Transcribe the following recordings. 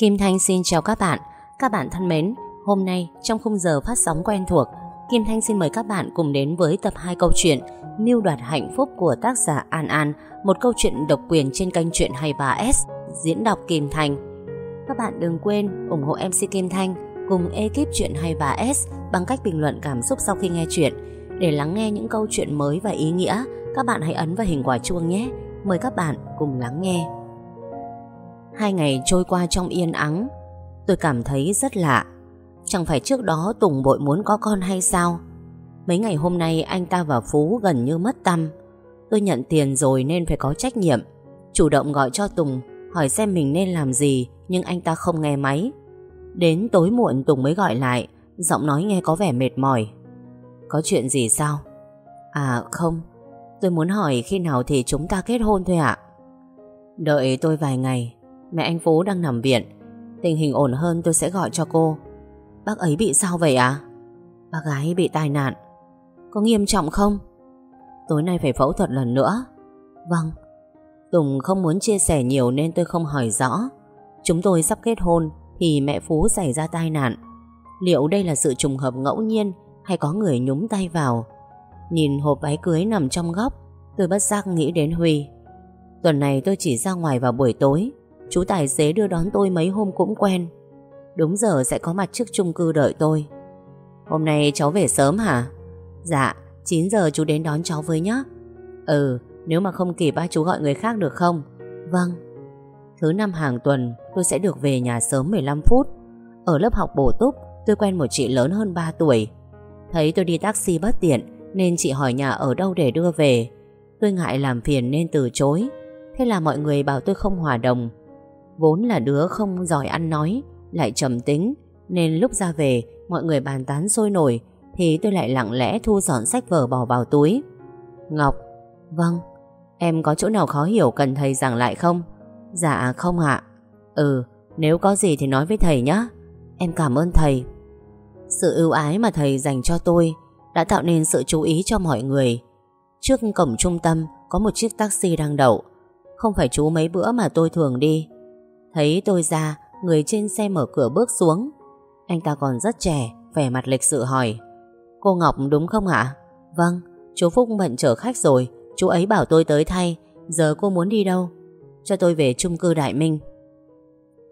Kim Thanh xin chào các bạn. Các bạn thân mến, hôm nay trong khung giờ phát sóng quen thuộc, Kim Thanh xin mời các bạn cùng đến với tập 2 câu chuyện Mưu đoạt hạnh phúc của tác giả An An, một câu chuyện độc quyền trên kênh truyện 23S, diễn đọc Kim Thanh. Các bạn đừng quên ủng hộ MC Kim Thanh cùng ekip truyện 23S bằng cách bình luận cảm xúc sau khi nghe chuyện. Để lắng nghe những câu chuyện mới và ý nghĩa, các bạn hãy ấn vào hình quả chuông nhé. Mời các bạn cùng lắng nghe. Hai ngày trôi qua trong yên ắng. Tôi cảm thấy rất lạ. Chẳng phải trước đó Tùng bội muốn có con hay sao? Mấy ngày hôm nay anh ta và Phú gần như mất tâm. Tôi nhận tiền rồi nên phải có trách nhiệm. Chủ động gọi cho Tùng, Hỏi xem mình nên làm gì, Nhưng anh ta không nghe máy. Đến tối muộn Tùng mới gọi lại, Giọng nói nghe có vẻ mệt mỏi. Có chuyện gì sao? À không. Tôi muốn hỏi khi nào thì chúng ta kết hôn thôi ạ. Đợi tôi vài ngày. Mẹ anh Phú đang nằm viện. Tình hình ổn hơn tôi sẽ gọi cho cô. Bác ấy bị sao vậy à Bác gái bị tai nạn. Có nghiêm trọng không? Tối nay phải phẫu thuật lần nữa. Vâng. Tùng không muốn chia sẻ nhiều nên tôi không hỏi rõ. Chúng tôi sắp kết hôn Thì mẹ Phú xảy ra tai nạn. Liệu đây là sự trùng hợp ngẫu nhiên Hay có người nhúng tay vào? Nhìn hộp váy cưới nằm trong góc, Tôi bất giác nghĩ đến Huy. Tuần này tôi chỉ ra ngoài vào buổi tối Chú tài xế đưa đón tôi mấy hôm cũng quen. Đúng giờ sẽ có mặt trước chung cư đợi tôi. Hôm nay cháu về sớm hả? Dạ 9 giờ chú đến đón cháu với nhé Ừ Nếu mà không kịp ba chú gọi người khác được không? Vâng. Thứ năm hàng tuần, tôi sẽ được về nhà sớm 15 phút. Ở lớp học bổ túc, Tôi quen một chị lớn hơn 3 tuổi. Thấy tôi đi taxi bất tiện, Nên chị hỏi nhà ở đâu để đưa về. Tôi ngại làm phiền nên từ chối. Thế là mọi người bảo tôi không hòa đồng. Vốn là đứa không giỏi ăn nói, Lại trầm tính, Nên lúc ra về, mọi người bàn tán sôi nổi, Thì tôi lại lặng lẽ thu dọn sách vở bỏ vào túi. Ngọc Vâng Em có chỗ nào khó hiểu cần thầy giảng lại không? Dạ không ạ. Ừ nếu có gì thì nói với thầy nhé Em cảm ơn thầy. Sự ưu ái mà thầy dành cho tôi Đã tạo nên sự chú ý cho mọi người. Trước cổng trung tâm Có một chiếc taxi đang đậu. Không phải chú mấy bữa mà tôi thường đi. Thấy tôi ra, Người trên xe mở cửa bước xuống. Anh ta còn rất trẻ, Vẻ mặt lịch sự hỏi. Cô Ngọc đúng không ạ? Vâng chú Phúc bận chở khách rồi. Chú ấy bảo tôi tới thay. Giờ cô muốn đi đâu? Cho tôi về chung cư Đại Minh.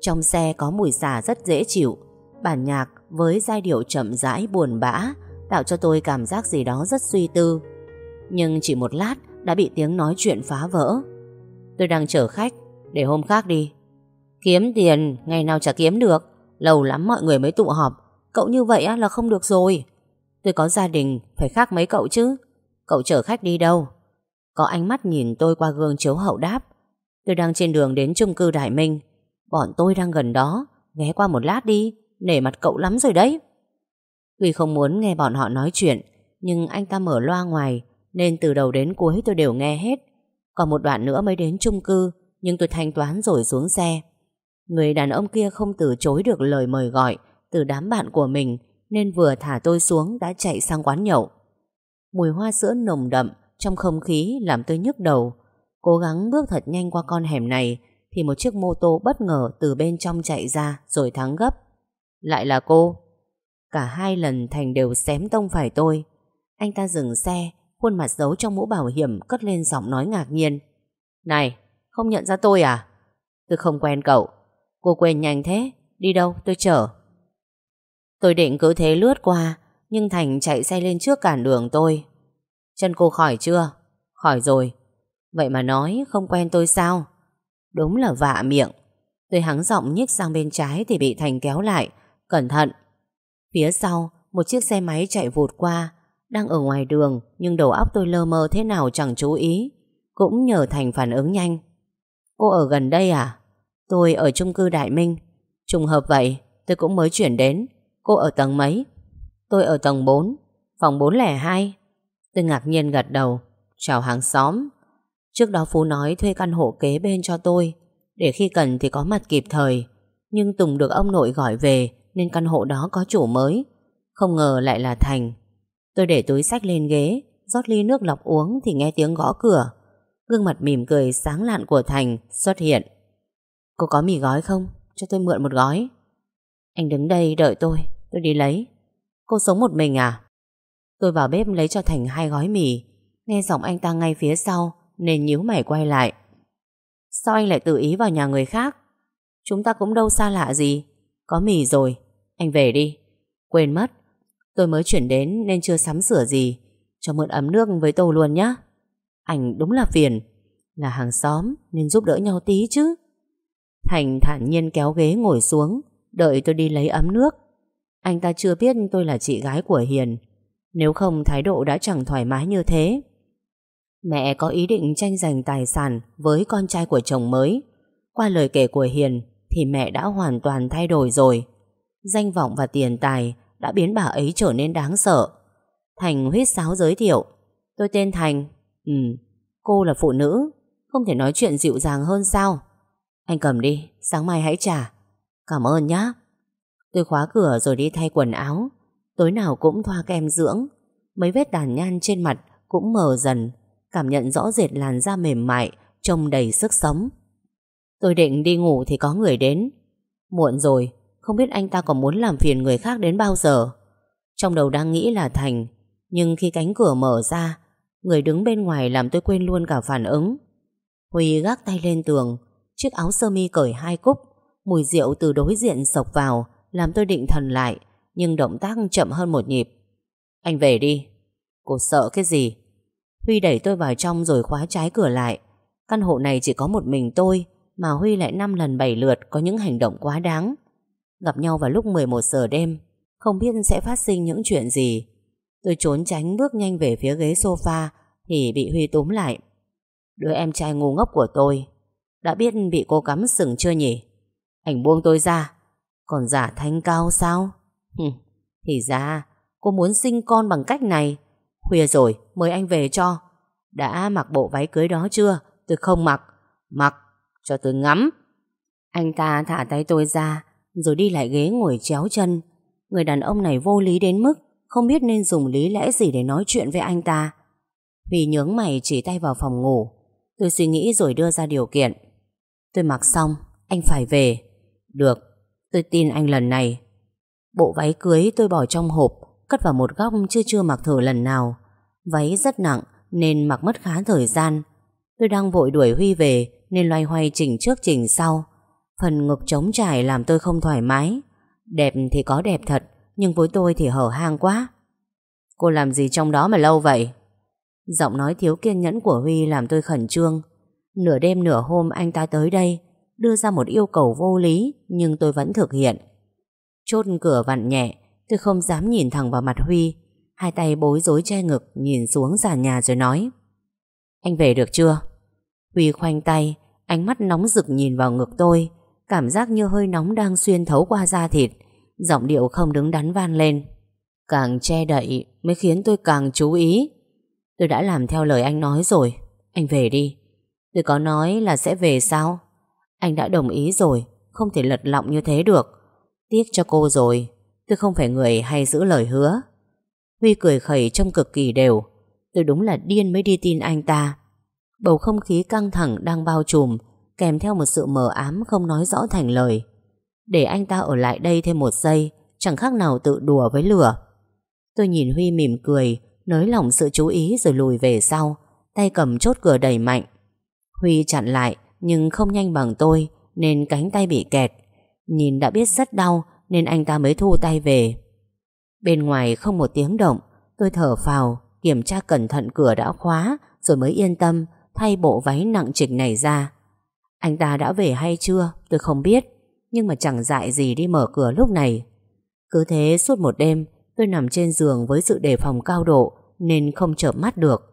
Trong xe có mùi xả rất dễ chịu. Bản nhạc với giai điệu chậm rãi buồn bã Tạo cho tôi cảm giác gì đó rất suy tư. Nhưng chỉ một lát Đã bị tiếng nói chuyện phá vỡ. Tôi đang chở khách. Để hôm khác đi. Kiếm tiền, ngày nào chả kiếm được. Lâu lắm mọi người mới tụ họp. Cậu như vậy là không được rồi. Tôi có gia đình, phải khác mấy cậu chứ. Cậu chở khách đi đâu? Có ánh mắt nhìn tôi qua gương chiếu hậu đáp. Tôi đang trên đường đến chung cư Đại Minh. Bọn tôi đang gần đó. Ghé qua một lát đi. Nể mặt cậu lắm rồi đấy. Tuy không muốn nghe bọn họ nói chuyện, Nhưng anh ta mở loa ngoài, Nên từ đầu đến cuối tôi đều nghe hết. Còn một đoạn nữa mới đến chung cư, Nhưng tôi thanh toán rồi xuống xe. Người đàn ông kia không từ chối được lời mời gọi từ đám bạn của mình nên vừa thả tôi xuống đã chạy sang quán nhậu. Mùi hoa sữa nồng đậm trong không khí làm tôi nhức đầu. Cố gắng bước thật nhanh qua con hẻm này thì một chiếc mô tô bất ngờ từ bên trong chạy ra rồi thắng gấp. Lại là cô. Cả hai lần Thành đều xém tông phải tôi. Anh ta dừng xe, khuôn mặt giấu trong mũ bảo hiểm cất lên giọng nói ngạc nhiên. Này, không nhận ra tôi à? Tôi không quen cậu. Cô quên nhanh thế, Đi đâu, tôi chở. Tôi định cứ thế lướt qua, Nhưng Thành chạy xe lên trước cản đường tôi. Chân cô khỏi chưa? Khỏi rồi. Vậy mà nói không quen tôi sao? Đúng là vạ miệng. Tôi hắng giọng nhích sang bên trái Thì bị Thành kéo lại. Cẩn thận. Phía sau, một chiếc xe máy chạy vụt qua, Đang ở ngoài đường, Nhưng đầu óc tôi lơ mơ thế nào chẳng chú ý. Cũng nhờ Thành phản ứng nhanh. Cô ở gần đây à? Tôi ở chung cư Đại Minh. Trùng hợp vậy, tôi cũng mới chuyển đến. Cô ở tầng mấy? Tôi ở tầng 4 Phòng 402 Tôi ngạc nhiên gật đầu. Chào hàng xóm. Trước đó Phú nói thuê căn hộ kế bên cho tôi. Để khi cần thì có mặt kịp thời. Nhưng Tùng được ông nội gọi về, Nên căn hộ đó có chủ mới. Không ngờ lại là Thành. Tôi để túi sách lên ghế, rót ly nước lọc uống thì nghe tiếng gõ cửa. Gương mặt mỉm cười sáng lạn của Thành xuất hiện. Cô có mì gói không? cho tôi mượn một gói. Anh đứng đây đợi tôi, tôi đi lấy. Cô sống một mình à? Tôi vào bếp lấy cho Thành hai gói mì. Nghe giọng anh ta ngay phía sau, nên nhíu mày quay lại. Sao anh lại tự ý vào nhà người khác? Chúng ta cũng đâu xa lạ gì. Có mì rồi, anh về đi. Quên mất, tôi mới chuyển đến nên chưa sắm sửa gì. Cho mượn ấm nước với tôi luôn nhé. Anh đúng là phiền. Là hàng xóm nên giúp đỡ nhau tí chứ. Thành thản nhiên kéo ghế ngồi xuống, đợi tôi đi lấy ấm nước. Anh ta chưa biết tôi là chị gái của Hiền. Nếu không thái độ đã chẳng thoải mái như thế. Mẹ có ý định tranh giành tài sản với con trai của chồng mới. Qua lời kể của Hiền thì mẹ đã hoàn toàn thay đổi rồi. Danh vọng và tiền tài đã biến bà ấy trở nên đáng sợ. Thành huyết sáo giới thiệu. Tôi tên Thành. Ừ, cô là phụ nữ. Không thể nói chuyện dịu dàng hơn sao? Anh cầm đi, sáng mai hãy trả. Cảm ơn nhá. Tôi khóa cửa rồi đi thay quần áo. Tối nào cũng thoa kem dưỡng. Mấy vết tàn nhan trên mặt cũng mờ dần. Cảm nhận rõ rệt làn da mềm mại, trông đầy sức sống. Tôi định đi ngủ thì có người đến. Muộn rồi, không biết anh ta còn muốn làm phiền người khác đến bao giờ. Trong đầu đang nghĩ là Thành, nhưng khi cánh cửa mở ra, người đứng bên ngoài làm tôi quên luôn cả phản ứng. Huy gác tay lên tường, chiếc áo sơ mi cởi hai cúc, mùi rượu từ đối diện sộc vào, làm tôi định thần lại, nhưng động tác chậm hơn một nhịp. Anh về đi. Cô sợ cái gì? Huy đẩy tôi vào trong rồi khóa trái cửa lại. Căn hộ này chỉ có một mình tôi, mà Huy lại năm lần bảy lượt có những hành động quá đáng. Gặp nhau vào lúc 11 giờ đêm, không biết sẽ phát sinh những chuyện gì. Tôi trốn tránh bước nhanh về phía ghế sofa thì bị Huy túm lại. Đứa em trai ngu ngốc của tôi đã biết bị cô cắm sừng chưa nhỉ? Anh buông tôi ra, còn giả thanh cao sao? Hừ, thì ra cô muốn sinh con bằng cách này. Khuya rồi, mời anh về cho. Đã mặc bộ váy cưới đó chưa? Tôi không mặc. Mặc, cho tôi ngắm. Anh ta thả tay tôi ra, rồi đi lại ghế ngồi chéo chân. Người đàn ông này vô lý đến mức không biết nên dùng lý lẽ gì để nói chuyện với anh ta. Huy nhướng mày chỉ tay vào phòng ngủ. Tôi suy nghĩ rồi đưa ra điều kiện. Tôi mặc xong, anh phải về. Được, tôi tin anh lần này. Bộ váy cưới tôi bỏ trong hộp, cất vào một góc chưa chưa mặc thử lần nào. Váy rất nặng nên mặc mất khá thời gian. Tôi đang vội đuổi Huy về nên loay hoay chỉnh trước chỉnh sau. Phần ngực trống trải làm tôi không thoải mái. Đẹp thì có đẹp thật, nhưng với tôi thì hở hang quá. Cô làm gì trong đó mà lâu vậy? Giọng nói thiếu kiên nhẫn của Huy làm tôi khẩn trương. Nửa đêm nửa hôm anh ta tới đây, đưa ra một yêu cầu vô lý, nhưng tôi vẫn thực hiện. Chốt cửa vặn nhẹ, tôi không dám nhìn thẳng vào mặt Huy. Hai tay bối rối che ngực, nhìn xuống sàn nhà rồi nói. Anh về được chưa? Huy khoanh tay, ánh mắt nóng rực nhìn vào ngực tôi, cảm giác như hơi nóng đang xuyên thấu qua da thịt, giọng điệu không đứng đắn van lên. Càng che đậy mới khiến tôi càng chú ý. Tôi đã làm theo lời anh nói rồi, anh về đi. Tôi có nói là sẽ về sao? Anh đã đồng ý rồi, không thể lật lọng như thế được. Tiếc cho cô rồi, tôi không phải người hay giữ lời hứa. Huy cười khẩy trông cực kỳ đều. Tôi đúng là điên mới đi tin anh ta. Bầu không khí căng thẳng đang bao trùm, kèm theo một sự mờ ám không nói rõ thành lời. Để anh ta ở lại đây thêm một giây, chẳng khác nào tự đùa với lửa. Tôi nhìn Huy mỉm cười, nới lỏng sự chú ý rồi lùi về sau, tay cầm chốt cửa đẩy mạnh. Huy chặn lại, nhưng không nhanh bằng tôi, nên cánh tay bị kẹt. Nhìn đã biết rất đau, nên anh ta mới thu tay về. Bên ngoài không một tiếng động, tôi thở phào, kiểm tra cẩn thận cửa đã khóa, rồi mới yên tâm thay bộ váy nặng trịch này ra. Anh ta đã về hay chưa, tôi không biết, nhưng mà chẳng dại gì đi mở cửa lúc này. Cứ thế suốt một đêm, tôi nằm trên giường với sự đề phòng cao độ, nên không chợp mắt được.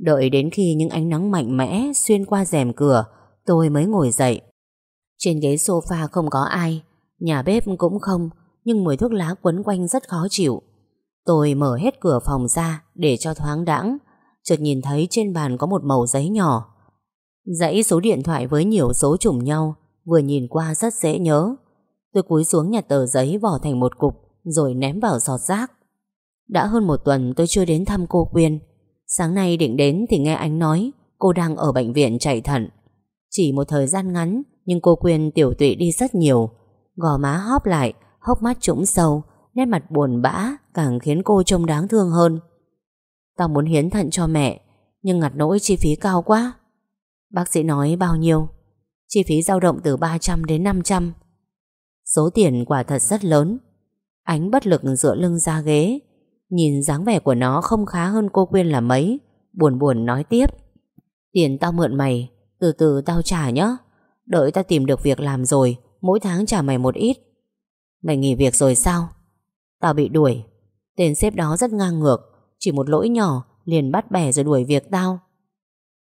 Đợi đến khi những ánh nắng mạnh mẽ xuyên qua rèm cửa, tôi mới ngồi dậy. Trên ghế sofa không có ai, nhà bếp cũng không, nhưng mùi thuốc lá quấn quanh rất khó chịu. Tôi mở hết cửa phòng ra để cho thoáng đãng, chợt nhìn thấy trên bàn có một mẩu giấy nhỏ. Dãy số điện thoại với nhiều số trùng nhau, vừa nhìn qua rất dễ nhớ. Tôi cúi xuống nhặt tờ giấy vỏ thành một cục, rồi ném vào giọt rác. Đã hơn một tuần tôi chưa đến thăm cô Quyên. Sáng nay định đến thì nghe anh nói, cô đang ở bệnh viện chạy thận. Chỉ một thời gian ngắn, Nhưng cô Quyên tiểu tụy đi rất nhiều. Gò má hóp lại, Hốc mắt trũng sâu, Nét mặt buồn bã càng khiến cô trông đáng thương hơn. Tao muốn hiến thận cho mẹ, Nhưng ngặt nỗi chi phí cao quá. Bác sĩ nói bao nhiêu? Chi phí dao động từ 300 đến 500 Số tiền quả thật rất lớn. Ánh bất lực dựa lưng ra ghế Nhìn dáng vẻ của nó không khá hơn cô Quyên là mấy. Buồn buồn nói tiếp. Tiền tao mượn mày, Từ từ tao trả nhé Đợi tao tìm được việc làm rồi, Mỗi tháng trả mày một ít. Mày nghỉ việc rồi sao? Tao bị đuổi. Tên sếp đó rất ngang ngược, Chỉ một lỗi nhỏ, liền bắt bẻ rồi đuổi việc tao.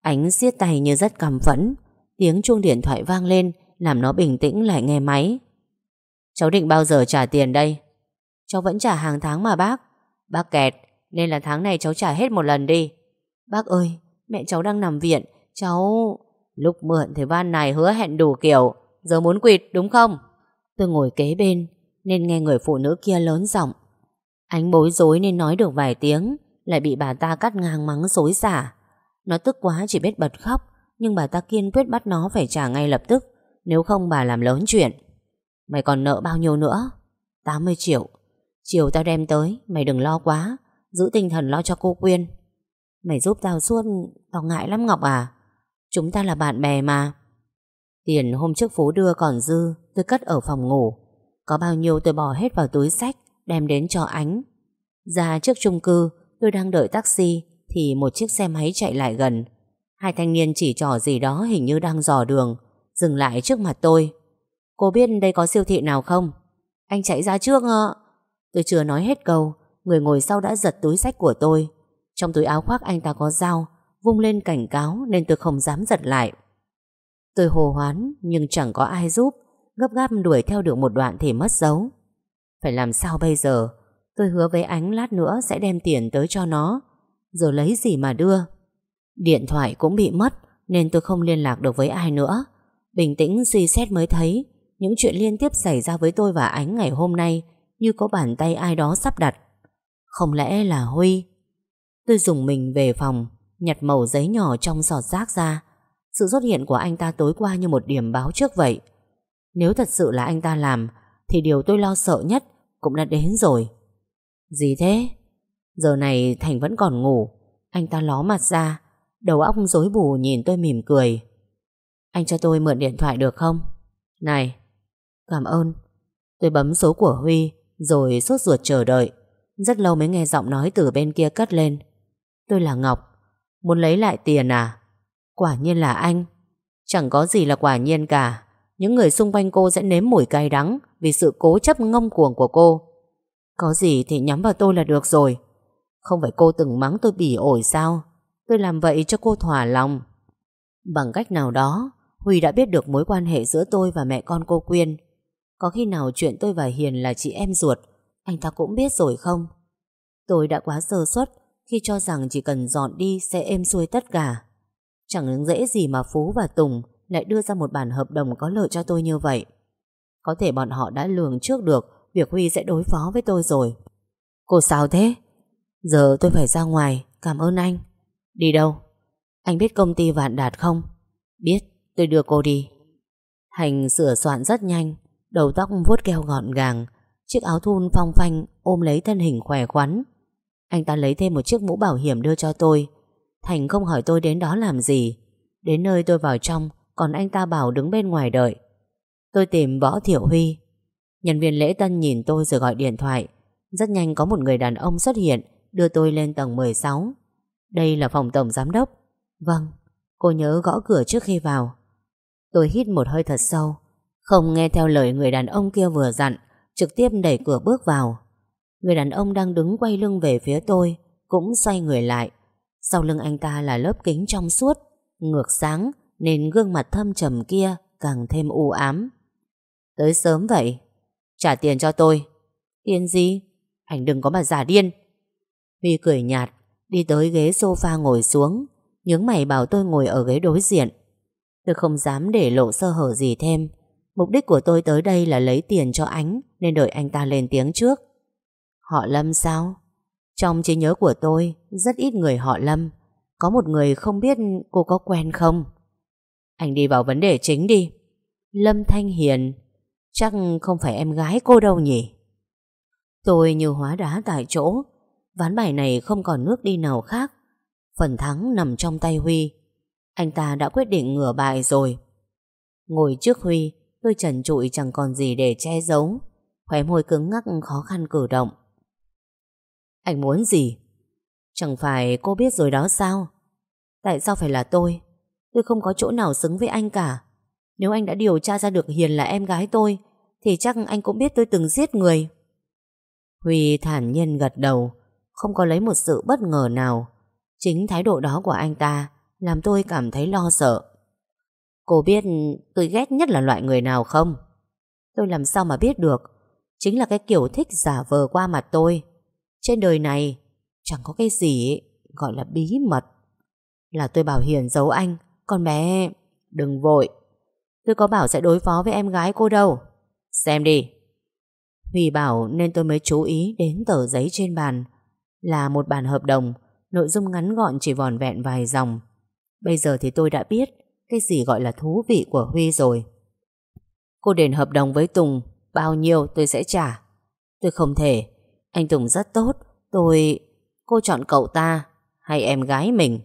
Ánh siết tay như rất căm phẫn, Tiếng chuông điện thoại vang lên, Làm nó bình tĩnh lại nghe máy. Cháu định bao giờ trả tiền đây? Cháu vẫn trả hàng tháng mà bác. Bác kẹt, Nên là tháng này cháu trả hết một lần đi. Bác ơi, mẹ cháu đang nằm viện, Cháu Lúc mượn thì van này hứa hẹn đủ kiểu, Giờ muốn quỵt, đúng không? Tôi ngồi kế bên, Nên nghe người phụ nữ kia lớn giọng. Anh bối rối nên nói được vài tiếng, Lại bị bà ta cắt ngang mắng xối xả. Nó tức quá chỉ biết bật khóc, Nhưng bà ta kiên quyết bắt nó phải trả ngay lập tức, Nếu không bà làm lớn chuyện. Mày còn nợ bao nhiêu nữa? 80 triệu. Chiều tao đem tới, Mày đừng lo quá, Giữ tinh thần lo cho cô Quyên. Mày giúp tao suốt, Tao ngại lắm Ngọc à. Chúng ta là bạn bè mà. Tiền hôm trước Phú đưa còn dư, Tôi cất ở phòng ngủ. Có bao nhiêu tôi bỏ hết vào túi sách, Đem đến cho ánh. Ra trước chung cư, tôi đang đợi taxi, Thì một chiếc xe máy chạy lại gần. Hai thanh niên chỉ trò gì đó Hình như đang dò đường, Dừng lại trước mặt tôi. Cô biết đây có siêu thị nào không? Anh chạy ra trước ạ Tôi chưa nói hết câu, Người ngồi sau đã giật túi sách của tôi. Trong túi áo khoác anh ta có dao, Vung lên cảnh cáo nên tôi không dám giật lại. Tôi hồ hoán, Nhưng chẳng có ai giúp, Gấp gáp đuổi theo được một đoạn thì mất dấu. Phải làm sao bây giờ? Tôi hứa với ánh lát nữa sẽ đem tiền tới cho nó. Giờ lấy gì mà đưa? Điện thoại cũng bị mất, Nên tôi không liên lạc được với ai nữa. Bình tĩnh suy xét mới thấy, Những chuyện liên tiếp xảy ra với tôi và ánh ngày hôm nay như có bàn tay ai đó sắp đặt. Không lẽ là Huy? Tôi dùng mình về phòng, Nhặt mẩu giấy nhỏ trong sọt rác ra. Sự xuất hiện của anh ta tối qua như một điểm báo trước vậy. Nếu thật sự là anh ta làm, Thì điều tôi lo sợ nhất Cũng đã đến rồi. Gì thế? Giờ này Thành vẫn còn ngủ. Anh ta ló mặt ra, Đầu óc rối bù nhìn tôi mỉm cười. Anh cho tôi mượn điện thoại được không? Này, Cảm ơn. Tôi bấm số của Huy rồi sốt ruột chờ đợi. Rất lâu mới nghe giọng nói từ bên kia cất lên. Tôi là Ngọc, Muốn lấy lại tiền à? Quả nhiên là anh. Chẳng có gì là quả nhiên cả. Những người xung quanh cô sẽ nếm mùi cay đắng Vì sự cố chấp ngông cuồng của cô. Có gì thì nhắm vào tôi là được rồi. Không phải cô từng mắng tôi bỉ ổi sao? Tôi làm vậy cho cô thỏa lòng. Bằng cách nào đó, Huy đã biết được mối quan hệ giữa tôi và mẹ con cô Quyên. Có khi nào chuyện tôi và Hiền là chị em ruột Anh ta cũng biết rồi không Tôi đã quá sơ suất khi cho rằng chỉ cần dọn đi sẽ êm xuôi tất cả. Chẳng dễ gì mà Phú và Tùng lại đưa ra một bản hợp đồng có lợi cho tôi như vậy. Có thể bọn họ đã lường trước được việc Huy sẽ đối phó với tôi rồi. Cô sao thế? Giờ tôi phải ra ngoài, cảm ơn anh. Đi đâu? Anh biết công ty Vạn Đạt không? Biết, tôi đưa cô đi. Hành sửa soạn rất nhanh, đầu tóc vuốt keo gọn gàng, chiếc áo thun phong phanh ôm lấy thân hình khỏe khoắn. Anh ta lấy thêm một chiếc mũ bảo hiểm đưa cho tôi. Thành không hỏi tôi đến đó làm gì. Đến nơi tôi vào trong Còn anh ta bảo đứng bên ngoài đợi. Tôi tìm Võ Thiệu Huy. Nhân viên lễ tân nhìn tôi rồi gọi điện thoại. Rất nhanh có một người đàn ông xuất hiện Đưa tôi lên tầng 16 Đây là phòng tổng giám đốc. Vâng, cô nhớ gõ cửa trước khi vào. Tôi hít một hơi thật sâu. Không nghe theo lời người đàn ông kia vừa dặn, Trực tiếp đẩy cửa bước vào. Người đàn ông đang đứng quay lưng về phía tôi, Cũng xoay người lại. Sau lưng anh ta là lớp kính trong suốt, Ngược sáng Nên gương mặt thâm trầm kia Càng thêm u ám. Tới sớm vậy? Trả tiền cho tôi. Tiền gì? Anh đừng có mà giả điên. Huy cười nhạt, Đi tới ghế sofa ngồi xuống, Nhướng mày bảo tôi ngồi ở ghế đối diện. Tôi không dám để lộ sơ hở gì thêm Mục đích của tôi tới đây là lấy tiền cho ánh, Nên đợi anh ta lên tiếng trước. Họ Lâm sao? Trong trí nhớ của tôi, Rất ít người họ Lâm. Có một người không biết cô có quen không? Anh đi vào vấn đề chính đi. Lâm Thanh Hiền, Chắc không phải em gái cô đâu nhỉ? Tôi như hóa đá tại chỗ, Ván bài này không còn nước đi nào khác. Phần thắng nằm trong tay Huy. Anh ta đã quyết định ngửa bài rồi. Ngồi trước Huy Tôi trần trụi chẳng còn gì để che giấu Khóe môi cứng ngắc, khó khăn cử động Anh muốn gì? Chẳng phải cô biết rồi đó sao? Tại sao phải là tôi? Tôi không có chỗ nào xứng với anh cả Nếu anh đã điều tra ra được Hiền là em gái tôi, Thì chắc anh cũng biết tôi từng giết người Huy thản nhiên gật đầu, Không có lấy một sự bất ngờ nào Chính thái độ đó của anh ta Làm tôi cảm thấy lo sợ Cô biết tôi ghét nhất là loại người nào không? Tôi làm sao mà biết được? Chính là cái kiểu thích giả vờ qua mặt tôi. Trên đời này, Chẳng có cái gì gọi là bí mật. Là tôi bảo Hiền giấu anh. Con bé, Đừng vội. Tôi có bảo sẽ đối phó với em gái cô đâu. Xem đi. Huy bảo nên tôi mới chú ý đến tờ giấy trên bàn. Là một bản hợp đồng, Nội dung ngắn gọn chỉ vòn vẹn vài dòng. Bây giờ thì tôi đã biết cái gì gọi là thú vị của Huy rồi? Cô đền hợp đồng với Tùng, Bao nhiêu tôi sẽ trả. Tôi không thể. Anh Tùng rất tốt. Tôi... Cô chọn cậu ta Hay em gái mình?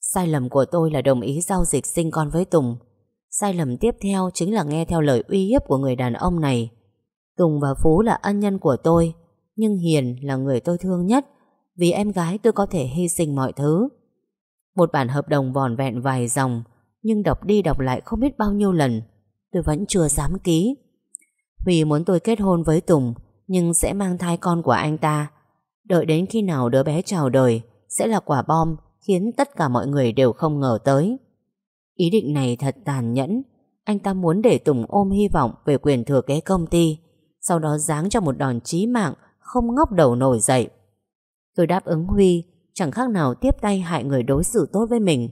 Sai lầm của tôi là đồng ý giao dịch sinh con với Tùng. Sai lầm tiếp theo Chính là nghe theo lời uy hiếp của người đàn ông này. Tùng và Phú là ân nhân của tôi, Nhưng Hiền là người tôi thương nhất. Vì em gái tôi có thể hy sinh mọi thứ. Một bản hợp đồng vòn vẹn vài dòng, Nhưng đọc đi đọc lại không biết bao nhiêu lần. Tôi vẫn chưa dám ký. Huy muốn tôi kết hôn với Tùng, Nhưng sẽ mang thai con của anh ta. Đợi đến khi nào đứa bé chào đời, Sẽ là quả bom Khiến tất cả mọi người đều không ngờ tới. Ý định này thật tàn nhẫn. Anh ta muốn để Tùng ôm hy vọng Về quyền thừa kế công ty, Sau đó giáng cho một đòn chí mạng Không ngóc đầu nổi dậy. Tôi đáp ứng Huy Chẳng khác nào tiếp tay hại người đối xử tốt với mình.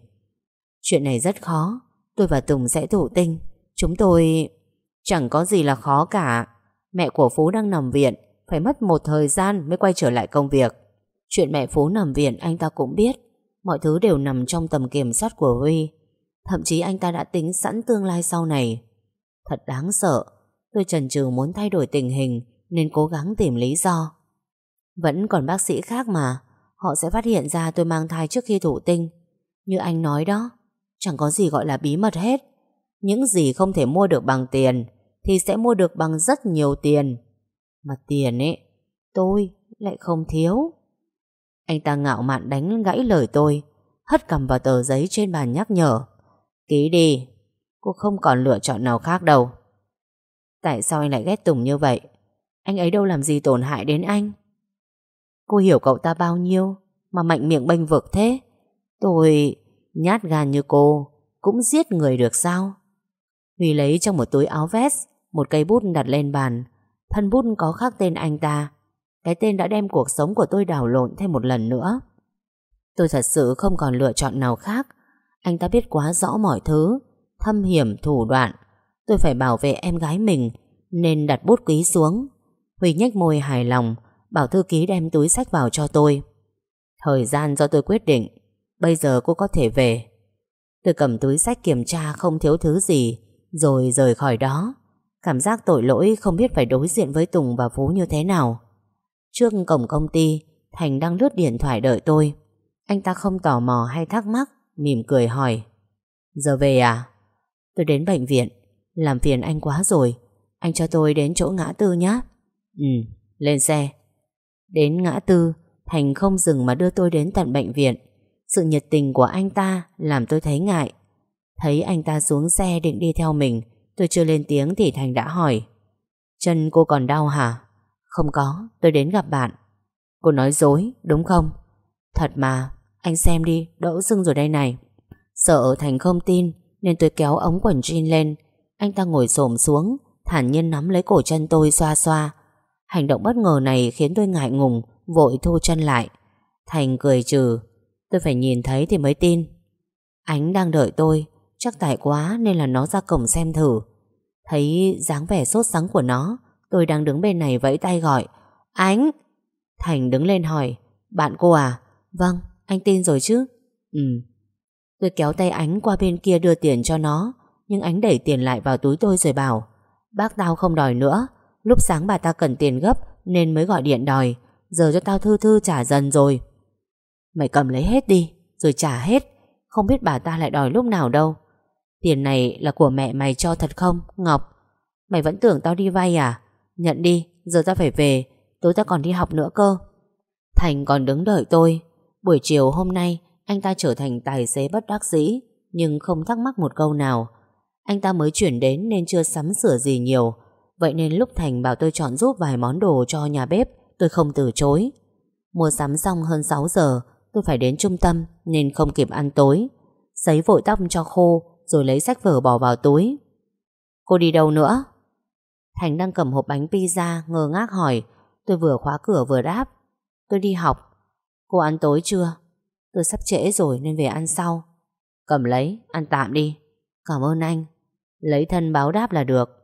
Chuyện này rất khó. Tôi và Tùng sẽ thủ tinh. Chúng tôi... Chẳng có gì là khó cả. Mẹ của Phú đang nằm viện. Phải mất một thời gian mới quay trở lại công việc. Chuyện mẹ Phú nằm viện, anh ta cũng biết. Mọi thứ đều nằm trong tầm kiểm soát của Huy. Thậm chí anh ta đã tính sẵn tương lai sau này. Thật đáng sợ. Tôi chần chừ muốn thay đổi tình hình, Nên cố gắng tìm lý do. Vẫn còn bác sĩ khác mà. Họ sẽ phát hiện ra tôi mang thai trước khi thụ tinh. Như anh nói đó, Chẳng có gì gọi là bí mật hết. Những gì không thể mua được bằng tiền Thì sẽ mua được bằng rất nhiều tiền. Mà tiền ấy, Tôi lại không thiếu. Anh ta ngạo mạn đánh gãy lời tôi, Hất cầm vào tờ giấy trên bàn nhắc nhở. Ký đi, Cô không còn lựa chọn nào khác đâu. Tại sao anh lại ghét Tùng như vậy? Anh ấy đâu làm gì tổn hại đến anh? Cô hiểu cậu ta bao nhiêu Mà mạnh miệng bênh vực thế. Tôi nhát gan như cô, Cũng giết người được sao? Huy lấy trong một túi áo vest, Một cây bút đặt lên bàn. Thân bút có khắc tên anh ta. Cái tên đã đem cuộc sống của tôi đảo lộn thêm một lần nữa. Tôi thật sự không còn lựa chọn nào khác. Anh ta biết quá rõ mọi thứ, Thâm hiểm, thủ đoạn. Tôi phải bảo vệ em gái mình, Nên đặt bút ký xuống. Huy nhếch môi hài lòng. Bảo thư ký đem túi sách vào cho tôi. Thời gian do tôi quyết định Bây giờ cô có thể về. Tôi cầm túi sách kiểm tra không thiếu thứ gì rồi rời khỏi đó. Cảm giác tội lỗi không biết phải đối diện với Tùng và Phú như thế nào. Trước cổng công ty Thành đang lướt điện thoại đợi tôi. Anh ta không tò mò hay thắc mắc Mỉm cười hỏi. Giờ về à? Tôi đến bệnh viện. Làm phiền anh quá rồi. Anh cho tôi đến chỗ ngã tư nhé Ừ, lên xe. Đến ngã tư Thành không dừng mà đưa tôi đến tận bệnh viện. Sự nhiệt tình của anh ta Làm tôi thấy ngại. Thấy anh ta xuống xe định đi theo mình Tôi chưa lên tiếng thì Thành đã hỏi. Chân cô còn đau hả? Không có, tôi đến gặp bạn. Cô nói dối, đúng không? Thật mà, anh xem đi, đỡ sưng rồi đây này. Sợ Thành không tin Nên tôi kéo ống quần jean lên. Anh ta ngồi xổm xuống Thản nhiên nắm lấy cổ chân tôi xoa xoa. Hành động bất ngờ này khiến tôi ngại ngùng, Vội thu chân lại. Thành cười trừ, Tôi phải nhìn thấy thì mới tin. Ánh đang đợi tôi, Chắc tại quá nên là nó ra cổng xem thử. Thấy dáng vẻ sốt sắng của nó, Tôi đang đứng bên này vẫy tay gọi, Ánh! Thành đứng lên hỏi, Bạn cô à? Vâng anh tin rồi chứ? Ừ. Tôi kéo tay Ánh qua bên kia đưa tiền cho nó, Nhưng ánh đẩy tiền lại vào túi tôi rồi bảo, Bác tao không đòi nữa Lúc sáng bà ta cần tiền gấp Nên mới gọi điện đòi, Giờ cho tao thư thư trả dần rồi. Mày cầm lấy hết đi, Rồi trả hết, Không biết bà ta lại đòi lúc nào đâu. Tiền này là của mẹ mày cho thật không, Ngọc? Mày vẫn tưởng tao đi vay à? Nhận đi, Giờ tao phải về, Tối tao còn đi học nữa cơ. Thành còn đứng đợi tôi. Buổi chiều hôm nay, Anh ta trở thành tài xế bất đắc dĩ, Nhưng không thắc mắc một câu nào. Anh ta mới chuyển đến nên chưa sắm sửa gì nhiều Vậy nên lúc Thành bảo tôi chọn giúp vài món đồ cho nhà bếp Tôi không từ chối. Mua sắm xong hơn 6 giờ Tôi phải đến trung tâm Nên không kịp ăn tối. Sấy vội tóc cho khô Rồi lấy sách vở bỏ vào túi. Cô đi đâu nữa? Thành đang cầm hộp bánh pizza ngơ ngác hỏi. Tôi vừa khóa cửa vừa đáp. Tôi đi học. Cô ăn tối chưa? Tôi sắp trễ rồi nên về ăn sau. Cầm lấy, ăn tạm đi. Cảm ơn anh. Lấy thân báo đáp là được.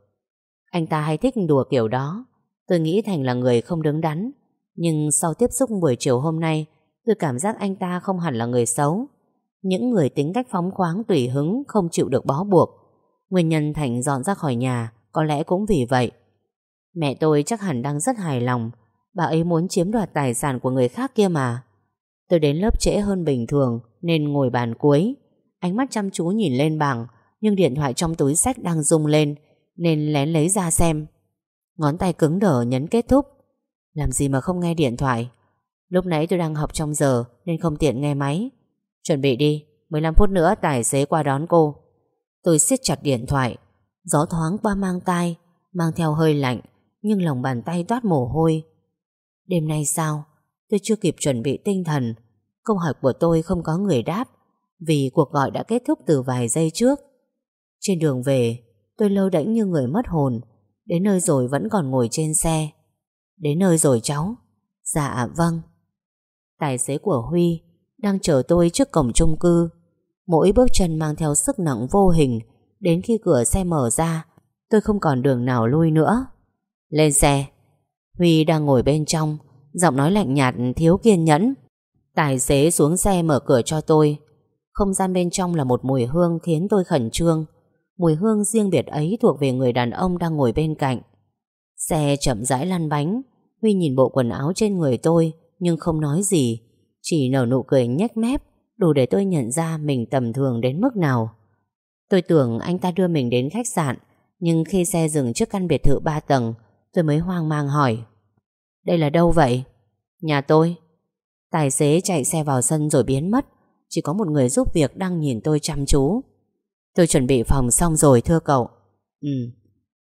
Anh ta hay thích đùa kiểu đó. Tôi nghĩ Thành là người không đứng đắn. Nhưng sau tiếp xúc buổi chiều hôm nay, Tôi cảm giác anh ta không hẳn là người xấu. Những người tính cách phóng khoáng, tùy hứng, Không chịu được bó buộc. Nguyên nhân Thành dọn ra khỏi nhà Có lẽ cũng vì vậy. Mẹ tôi chắc hẳn đang rất hài lòng. Bà ấy muốn chiếm đoạt tài sản của người khác kia mà. Tôi đến lớp trễ hơn bình thường, Nên ngồi bàn cuối. Ánh mắt chăm chú nhìn lên bảng, Nhưng điện thoại trong túi sách đang rung lên. Nên lén lấy ra xem. Ngón tay cứng đờ nhấn kết thúc. Làm gì mà không nghe điện thoại? Lúc nãy tôi đang học trong giờ Nên không tiện nghe máy. Chuẩn bị đi 15 phút nữa tài xế qua đón cô. Tôi siết chặt điện thoại. Gió thoáng qua mang tai, Mang theo hơi lạnh, Nhưng lòng bàn tay toát mồ hôi. Đêm nay sao? Tôi chưa kịp chuẩn bị tinh thần. Câu hỏi của tôi không có người đáp, Vì cuộc gọi đã kết thúc từ vài giây trước. Trên đường về Tôi lơ đễnh như người mất hồn. Đến nơi rồi vẫn còn ngồi trên xe. Đến nơi rồi cháu? Dạ vâng. Tài xế của Huy Đang chờ tôi trước cổng chung cư. Mỗi bước chân mang theo sức nặng vô hình. Đến khi cửa xe mở ra, Tôi không còn đường nào lui nữa. Lên xe. Huy đang ngồi bên trong. Giọng nói lạnh nhạt, thiếu kiên nhẫn. Tài xế xuống xe mở cửa cho tôi. Không gian bên trong là một mùi hương Khiến tôi khẩn trương. Mùi hương riêng biệt ấy thuộc về người đàn ông Đang ngồi bên cạnh. Xe chậm rãi lăn bánh. Huy nhìn bộ quần áo trên người tôi, Nhưng không nói gì. Chỉ nở nụ cười nhếch mép, Đủ để tôi nhận ra mình tầm thường đến mức nào. Tôi tưởng anh ta đưa mình đến khách sạn, Nhưng khi xe dừng trước căn biệt thự ba tầng, Tôi mới hoang mang hỏi. Đây là đâu vậy? Nhà tôi. Tài xế chạy xe vào sân rồi biến mất. Chỉ có một người giúp việc đang nhìn tôi chăm chú. Tôi chuẩn bị phòng xong rồi thưa cậu. Ừ.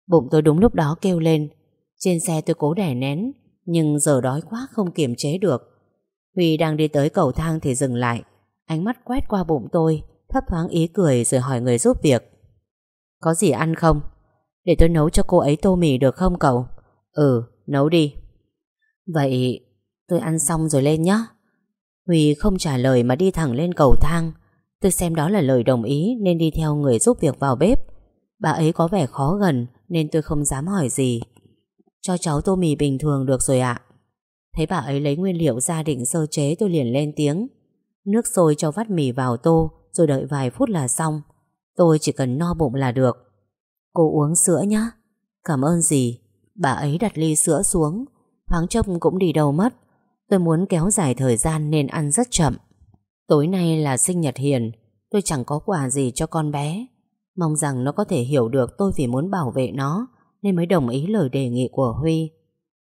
Bụng tôi đúng lúc đó kêu lên. Trên xe tôi cố đè nén Nhưng giờ đói quá không kiềm chế được. Huy đang đi tới cầu thang thì dừng lại. Ánh mắt quét qua bụng tôi Thấp thoáng ý cười rồi hỏi người giúp việc. Có gì ăn không? Để tôi nấu cho cô ấy tô mì được không cậu? Ừ, nấu đi. Vậy tôi ăn xong rồi lên nhé Huy không trả lời mà đi thẳng lên cầu thang Tôi xem đó là lời đồng ý Nên đi theo người giúp việc vào bếp. Bà ấy có vẻ khó gần Nên tôi không dám hỏi gì. Cho cháu tô mì bình thường được rồi ạ. Thấy bà ấy lấy nguyên liệu gia định sơ chế Tôi liền lên tiếng. Nước sôi cho vắt mì vào tô Rồi đợi vài phút là xong. Tôi chỉ cần no bụng là được. Cô uống sữa nhá. Cảm ơn gì Bà ấy đặt ly sữa xuống. Thoáng chốc cũng đi đâu mất. Tôi muốn kéo dài thời gian nên ăn rất chậm. Tối nay là sinh nhật Hiền, Tôi chẳng có quà gì cho con bé. Mong rằng nó có thể hiểu được tôi vì muốn bảo vệ nó, Nên mới đồng ý lời đề nghị của Huy.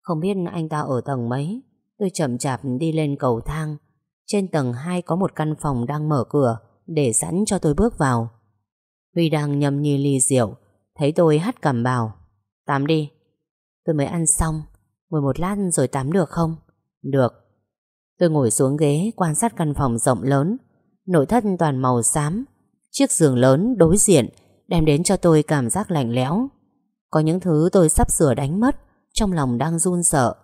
Không biết anh ta ở tầng mấy, Tôi chậm chạp đi lên cầu thang. Trên tầng 2 có một căn phòng đang mở cửa Để sẵn cho tôi bước vào. Huy đang nhâm nhi ly rượu, Thấy tôi hắt cầm bảo, Tắm đi. Tôi mới ăn xong, Ngồi một lát rồi tắm được không? Được. Tôi ngồi xuống ghế, quan sát căn phòng rộng lớn. Nội thất toàn màu xám. Chiếc giường lớn, đối diện, Đem đến cho tôi cảm giác lạnh lẽo. Có những thứ tôi sắp sửa đánh mất, Trong lòng đang run sợ.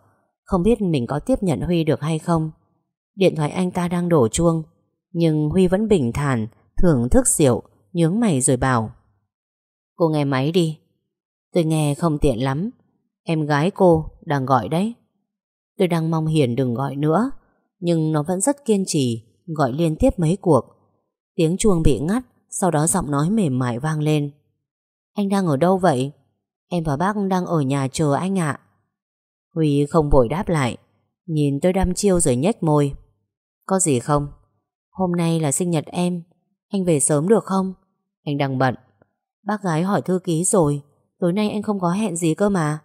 Không biết mình có tiếp nhận Huy được hay không. Điện thoại anh ta đang đổ chuông, Nhưng Huy vẫn bình thản, Thưởng thức rượu, Nhướng mày rồi bảo. Cô nghe máy đi. Tôi nghe không tiện lắm. Em gái cô đang gọi đấy. Tôi đang mong Hiền đừng gọi nữa. Nhưng nó vẫn rất kiên trì Gọi liên tiếp mấy cuộc Tiếng chuông bị ngắt Sau đó giọng nói mềm mại vang lên Anh đang ở đâu vậy? Em và bác đang ở nhà chờ anh ạ. Huy không vội đáp lại, nhìn tôi đăm chiêu rồi nhếch môi. Có gì không? Hôm nay là sinh nhật em, anh về sớm được không? Anh đang bận. Bác gái hỏi thư ký rồi, tối nay anh không có hẹn gì cơ mà.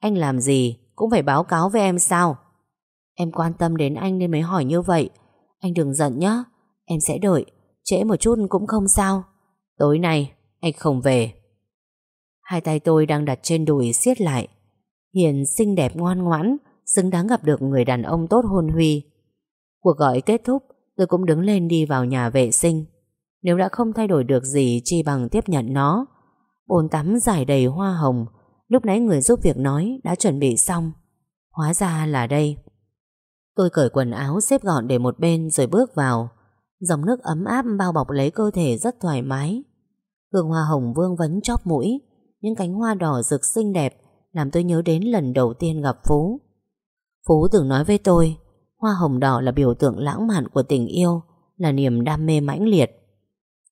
Anh làm gì cũng phải báo cáo với em sao? Em quan tâm đến anh nên mới hỏi như vậy. Anh đừng giận nhé, em sẽ đợi, trễ một chút cũng không sao. Tối nay anh không về. Hai tay tôi đang đặt trên đùi siết lại. Hiền xinh đẹp ngoan ngoãn, xứng đáng gặp được người đàn ông tốt hôn Huy. Cuộc gọi kết thúc, tôi cũng đứng lên đi vào nhà vệ sinh. Nếu đã không thay đổi được gì chi bằng tiếp nhận nó. Bồn tắm dài đầy hoa hồng, lúc nãy người giúp việc nói đã chuẩn bị xong. Hóa ra là đây. Tôi cởi quần áo xếp gọn để một bên rồi bước vào. Dòng nước ấm áp bao bọc lấy cơ thể rất thoải mái. Hương hoa hồng vương vấn chóp mũi, những cánh hoa đỏ rực xinh đẹp làm tôi nhớ đến lần đầu tiên gặp Phú. Phú từng nói với tôi, hoa hồng đỏ là biểu tượng lãng mạn của tình yêu, là niềm đam mê mãnh liệt.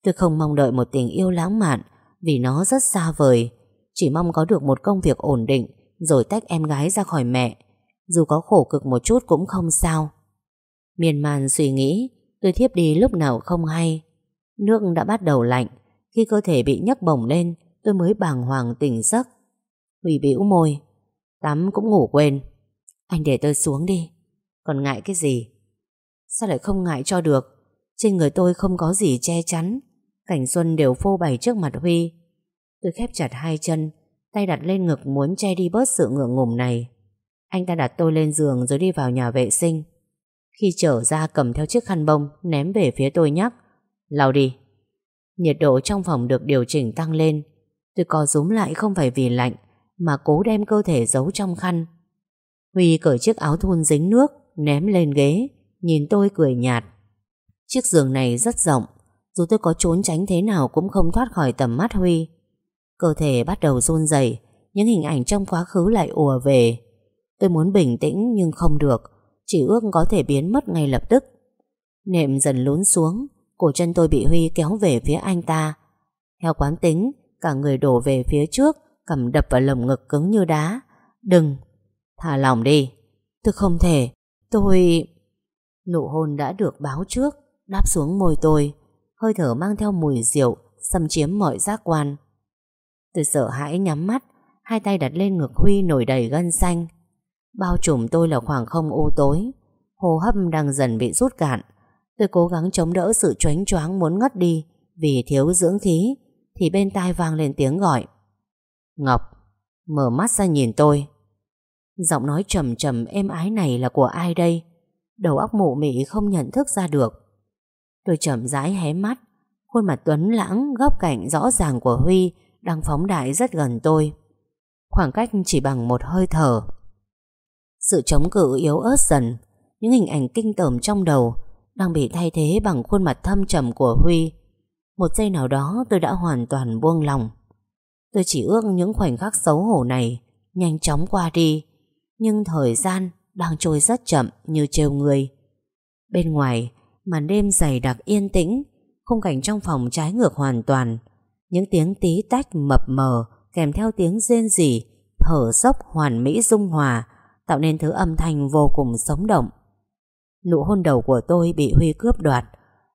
Tôi không mong đợi một tình yêu lãng mạn vì nó rất xa vời, chỉ mong có được một công việc ổn định rồi tách em gái ra khỏi mẹ. Dù có khổ cực một chút cũng không sao. Miền man suy nghĩ, tôi thiếp đi lúc nào không hay. Nước đã bắt đầu lạnh, khi cơ thể bị nhấc bổng lên, tôi mới bàng hoàng tỉnh giấc. Huy bĩu môi, tắm cũng ngủ quên. Anh để tôi xuống đi, còn ngại cái gì? Sao lại không ngại cho được? Trên người tôi không có gì che chắn, cảnh xuân đều phô bày trước mặt Huy. Tôi khép chặt hai chân, tay đặt lên ngực muốn che đi bớt sự ngượng ngùng này. Anh ta đặt tôi lên giường rồi đi vào nhà vệ sinh. Khi trở ra cầm theo chiếc khăn bông ném về phía tôi nhắc, lau đi. Nhiệt độ trong phòng được điều chỉnh tăng lên. Tôi co rúm lại không phải vì lạnh Mà cố đem cơ thể giấu trong khăn. Huy cởi chiếc áo thun dính nước Ném lên ghế Nhìn tôi cười nhạt. Chiếc giường này rất rộng Dù tôi có trốn tránh thế nào cũng không thoát khỏi tầm mắt Huy. Cơ thể bắt đầu run rẩy Những hình ảnh trong quá khứ lại ùa về. Tôi muốn bình tĩnh nhưng không được. Chỉ ước có thể biến mất ngay lập tức. Nệm dần lún xuống Cổ chân tôi bị Huy kéo về phía anh ta. Theo quán tính Cả người đổ về phía trước Cầm đập vào lồng ngực cứng như đá. Đừng, thả lòng đi. Tôi không thể, tôi... Nụ hôn đã được báo trước Đáp xuống môi tôi. Hơi thở mang theo mùi rượu Xâm chiếm mọi giác quan. Tôi sợ hãi nhắm mắt Hai tay đặt lên ngực Huy nổi đầy gân xanh. Bao trùm tôi là khoảng không u tối Hô hấp đang dần bị rút cạn Tôi cố gắng chống đỡ sự choáng choáng muốn ngất đi vì thiếu dưỡng khí thì bên tai vang lên tiếng gọi. Ngọc, mở mắt ra nhìn tôi. Giọng nói trầm trầm êm ái này là của ai đây? Đầu óc mụ mị không nhận thức ra được. Tôi chậm rãi hé mắt, khuôn mặt tuấn lãng góc cạnh rõ ràng của Huy đang phóng đại rất gần tôi. Khoảng cách chỉ bằng một hơi thở. Sự chống cự yếu ớt dần, những hình ảnh kinh tởm trong đầu đang bị thay thế bằng khuôn mặt thâm trầm của Huy. Một giây nào đó tôi đã hoàn toàn buông lòng. Tôi chỉ ước những khoảnh khắc xấu hổ này nhanh chóng qua đi, nhưng thời gian đang trôi rất chậm như trêu người. Bên ngoài, màn đêm dày đặc yên tĩnh, khung cảnh trong phòng trái ngược hoàn toàn. Những tiếng tí tách mập mờ kèm theo tiếng rên rỉ, thở dốc hoàn mỹ dung hòa, tạo nên thứ âm thanh vô cùng sống động. Nụ hôn đầu của tôi bị Huy cướp đoạt.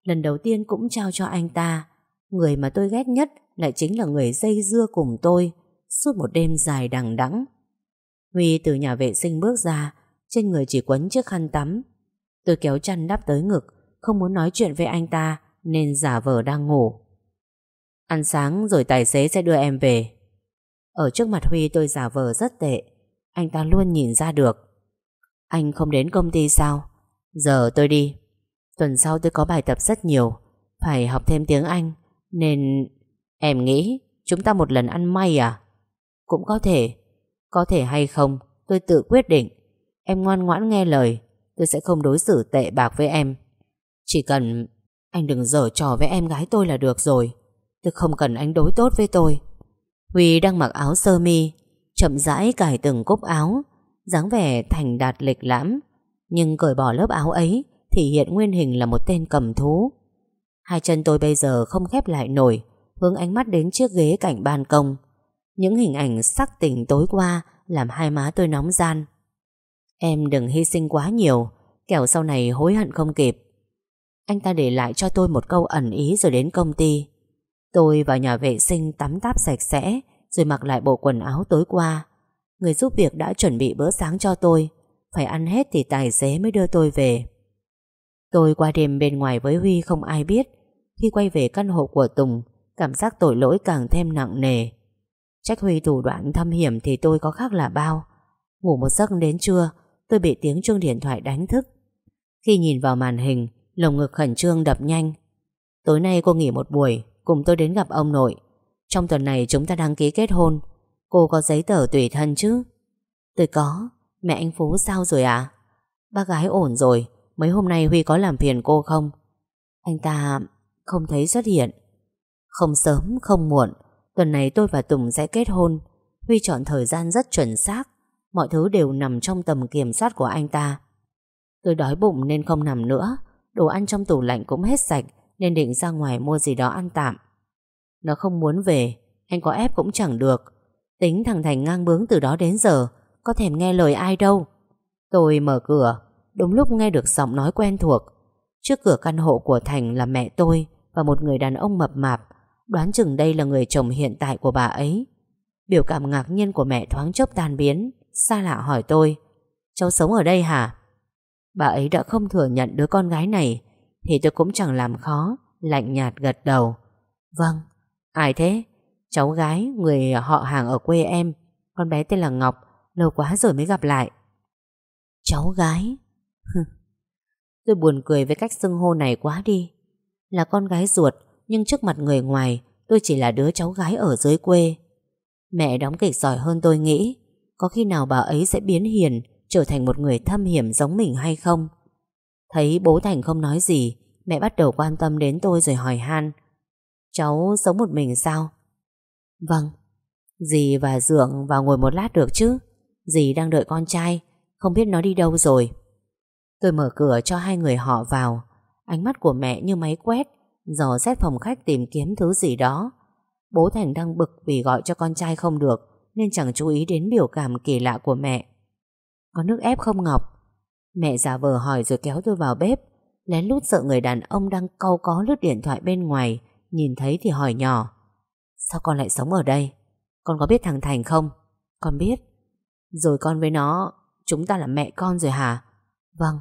Lần đầu tiên cũng trao cho anh ta. Người mà tôi ghét nhất Lại chính là người dây dưa cùng tôi, Suốt một đêm dài đằng đẵng. Huy từ nhà vệ sinh bước ra, Trên người chỉ quấn chiếc khăn tắm. Tôi kéo chăn đắp tới ngực, Không muốn nói chuyện với anh ta, Nên giả vờ đang ngủ. Ăn sáng rồi tài xế sẽ đưa em về. Ở trước mặt Huy tôi giả vờ rất tệ. Anh ta luôn nhìn ra được. Anh không đến công ty sao? Giờ tôi đi. Tuần sau tôi có bài tập rất nhiều. Phải học thêm tiếng Anh. Nên, em nghĩ Chúng ta một lần ăn may à? Cũng có thể. Có thể hay không, tôi tự quyết định. Em ngoan ngoãn nghe lời. Tôi sẽ không đối xử tệ bạc với em. Chỉ cần anh đừng dở trò với em gái tôi là được rồi. Tôi không cần anh đối tốt với tôi. Huy đang mặc áo sơ mi. Chậm rãi cài từng cúc áo dáng vẻ thành đạt lịch lãm Nhưng cởi bỏ lớp áo ấy Thì hiện nguyên hình là một tên cầm thú Hai chân tôi bây giờ không khép lại nổi Hướng ánh mắt đến chiếc ghế cạnh ban công Những hình ảnh sắc tình tối qua làm hai má tôi nóng gian. Em đừng hy sinh quá nhiều, kẻo sau này hối hận không kịp. Anh ta để lại cho tôi một câu ẩn ý rồi đến công ty. Tôi vào nhà vệ sinh tắm táp sạch sẽ rồi mặc lại bộ quần áo tối qua. Người giúp việc đã chuẩn bị bữa sáng cho tôi. Phải ăn hết thì tài xế mới đưa tôi về. Tôi qua đêm bên ngoài với Huy không ai biết. Khi quay về căn hộ của Tùng, cảm giác tội lỗi càng thêm nặng nề. Trách Huy thủ đoạn thâm hiểm thì tôi có khác là bao. Ngủ một giấc đến trưa, tôi bị tiếng chuông điện thoại đánh thức. Khi nhìn vào màn hình, lồng ngực khẩn trương đập nhanh. Tối nay cô nghỉ một buổi, cùng tôi đến gặp ông nội. Trong tuần này chúng ta đăng ký kết hôn. Cô có giấy tờ tùy thân chứ? Tôi có. Mẹ anh Phú sao rồi à? Bác gái ổn rồi. Mấy hôm nay Huy có làm phiền cô không? Anh ta không thấy xuất hiện. Không sớm, không muộn. Tuần này tôi và Tùng sẽ kết hôn. Huy chọn thời gian rất chuẩn xác. Mọi thứ đều nằm trong tầm kiểm soát của anh ta. Tôi đói bụng nên không nằm nữa. Đồ ăn trong tủ lạnh cũng hết sạch nên định ra ngoài mua gì đó ăn tạm. Nó không muốn về, anh có ép cũng chẳng được. Tính thằng Thành ngang bướng từ đó đến giờ, có thèm nghe lời ai đâu. Tôi mở cửa, đúng lúc nghe được giọng nói quen thuộc. Trước cửa căn hộ của Thành là mẹ tôi và một người đàn ông mập mạp, đoán chừng đây là người chồng hiện tại của bà ấy. Biểu cảm ngạc nhiên của mẹ thoáng chốc tan biến, xa lạ hỏi tôi, cháu sống ở đây hả? Bà ấy đã không thừa nhận đứa con gái này, thì tôi cũng chẳng làm khó, lạnh nhạt gật đầu. Vâng, ai thế? Cháu gái, người họ hàng ở quê em, con bé tên là Ngọc, lâu quá rồi mới gặp lại. Cháu gái? tôi buồn cười với cách xưng hô này quá đi. Là con gái ruột, nhưng trước mặt người ngoài, tôi chỉ là đứa cháu gái ở dưới quê. Mẹ đóng kịch giỏi hơn tôi nghĩ, có khi nào bà ấy sẽ biến hiền, trở thành một người thâm hiểm giống mình hay không? Thấy bố Thành không nói gì Mẹ bắt đầu quan tâm đến tôi rồi hỏi han Cháu sống một mình sao? Vâng. Dì và Dượng vào ngồi một lát được chứ? Dì đang đợi con trai, Không biết nó đi đâu rồi. Tôi mở cửa cho hai người họ vào. Ánh mắt của mẹ như máy quét, Dò xét phòng khách tìm kiếm thứ gì đó. Bố Thành đang bực vì gọi cho con trai không được, Nên chẳng chú ý đến biểu cảm kỳ lạ của mẹ. Có nước ép không, Ngọc? Mẹ giả vờ hỏi rồi kéo tôi vào bếp. Lén lút sợ người đàn ông đang câu có lướt điện thoại bên ngoài. Nhìn thấy thì hỏi nhỏ. Sao con lại sống ở đây? Con có biết thằng Thành không? Con biết. Rồi con với nó, Chúng ta là mẹ con rồi hả? Vâng.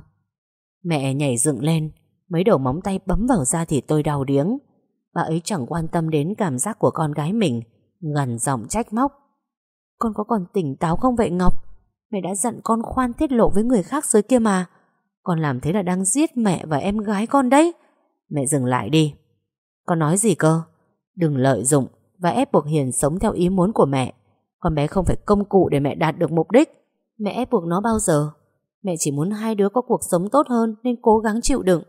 Mẹ nhảy dựng lên, Mấy đầu móng tay bấm vào da thì tôi đau điếng. Bà ấy chẳng quan tâm đến cảm giác của con gái mình Gần giọng trách móc. Con có còn tỉnh táo không vậy Ngọc? Mẹ đã dặn con khoan tiết lộ với người khác dưới kia mà. Con làm thế là đang giết mẹ và em gái con đấy. Mẹ dừng lại đi. Con nói gì cơ? Đừng lợi dụng và ép buộc Hiền sống theo ý muốn của mẹ. Con bé không phải công cụ để mẹ đạt được mục đích. Mẹ ép buộc nó bao giờ? Mẹ chỉ muốn hai đứa có cuộc sống tốt hơn Nên cố gắng chịu đựng.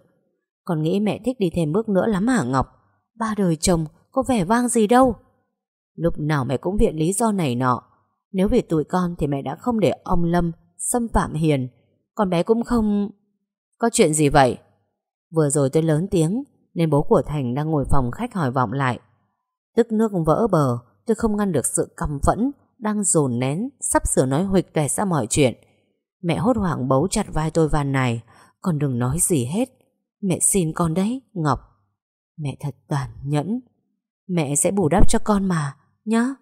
Con nghĩ mẹ thích đi thêm bước nữa lắm hả, Ngọc? Ba đời chồng, có vẻ vang gì đâu. Lúc nào mẹ cũng viện lý do này nọ. Nếu vì tụi con thì mẹ đã không để ông Lâm xâm phạm Hiền. Con bé cũng không... Có chuyện gì vậy? Vừa rồi tôi lớn tiếng nên bố của Thành đang ngồi phòng khách hỏi vọng lại. Tức nước vỡ bờ, tôi không ngăn được sự căm phẫn đang dồn nén, sắp sửa nói huịch tuệ ra mọi chuyện. Mẹ hốt hoảng bấu chặt vai tôi van này, con đừng nói gì hết. Mẹ xin con đấy, Ngọc. Mẹ thật tàn nhẫn. Mẹ sẽ bù đắp cho con mà, nhá.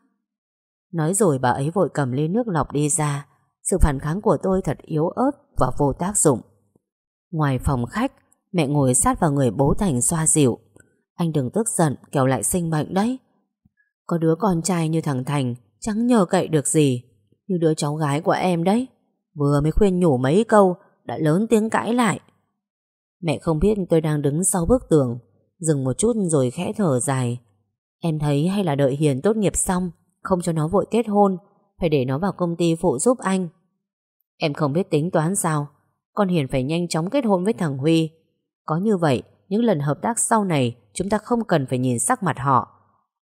Nói rồi bà ấy vội cầm ly nước lọc đi ra Sự phản kháng của tôi thật yếu ớt Và vô tác dụng Ngoài phòng khách Mẹ ngồi sát vào người bố Thành xoa dịu. Anh đừng tức giận kéo lại sinh bệnh đấy. Có đứa con trai như thằng Thành, Chẳng nhờ cậy được gì. Như đứa cháu gái của em đấy. Vừa mới khuyên nhủ mấy câu, Đã lớn tiếng cãi lại. Mẹ không biết tôi đang đứng sau bức tường, Dừng một chút rồi khẽ thở dài. Em thấy hay là đợi Hiền tốt nghiệp xong, không cho nó vội kết hôn, Phải để nó vào công ty phụ giúp anh. Em không biết tính toán sao, Con Hiền phải nhanh chóng kết hôn với thằng Huy. Có như vậy Những lần hợp tác sau này Chúng ta không cần phải nhìn sắc mặt họ.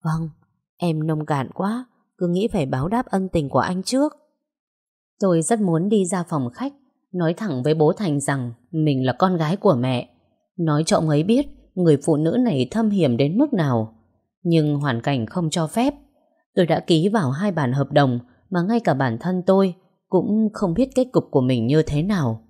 Vâng, em nông cạn quá Cứ nghĩ phải báo đáp ân tình của anh trước. Tôi rất muốn đi ra phòng khách Nói thẳng với bố Thành rằng Mình là con gái của mẹ. Nói cho ông ấy biết Người phụ nữ này thâm hiểm đến mức nào. Nhưng hoàn cảnh không cho phép. Tôi đã ký vào hai bản hợp đồng mà ngay cả bản thân tôi cũng không biết kết cục của mình như thế nào.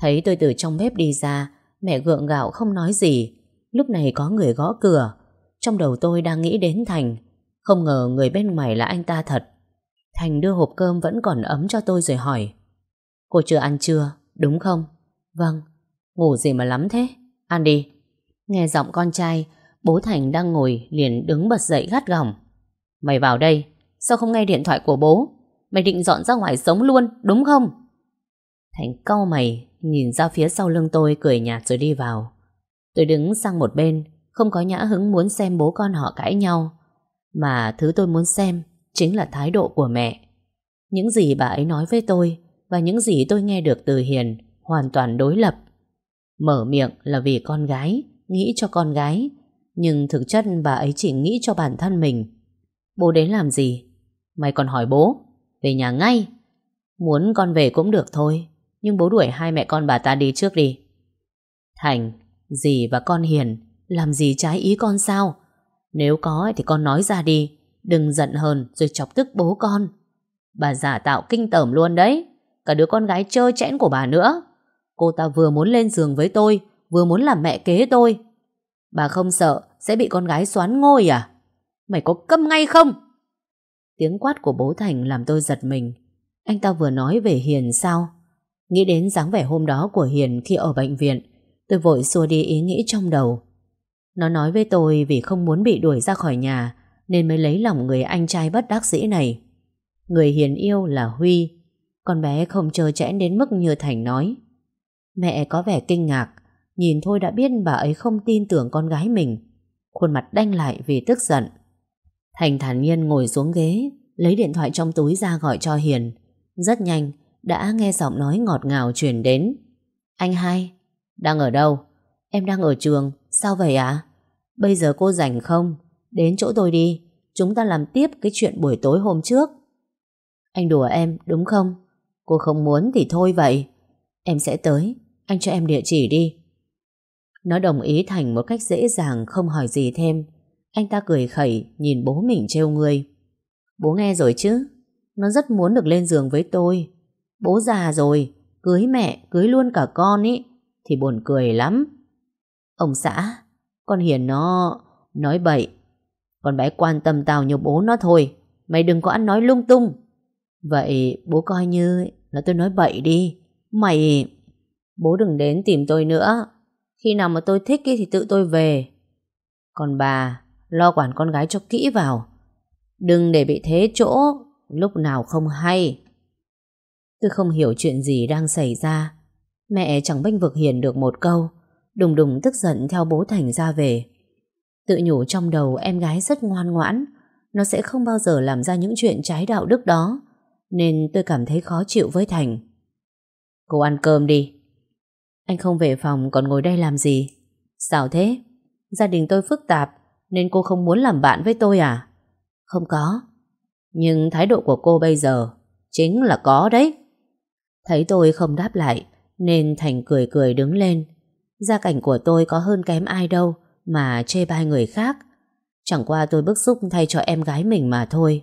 Thấy tôi từ trong bếp đi ra, mẹ gượng gạo không nói gì. Lúc này có người gõ cửa. Trong đầu tôi đang nghĩ đến Thành. Không ngờ người bên ngoài là anh ta thật. Thành đưa hộp cơm vẫn còn ấm cho tôi rồi hỏi. Cô chưa ăn chưa, đúng không? Vâng. Ngủ gì mà lắm thế? Ăn đi. Nghe giọng con trai, bố Thành đang ngồi liền đứng bật dậy gắt gỏng. Mày vào đây, sao không nghe điện thoại của bố? Mày định dọn ra ngoài sống luôn, đúng không? Thành cau mày, nhìn ra phía sau lưng tôi cười nhạt rồi đi vào. Tôi đứng sang một bên, không có nhã hứng muốn xem bố con họ cãi nhau. Mà thứ tôi muốn xem chính là thái độ của mẹ. Những gì bà ấy nói với tôi và những gì tôi nghe được từ Hiền hoàn toàn đối lập. Mở miệng là vì con gái, nghĩ cho con gái, nhưng thực chất bà ấy chỉ nghĩ cho bản thân mình. Bố đến làm gì? Mày còn hỏi bố? Về nhà ngay. Muốn con về cũng được thôi, nhưng bố đuổi hai mẹ con bà ta đi trước đi. Thành, dì và con Hiền làm gì trái ý con sao? Nếu có thì con nói ra đi, đừng giận hờn rồi chọc tức bố con. Bà giả tạo kinh tởm luôn đấy, cả đứa con gái chơi chẽn của bà nữa. Cô ta vừa muốn lên giường với tôi, vừa muốn làm mẹ kế tôi. Bà không sợ sẽ bị con gái xoán ngôi à? Mày có câm ngay không? Tiếng quát của bố Thành làm tôi giật mình. Anh ta vừa nói về Hiền sao? Nghĩ đến dáng vẻ hôm đó của Hiền khi ở bệnh viện, tôi vội xua đi ý nghĩ trong đầu. Nó nói với tôi vì không muốn bị đuổi ra khỏi nhà nên mới lấy lòng người anh trai bất đắc dĩ này. Người Hiền yêu là Huy, con bé không trơ chẽn đến mức như Thành nói. Mẹ có vẻ kinh ngạc, nhìn thôi đã biết bà ấy không tin tưởng con gái mình. Khuôn mặt đanh lại vì tức giận. Thành thản nhiên ngồi xuống ghế, lấy điện thoại trong túi ra gọi cho Hiền. Rất nhanh, đã nghe giọng nói ngọt ngào truyền đến. Anh hai, đang ở đâu? Em đang ở trường, sao vậy ạ? À? Bây giờ cô rảnh không? Đến chỗ tôi đi, chúng ta làm tiếp cái chuyện buổi tối hôm trước. Anh đùa em, đúng không? Cô không muốn thì thôi vậy. Em sẽ tới, anh cho em địa chỉ đi. Nó đồng ý Thành một cách dễ dàng không hỏi gì thêm. Anh ta cười khẩy nhìn bố mình trêu người. Bố nghe rồi chứ? Nó rất muốn được lên giường với tôi. Bố già rồi, cưới mẹ, cưới luôn cả con ý. Thì buồn cười lắm. Ông xã, con Hiền nó... nói bậy. Con bé quan tâm tao như bố nó thôi. Mày đừng có ăn nói lung tung. Vậy bố coi như là tôi nói bậy đi. Mày... Bố đừng đến tìm tôi nữa. Khi nào mà tôi thích thì tự tôi về. Còn bà, lo quản con gái cho kỹ vào. Đừng để bị thế chỗ, lúc nào không hay. Tôi không hiểu chuyện gì đang xảy ra. Mẹ chẳng bênh vực hiền được một câu. Đùng đùng tức giận theo bố Thành ra về. Tự nhủ trong đầu em gái rất ngoan ngoãn. Nó sẽ không bao giờ làm ra những chuyện trái đạo đức đó. Nên tôi cảm thấy khó chịu với Thành. Cô ăn cơm đi. Anh không về phòng còn ngồi đây làm gì? Sao thế? Gia đình tôi phức tạp, nên cô không muốn làm bạn với tôi à? Không có. Nhưng thái độ của cô bây giờ chính là có đấy. Thấy tôi không đáp lại nên Thành cười cười đứng lên. Gia cảnh của tôi có hơn kém ai đâu mà chê bai người khác. Chẳng qua tôi bức xúc thay cho em gái mình mà thôi.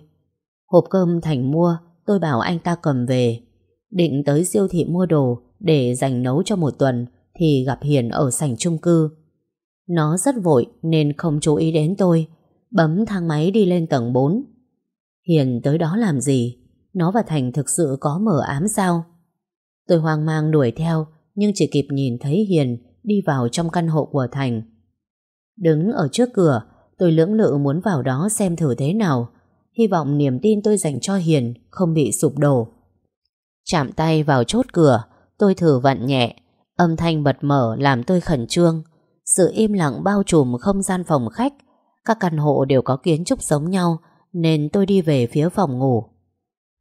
Hộp cơm Thành mua tôi bảo anh ta cầm về. Định tới siêu thị mua đồ để dành nấu cho một tuần thì gặp Hiền ở sảnh chung cư. Nó rất vội nên không chú ý đến tôi, bấm thang máy đi lên tầng 4. Hiền tới đó làm gì? Nó và Thành thực sự có mở ám sao? Tôi hoang mang đuổi theo nhưng chỉ kịp nhìn thấy Hiền đi vào trong căn hộ của Thành. Đứng ở trước cửa, tôi lưỡng lự muốn vào đó xem thử thế nào, hy vọng niềm tin tôi dành cho Hiền không bị sụp đổ. Chạm tay vào chốt cửa, Tôi thử vặn nhẹ, âm thanh bật mở làm tôi khẩn trương. Sự im lặng bao trùm không gian phòng khách. Các căn hộ đều có kiến trúc giống nhau, nên tôi đi về phía phòng ngủ.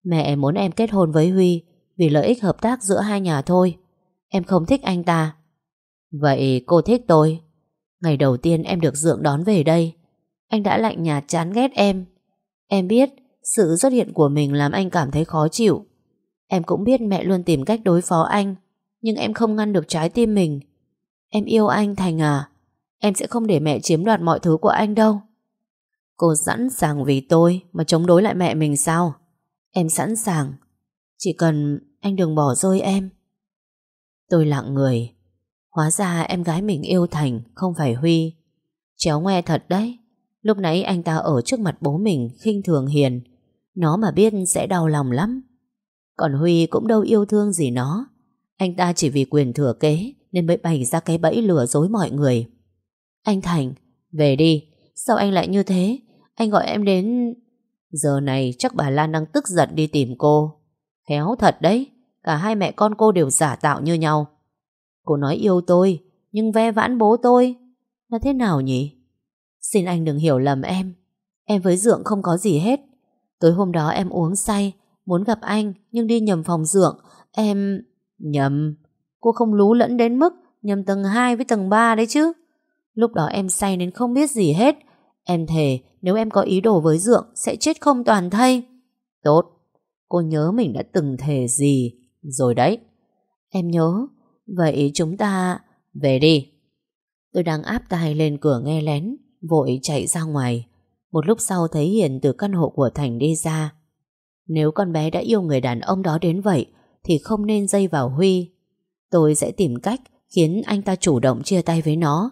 Mẹ muốn em kết hôn với Huy vì lợi ích hợp tác giữa hai nhà thôi. Em không thích anh ta. Vậy cô thích tôi. Ngày đầu tiên em được dượng đón về đây. Anh đã lạnh nhạt chán ghét em. Em biết sự xuất hiện của mình làm anh cảm thấy khó chịu. Em cũng biết mẹ luôn tìm cách đối phó anh, Nhưng em không ngăn được trái tim mình Em yêu anh Thành à Em sẽ không để mẹ chiếm đoạt mọi thứ của anh đâu Cô sẵn sàng vì tôi mà chống đối lại mẹ mình sao? Em sẵn sàng. Chỉ cần anh đừng bỏ rơi em. Tôi lặng người. Hóa ra em gái mình yêu Thành, không phải Huy. Chéo ngoe thật đấy. Lúc nãy anh ta ở trước mặt bố mình khinh thường Hiền. Nó mà biết sẽ đau lòng lắm. Còn Huy cũng đâu yêu thương gì nó. Anh ta chỉ vì quyền thừa kế nên mới bày ra cái bẫy lừa dối mọi người. Anh Thành, về đi. Sao anh lại như thế? Anh gọi em đến... Giờ này chắc bà Lan đang tức giận đi tìm cô. Khéo thật đấy. Cả hai mẹ con cô đều giả tạo như nhau. Cô nói yêu tôi, nhưng ve vãn bố tôi. Là thế nào nhỉ? Xin anh đừng hiểu lầm em. Em với Dượng không có gì hết. Tối hôm đó em uống say, muốn gặp anh nhưng đi nhầm phòng Dượng. Em... Nhầm. Cô không lú lẫn đến mức nhầm tầng 2 với tầng 3 đấy chứ. Lúc đó em say nên không biết gì hết. Em thề nếu em có ý đồ với Dượng sẽ chết không toàn thây. Tốt. Cô nhớ mình đã từng thề gì rồi đấy. Em nhớ. Vậy chúng ta... Về đi. Tôi đang áp tai lên cửa nghe lén, vội chạy ra ngoài. Một lúc sau thấy Hiền từ căn hộ của Thành đi ra. Nếu con bé đã yêu người đàn ông đó đến vậy, thì không nên dây vào Huy. Tôi sẽ tìm cách khiến anh ta chủ động chia tay với nó.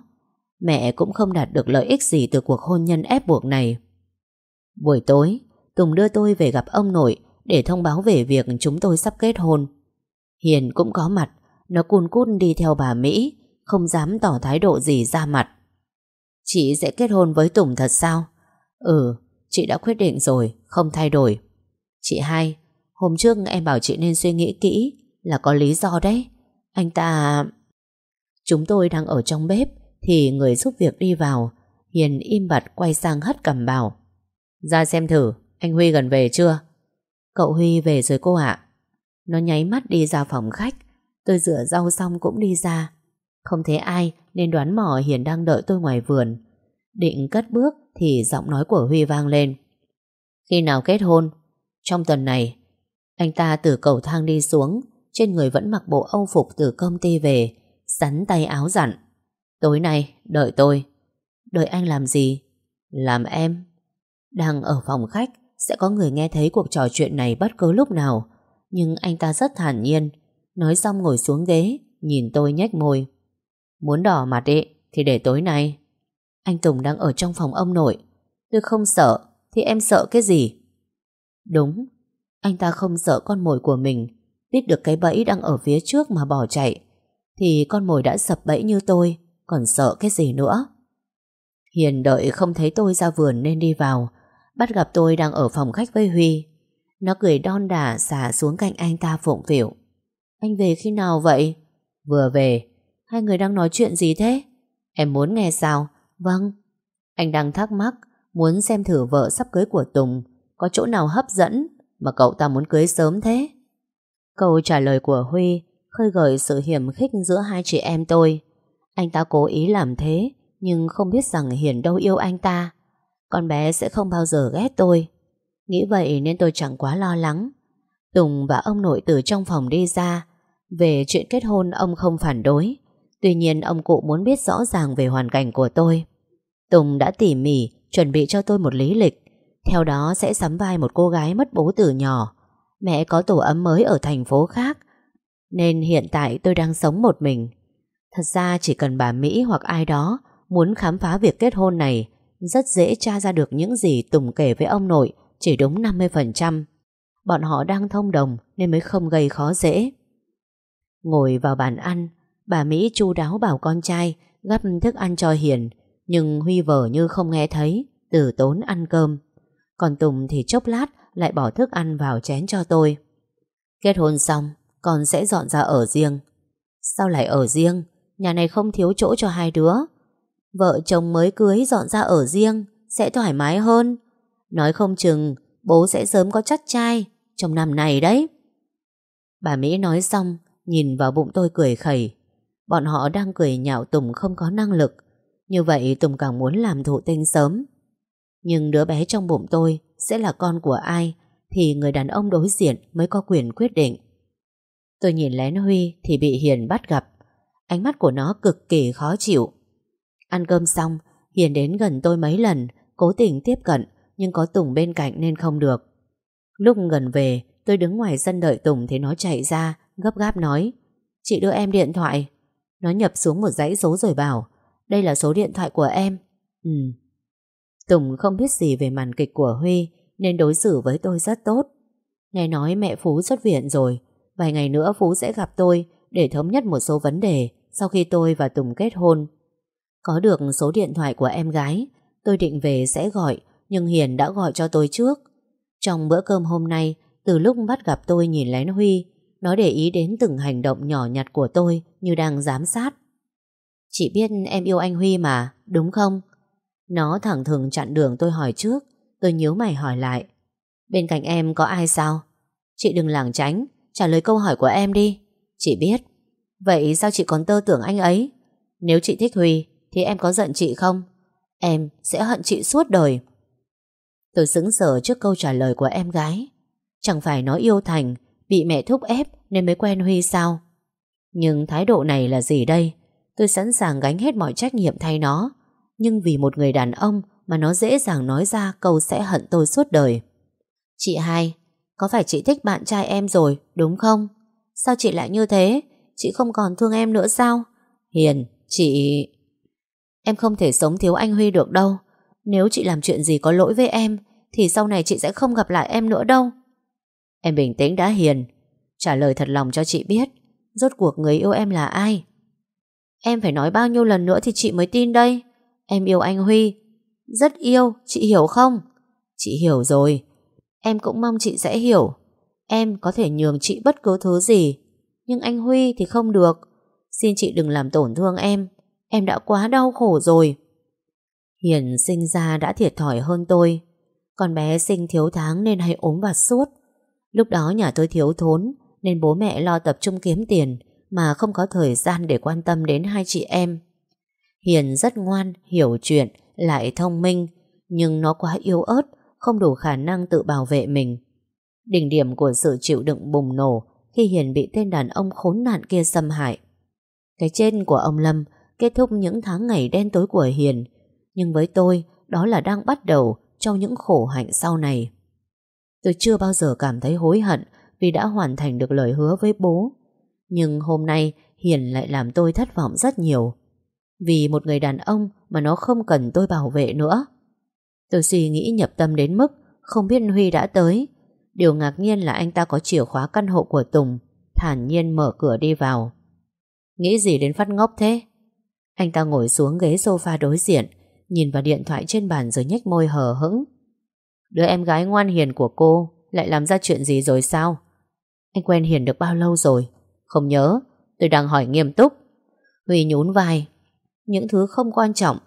Mẹ cũng không đạt được lợi ích gì từ cuộc hôn nhân ép buộc này. Buổi tối, Tùng đưa tôi về gặp ông nội để thông báo về việc chúng tôi sắp kết hôn. Hiền cũng có mặt, nó cun cút đi theo bà Mỹ, không dám tỏ thái độ gì ra mặt. Chị sẽ kết hôn với Tùng thật sao? Ừ, chị đã quyết định rồi, không thay đổi. Chị hai, hôm trước em bảo chị nên suy nghĩ kỹ, là có lý do đấy. Anh ta... Chúng tôi đang ở trong bếp, thì người giúp việc đi vào. Hiền im bặt quay sang hất cầm bảo. Ra xem thử, anh Huy gần về chưa? Cậu Huy về rồi cô ạ. Nó nháy mắt đi ra phòng khách. Tôi rửa rau xong cũng đi ra. Không thấy ai nên đoán mò Hiền đang đợi tôi ngoài vườn. Định cất bước thì giọng nói của Huy vang lên. Khi nào kết hôn? Trong tuần này. Anh ta từ cầu thang đi xuống, trên người vẫn mặc bộ âu phục từ công ty về, sắn tay áo dặn. Tối nay, đợi tôi. Đợi anh làm gì? Làm em. Đang ở phòng khách, sẽ có người nghe thấy cuộc trò chuyện này bất cứ lúc nào. Nhưng anh ta rất thản nhiên, nói xong ngồi xuống ghế, nhìn tôi nhếch môi. Muốn đỏ mặt đi, thì để tối nay. Anh Tùng đang ở trong phòng ông nội. Tôi không sợ, thì em sợ cái gì? Đúng, anh ta không sợ con mồi của mình, biết được cái bẫy đang ở phía trước mà bỏ chạy. Thì con mồi đã sập bẫy như tôi, còn sợ cái gì nữa. Hiền đợi không thấy tôi ra vườn nên đi vào, bắt gặp tôi đang ở phòng khách với Huy. Nó cười đon đả xả xuống cạnh anh ta phụng phịu. Anh về khi nào vậy? Vừa về. Hai người đang nói chuyện gì thế? Em muốn nghe sao? Vâng. Anh đang thắc mắc, muốn xem thử vợ sắp cưới của Tùng có chỗ nào hấp dẫn mà cậu ta muốn cưới sớm thế? Câu trả lời của Huy khơi gợi sự hiểm khích giữa hai chị em tôi. Anh ta cố ý làm thế, nhưng không biết rằng Hiền đâu yêu anh ta. Con bé sẽ không bao giờ ghét tôi. Nghĩ vậy nên tôi chẳng quá lo lắng. Tùng và ông nội từ trong phòng đi ra. Về chuyện kết hôn ông không phản đối. Tuy nhiên ông cụ muốn biết rõ ràng về hoàn cảnh của tôi. Tùng đã tỉ mỉ chuẩn bị cho tôi một lý lịch. Theo đó sẽ sắm vai một cô gái mất bố từ nhỏ. Mẹ có tổ ấm mới ở thành phố khác. Nên hiện tại tôi đang sống một mình. Thật ra chỉ cần bà Mỹ hoặc ai đó muốn khám phá việc kết hôn này, rất dễ tra ra được những gì Tùng kể với ông nội chỉ đúng 50%. Bọn họ đang thông đồng nên mới không gây khó dễ. Ngồi vào bàn ăn, bà Mỹ chu đáo bảo con trai gắp thức ăn cho Hiền, nhưng Huy vờ như không nghe thấy, từ tốn ăn cơm. Còn Tùng thì chốc lát lại bỏ thức ăn vào chén cho tôi. Kết hôn xong, con sẽ dọn ra ở riêng. Sao lại ở riêng? Nhà này không thiếu chỗ cho hai đứa Vợ chồng mới cưới dọn ra ở riêng, Sẽ thoải mái hơn. Nói không chừng, Bố sẽ sớm có chắc trai Trong năm này đấy. Bà Mỹ nói xong, Nhìn vào bụng tôi cười khẩy. Bọn họ đang cười nhạo Tùng không có năng lực. Như vậy Tùng càng muốn làm thụ tinh sớm. Nhưng đứa bé trong bụng tôi Sẽ là con của ai Thì người đàn ông đối diện mới có quyền quyết định. Tôi nhìn lén Huy Thì bị Hiền bắt gặp. Ánh mắt của nó cực kỳ khó chịu. Ăn cơm xong, Hiền đến gần tôi mấy lần, Cố tình tiếp cận, Nhưng có Tùng bên cạnh nên không được. Lúc gần về, tôi đứng ngoài sân đợi Tùng Thì nó chạy ra, gấp gáp nói, Chị đưa em điện thoại. Nó nhập xuống một dãy số rồi bảo, Đây là số điện thoại của em. Ừ. Tùng không biết gì về màn kịch của Huy, Nên đối xử với tôi rất tốt. Nghe nói mẹ Phú xuất viện rồi, Vài ngày nữa Phú sẽ gặp tôi Để thống nhất một số vấn đề Sau khi tôi và Tùng kết hôn. Có được số điện thoại của em gái, Tôi định về sẽ gọi, Nhưng Hiền đã gọi cho tôi trước. Trong bữa cơm hôm nay, Từ lúc bắt gặp tôi nhìn lén Huy, Nó để ý đến từng hành động nhỏ nhặt của tôi Như đang giám sát. Chị biết em yêu anh Huy mà, Đúng không? Nó thẳng thừng chặn đường tôi hỏi trước, Tôi nhớ mày hỏi lại. Bên cạnh em có ai sao? Chị đừng lảng tránh, Trả lời câu hỏi của em đi. Chị biết. Vậy sao chị còn tơ tưởng anh ấy? Nếu chị thích Huy thì em có giận chị không? Em sẽ hận chị suốt đời. Tôi sững sờ trước câu trả lời của em gái. Chẳng phải nó yêu Thành, Bị mẹ thúc ép nên mới quen Huy sao? Nhưng thái độ này là gì đây? Tôi sẵn sàng gánh hết mọi trách nhiệm thay nó. Nhưng vì một người đàn ông Mà nó dễ dàng nói ra câu sẽ hận tôi suốt đời. Chị hai, Có phải chị thích bạn trai em rồi, Đúng không? Sao chị lại như thế? Chị không còn thương em nữa sao? Hiền, chị Em không thể sống thiếu anh Huy được đâu. Nếu chị làm chuyện gì có lỗi với em Thì sau này chị sẽ không gặp lại em nữa đâu. Em bình tĩnh đã Hiền. Trả lời thật lòng cho chị biết Rốt cuộc người yêu em là ai? Em phải nói bao nhiêu lần nữa Thì chị mới tin đây? Em yêu anh Huy. Rất yêu, chị hiểu không? Chị hiểu rồi. Em cũng mong chị sẽ hiểu. Em có thể nhường chị bất cứ thứ gì Nhưng anh Huy thì không được. Xin chị đừng làm tổn thương em. Em đã quá đau khổ rồi. Hiền sinh ra đã thiệt thòi hơn tôi. Con bé sinh thiếu tháng nên hay ốm và suốt Lúc đó nhà tôi thiếu thốn Nên bố mẹ lo tập trung kiếm tiền Mà không có thời gian để quan tâm đến hai chị em. Hiền rất ngoan, hiểu chuyện Lại thông minh Nhưng nó quá yếu ớt Không đủ khả năng tự bảo vệ mình. Đỉnh điểm của sự chịu đựng bùng nổ Khi Hiền bị tên đàn ông khốn nạn kia xâm hại. Cái chết của ông Lâm kết thúc những tháng ngày đen tối của Hiền. Nhưng với tôi, đó là đang bắt đầu trong những khổ hạnh sau này. Tôi chưa bao giờ cảm thấy hối hận vì đã hoàn thành được lời hứa với bố. Nhưng hôm nay Hiền lại làm tôi thất vọng rất nhiều. Vì một người đàn ông mà nó không cần tôi bảo vệ nữa. Tôi suy nghĩ nhập tâm đến mức không biết Huy đã tới. Điều ngạc nhiên là anh ta có chìa khóa căn hộ của Tùng, thản nhiên mở cửa đi vào. Nghĩ gì đến phát ngốc thế? Anh ta ngồi xuống ghế sofa đối diện, Nhìn vào điện thoại trên bàn rồi nhếch môi hờ hững. Đứa em gái ngoan hiền của cô Lại làm ra chuyện gì rồi sao? Anh quen Hiền được bao lâu rồi? Không nhớ, Tôi đang hỏi nghiêm túc. Huy nhún vai. Những thứ không quan trọng,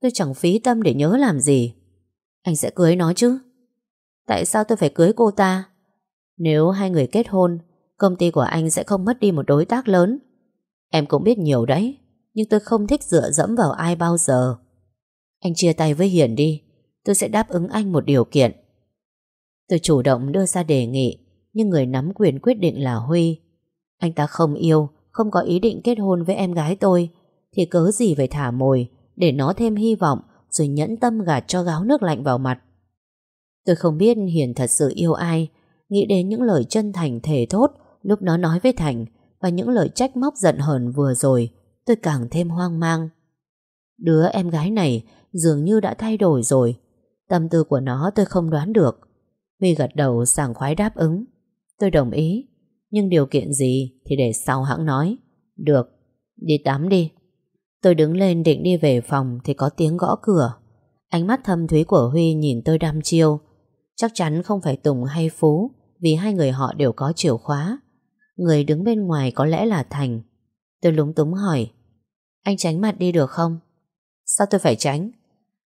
Tôi chẳng phí tâm để nhớ làm gì. Anh sẽ cưới nó chứ? Tại sao tôi phải cưới cô ta? Nếu hai người kết hôn, Công ty của anh sẽ không mất đi một đối tác lớn. Em cũng biết nhiều đấy nhưng tôi không thích dựa dẫm vào ai bao giờ. Anh chia tay với Hiền đi, tôi sẽ đáp ứng anh một điều kiện. Tôi chủ động đưa ra đề nghị, nhưng người nắm quyền quyết định là Huy. Anh ta không yêu, không có ý định kết hôn với em gái tôi, thì cớ gì phải thả mồi, để nó thêm hy vọng, rồi nhẫn tâm gạt cho gáo nước lạnh vào mặt. Tôi không biết Hiền thật sự yêu ai, nghĩ đến những lời chân thành thể thốt lúc nó nói với Thành và những lời trách móc giận hờn vừa rồi tôi càng thêm hoang mang. Đứa em gái này dường như đã thay đổi rồi. Tâm tư của nó tôi không đoán được. Huy gật đầu sảng khoái đáp ứng. Tôi đồng ý. Nhưng điều kiện gì thì để sau hãng nói. Được, đi tắm đi. Tôi đứng lên định đi về phòng thì có tiếng gõ cửa. Ánh mắt thâm thúy của Huy nhìn tôi đăm chiêu. Chắc chắn không phải Tùng hay Phú vì hai người họ đều có chìa khóa. Người đứng bên ngoài có lẽ là Thành. Tôi lúng túng hỏi anh tránh mặt đi được không? Sao tôi phải tránh?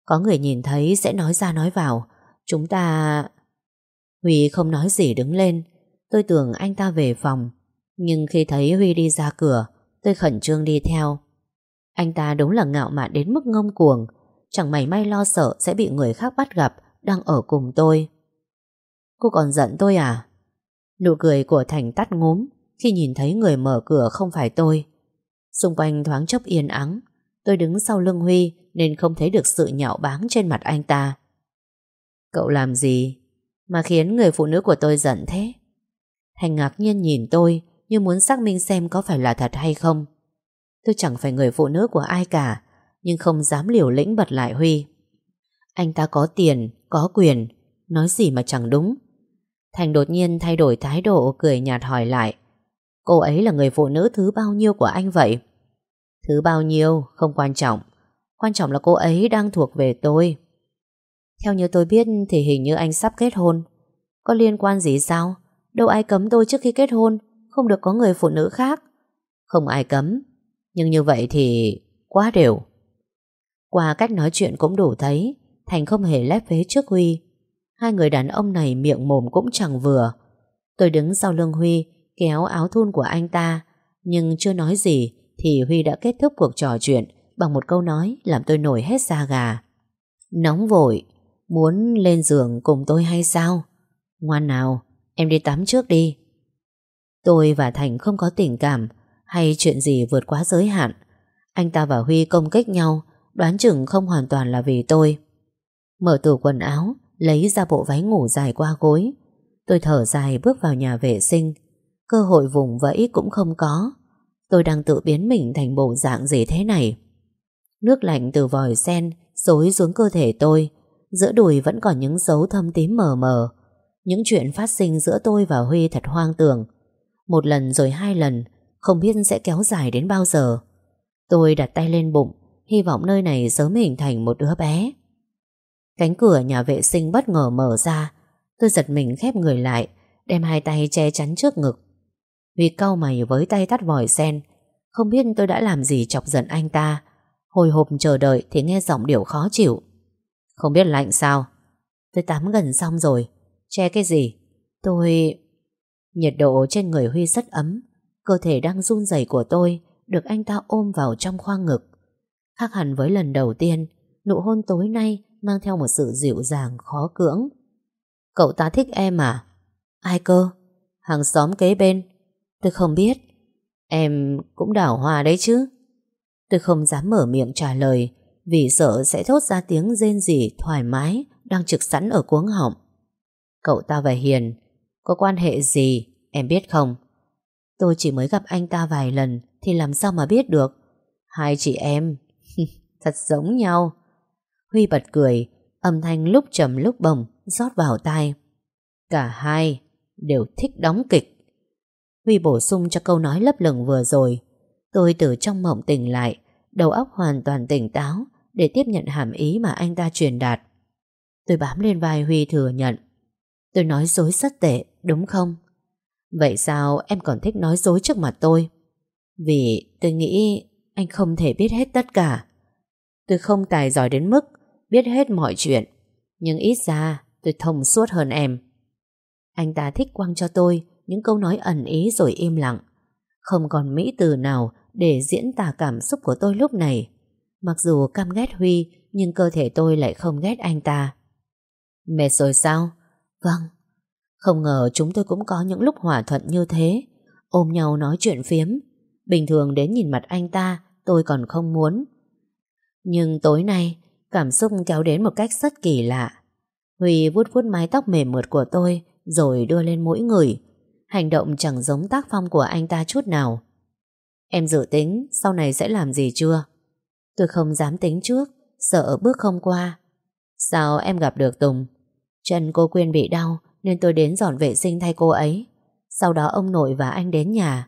Có người nhìn thấy sẽ nói ra nói vào. Chúng ta... Huy không nói gì đứng lên. Tôi tưởng anh ta về phòng. Nhưng khi thấy Huy đi ra cửa, tôi khẩn trương đi theo. Anh ta đúng là ngạo mạn đến mức ngông cuồng. Chẳng mảy may lo sợ sẽ bị người khác bắt gặp đang ở cùng tôi. Cô còn giận tôi à? Nụ cười của Thành tắt ngúm khi nhìn thấy người mở cửa không phải tôi. Xung quanh thoáng chốc yên ắng Tôi đứng sau lưng Huy Nên không thấy được sự nhạo báng trên mặt anh ta Cậu làm gì mà khiến người phụ nữ của tôi giận thế? Thành ngạc nhiên nhìn tôi như muốn xác minh xem có phải là thật hay không. Tôi chẳng phải người phụ nữ của ai cả, nhưng không dám liều lĩnh bật lại Huy. Anh ta có tiền, có quyền, nói gì mà chẳng đúng. Thành đột nhiên thay đổi thái độ cười nhạt hỏi lại. Cô ấy là người phụ nữ thứ bao nhiêu của anh vậy? Thứ bao nhiêu không quan trọng. Quan trọng là cô ấy đang thuộc về tôi. Theo như tôi biết thì hình như anh sắp kết hôn. Có liên quan gì sao? Đâu ai cấm tôi trước khi kết hôn không được có người phụ nữ khác. Không ai cấm. Nhưng như vậy thì quá đều. Qua cách nói chuyện cũng đủ thấy, Thành không hề lép vế trước Huy. Hai người đàn ông này miệng mồm cũng chẳng vừa. Tôi đứng sau lưng Huy kéo áo thun của anh ta nhưng chưa nói gì thì Huy đã kết thúc cuộc trò chuyện bằng một câu nói làm tôi nổi hết da gà. Nóng vội, muốn lên giường cùng tôi hay sao? Ngoan nào, em đi tắm trước đi. Tôi và Thành không có tình cảm hay chuyện gì vượt quá giới hạn. Anh ta và Huy công kích nhau, đoán chừng không hoàn toàn là vì tôi. Mở tủ quần áo, lấy ra bộ váy ngủ dài qua gối. Tôi thở dài bước vào nhà vệ sinh. Cơ hội vùng vẫy cũng không có. Tôi đang tự biến mình thành bộ dạng gì thế này. Nước lạnh từ vòi sen xối xuống cơ thể tôi. Giữa đùi vẫn còn những dấu thâm tím mờ mờ. Những chuyện phát sinh giữa tôi và Huy thật hoang tưởng. Một lần rồi hai lần, không biết sẽ kéo dài đến bao giờ. Tôi đặt tay lên bụng, hy vọng nơi này sớm hình thành một đứa bé. Cánh cửa nhà vệ sinh bất ngờ mở ra, tôi giật mình khép người lại, đem hai tay che chắn trước ngực. Huy cau mày với tay tắt vòi sen, không biết tôi đã làm gì chọc giận anh ta. Hồi hộp chờ đợi thì nghe giọng điệu khó chịu. Không biết lạnh sao? Tôi tắm gần xong rồi, che cái gì? Tôi... Nhiệt độ trên người Huy rất ấm Cơ thể đang run rẩy của tôi Được anh ta ôm vào trong khoang ngực Khác hẳn với lần đầu tiên Nụ hôn tối nay Mang theo một sự dịu dàng khó cưỡng Cậu ta thích em à Ai cơ Hàng xóm kế bên Tôi không biết. Em cũng đảo hoa đấy chứ. Tôi không dám mở miệng trả lời Vì sợ sẽ thốt ra tiếng rên rỉ thoải mái Đang trực sẵn ở cuống họng. Cậu ta và Hiền, Có quan hệ gì? Em biết không? Tôi chỉ mới gặp anh ta vài lần Thì làm sao mà biết được? Hai chị em, Thật giống nhau. Huy bật cười, Âm thanh lúc trầm lúc bồng rót vào tai. Cả hai đều thích đóng kịch. Huy bổ sung cho câu nói lấp lửng vừa rồi. Tôi từ trong mộng tỉnh lại, Đầu óc hoàn toàn tỉnh táo Để tiếp nhận hàm ý mà anh ta truyền đạt. Tôi bám lên vai Huy thừa nhận. Tôi nói dối rất tệ, Đúng không? Vậy sao em còn thích nói dối trước mặt tôi? Vì tôi nghĩ Anh không thể biết hết tất cả. Tôi không tài giỏi đến mức Biết hết mọi chuyện, Nhưng ít ra tôi thông suốt hơn em. Anh ta thích quăng cho tôi những câu nói ẩn ý rồi im lặng. Không còn mỹ từ nào Để diễn tả cảm xúc của tôi lúc này. Mặc dù căm ghét Huy, Nhưng cơ thể tôi lại không ghét anh ta. Mệt rồi sao? Vâng. Không ngờ chúng tôi cũng có những lúc hòa thuận như thế. Ôm nhau nói chuyện phiếm. Bình thường đến nhìn mặt anh ta, Tôi còn không muốn. Nhưng tối nay, Cảm xúc kéo đến một cách rất kỳ lạ. Huy vuốt vuốt mái tóc mềm mượt của tôi, Rồi đưa lên mũi người. Hành động chẳng giống tác phong của anh ta chút nào. Em dự tính, Sau này sẽ làm gì chưa? Tôi không dám tính trước, Sợ bước không qua. Sao em gặp được Tùng? Chân cô Quyên bị đau, Nên tôi đến dọn vệ sinh thay cô ấy. Sau đó ông nội và anh đến nhà.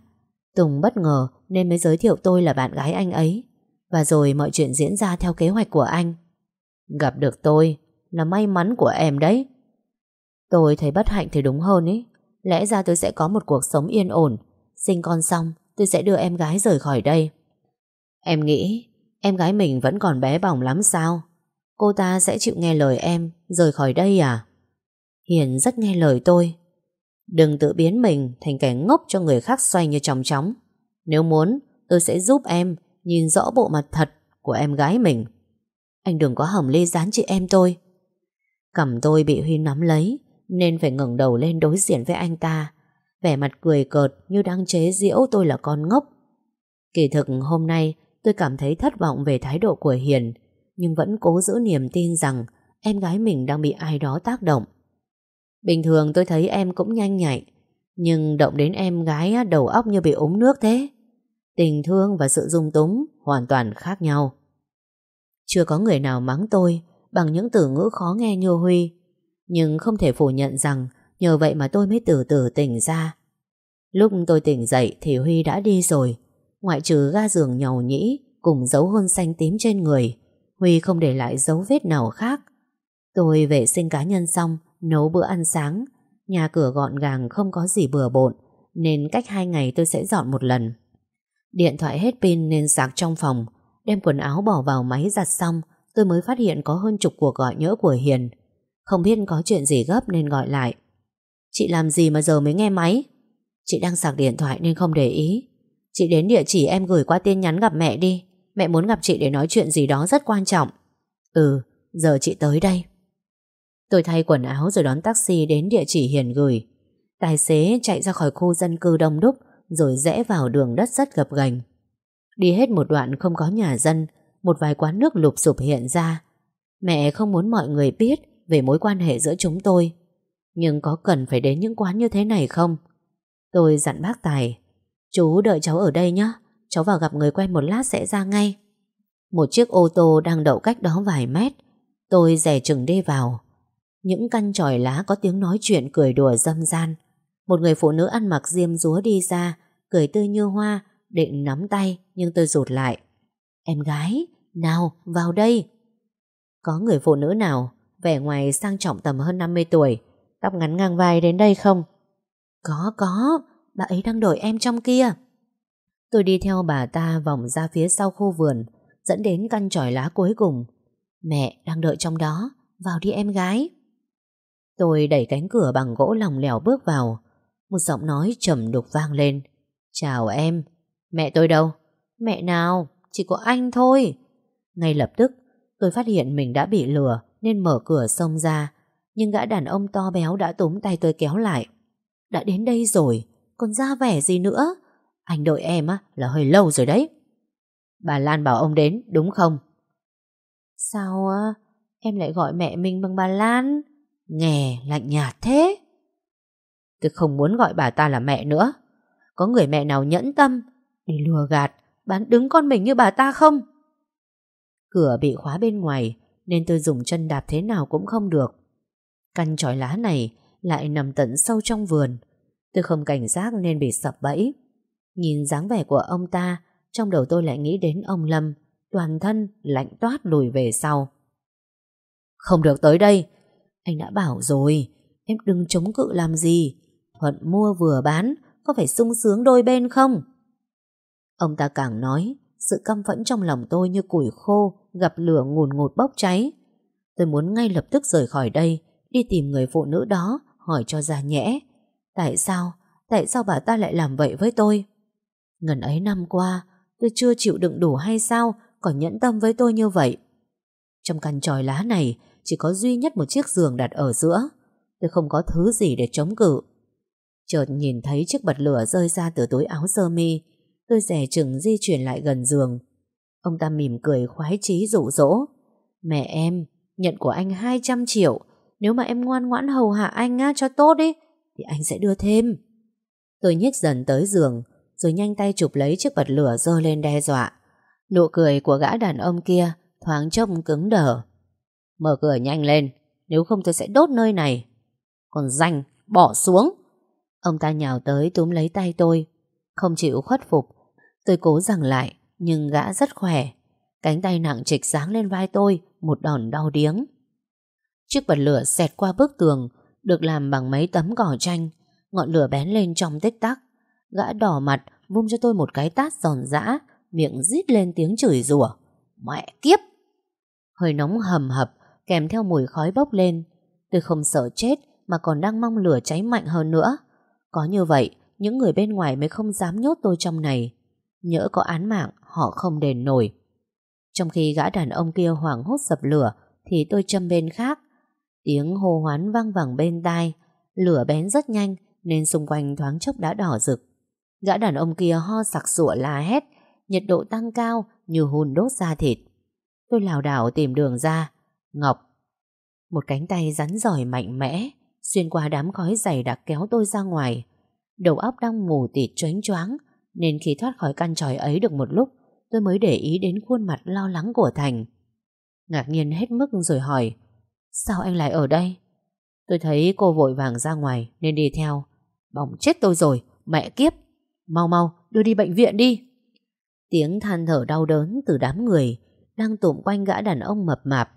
Tùng bất ngờ, nên mới giới thiệu tôi là bạn gái anh ấy. Và rồi mọi chuyện diễn ra theo kế hoạch của anh. Gặp được tôi, Là may mắn của em đấy. Tôi thấy bất hạnh thì đúng hơn ý. Lẽ ra tôi sẽ có một cuộc sống yên ổn. Sinh con xong, Tôi sẽ đưa em gái rời khỏi đây. Em nghĩ, Em gái mình vẫn còn bé bỏng lắm sao? Cô ta sẽ chịu nghe lời em, Rời khỏi đây à? Hiền rất nghe lời tôi. Đừng tự biến mình thành kẻ ngốc cho người khác xoay như chồng chóng. Nếu muốn, tôi sẽ giúp em Nhìn rõ bộ mặt thật của em gái mình. Anh đừng có hỏng lê dán chị em tôi. Cầm tôi bị Huy nắm lấy nên phải ngẩng đầu lên đối diện với anh ta Vẻ mặt cười cợt Như đang chế giễu tôi là con ngốc Kỳ thực hôm nay Tôi cảm thấy thất vọng về thái độ của Hiền Nhưng vẫn cố giữ niềm tin rằng em gái mình đang bị ai đó tác động. Bình thường tôi thấy em cũng nhanh nhạy, nhưng động đến em gái đầu óc như bị ống nước thế. Tình thương và sự dung túng hoàn toàn khác nhau. Chưa có người nào mắng tôi bằng những từ ngữ khó nghe như Huy, nhưng không thể phủ nhận rằng nhờ vậy mà tôi mới từ từ tỉnh ra. Lúc tôi tỉnh dậy thì Huy đã đi rồi, ngoại trừ ga giường nhầu nhĩ cùng dấu hôn xanh tím trên người, Huy không để lại dấu vết nào khác. Tôi vệ sinh cá nhân xong, nấu bữa ăn sáng, nhà cửa gọn gàng không có gì bừa bộn, nên cách hai ngày tôi sẽ dọn một lần. Điện thoại hết pin nên sạc trong phòng, đem quần áo bỏ vào máy giặt xong, tôi mới phát hiện có hơn chục cuộc gọi nhỡ của Hiền. Không biết có chuyện gì gấp nên gọi lại. Chị làm gì mà giờ mới nghe máy? Chị đang sạc điện thoại nên không để ý. Chị đến địa chỉ em gửi qua tin nhắn gặp mẹ đi. Mẹ muốn gặp chị để nói chuyện gì đó rất quan trọng. Ừ, giờ chị tới đây. Tôi thay quần áo rồi đón taxi đến địa chỉ Hiền gửi. Tài xế chạy ra khỏi khu dân cư đông đúc rồi rẽ vào đường đất rất gập ghềnh. Đi hết một đoạn không có nhà dân, một vài quán nước lụp sụp hiện ra. Mẹ không muốn mọi người biết về mối quan hệ giữa chúng tôi. Nhưng có cần phải đến những quán như thế này không? Tôi dặn bác Tài, chú đợi cháu ở đây nhé, cháu vào gặp người quen một lát sẽ ra ngay. Một chiếc ô tô đang đậu cách đó vài mét, tôi rẻ chừng đi vào. Những căn tròi lá có tiếng nói chuyện cười đùa dâm gian. Một người phụ nữ ăn mặc diêm rúa đi ra, cười tươi như hoa, định nắm tay nhưng tôi rụt lại. Em gái, nào, vào đây. Có người phụ nữ nào, vẻ ngoài sang trọng tầm hơn 50 tuổi, tóc ngắn ngang vai đến đây không? Có, có, bà ấy đang đợi em trong kia. Tôi đi theo bà ta vòng ra phía sau khu vườn, dẫn đến căn tròi lá cuối cùng. Mẹ đang đợi trong đó, vào đi em gái. Tôi đẩy cánh cửa bằng gỗ lòng lẻo bước vào. Một giọng nói trầm đục vang lên. Chào em. Mẹ tôi đâu? Mẹ nào? Chỉ có anh thôi. Ngay lập tức, tôi phát hiện mình đã bị lừa nên mở cửa xông ra. Nhưng gã đàn ông to béo đã túm tay tôi kéo lại. Đã đến đây rồi, còn ra vẻ gì nữa? Anh đợi em á là hơi lâu rồi đấy. Bà Lan bảo ông đến, đúng không? Sao á? Em lại gọi mẹ mình bằng bà Lan? Nghe lạnh nhạt thế. Tôi không muốn gọi bà ta là mẹ nữa. Có người mẹ nào nhẫn tâm để lừa gạt, bán đứng con mình như bà ta không? Cửa bị khóa bên ngoài nên tôi dùng chân đạp thế nào cũng không được. Căn tròi lá này lại nằm tận sâu trong vườn. Tôi không cảnh giác nên bị sập bẫy. Nhìn dáng vẻ của ông ta, trong đầu tôi lại nghĩ đến ông Lâm, toàn thân lạnh toát lùi về sau. Không được tới đây. Anh đã bảo rồi, em đừng chống cự làm gì. Thuận mua vừa bán, có phải sung sướng đôi bên không? Ông ta càng nói, sự căm phẫn trong lòng tôi như củi khô gặp lửa ngùn ngụt bốc cháy. Tôi muốn ngay lập tức rời khỏi đây, đi tìm người phụ nữ đó, hỏi cho ra nhẽ. Tại sao? Tại sao bà ta lại làm vậy với tôi? Ngần ấy năm qua, tôi chưa chịu đựng đủ hay sao còn nhẫn tâm với tôi như vậy? Trong căn tròi lá này chỉ có duy nhất một chiếc giường đặt ở giữa. Tôi không có thứ gì để chống cự. Chợt nhìn thấy chiếc bật lửa rơi ra từ túi áo sơ mi, tôi rẻ chừng di chuyển lại gần giường. Ông ta mỉm cười khoái chí dụ dỗ. Mẹ em, nhận của anh 200 triệu, nếu mà em ngoan ngoãn hầu hạ anh á, cho tốt đi, thì anh sẽ đưa thêm. Tôi nhích dần tới giường, rồi nhanh tay chụp lấy chiếc bật lửa dơ lên đe dọa. Nụ cười của gã đàn ông kia thoáng trông cứng đờ. Mở cửa nhanh lên, nếu không tôi sẽ đốt nơi này. Còn danh, bỏ xuống. Ông ta nhào tới túm lấy tay tôi, không chịu khuất phục. Tôi cố rằng lại, nhưng gã rất khỏe. Cánh tay nặng trịch sáng lên vai tôi, một đòn đau điếng. Chiếc bật lửa xẹt qua bức tường, được làm bằng mấy tấm cỏ tranh, ngọn lửa bén lên trong tích tắc. Gã đỏ mặt, vung cho tôi một cái tát giòn giã, miệng rít lên tiếng chửi rủa. Mẹ kiếp! Hơi nóng hầm hập, kèm theo mùi khói bốc lên. Tôi không sợ chết, mà còn đang mong lửa cháy mạnh hơn nữa. Có như vậy, những người bên ngoài mới không dám nhốt tôi trong này. Nhỡ có án mạng, họ không đền nổi. Trong khi gã đàn ông kia hoảng hốt dập lửa, thì tôi châm bên khác. Tiếng hô hoán vang vẳng bên tai, lửa bén rất nhanh, nên xung quanh thoáng chốc đã đỏ rực. Gã đàn ông kia ho sặc sụa la hét, nhiệt độ tăng cao như hùn đốt da thịt. Tôi lảo đảo tìm đường ra. Ngọc! Một cánh tay rắn giỏi mạnh mẽ xuyên qua đám khói dày đặc kéo tôi ra ngoài. Đầu óc đang mù tịt choáng choáng nên khi thoát khỏi căn tròi ấy được một lúc tôi mới để ý đến khuôn mặt lo lắng của Thành. Ngạc nhiên hết mức rồi hỏi Sao anh lại ở đây? Tôi thấy cô vội vàng ra ngoài nên đi theo. Bỏng chết tôi rồi, mẹ kiếp. Mau mau, đưa đi bệnh viện đi. Tiếng than thở đau đớn từ đám người đang tụm quanh gã đàn ông mập mạp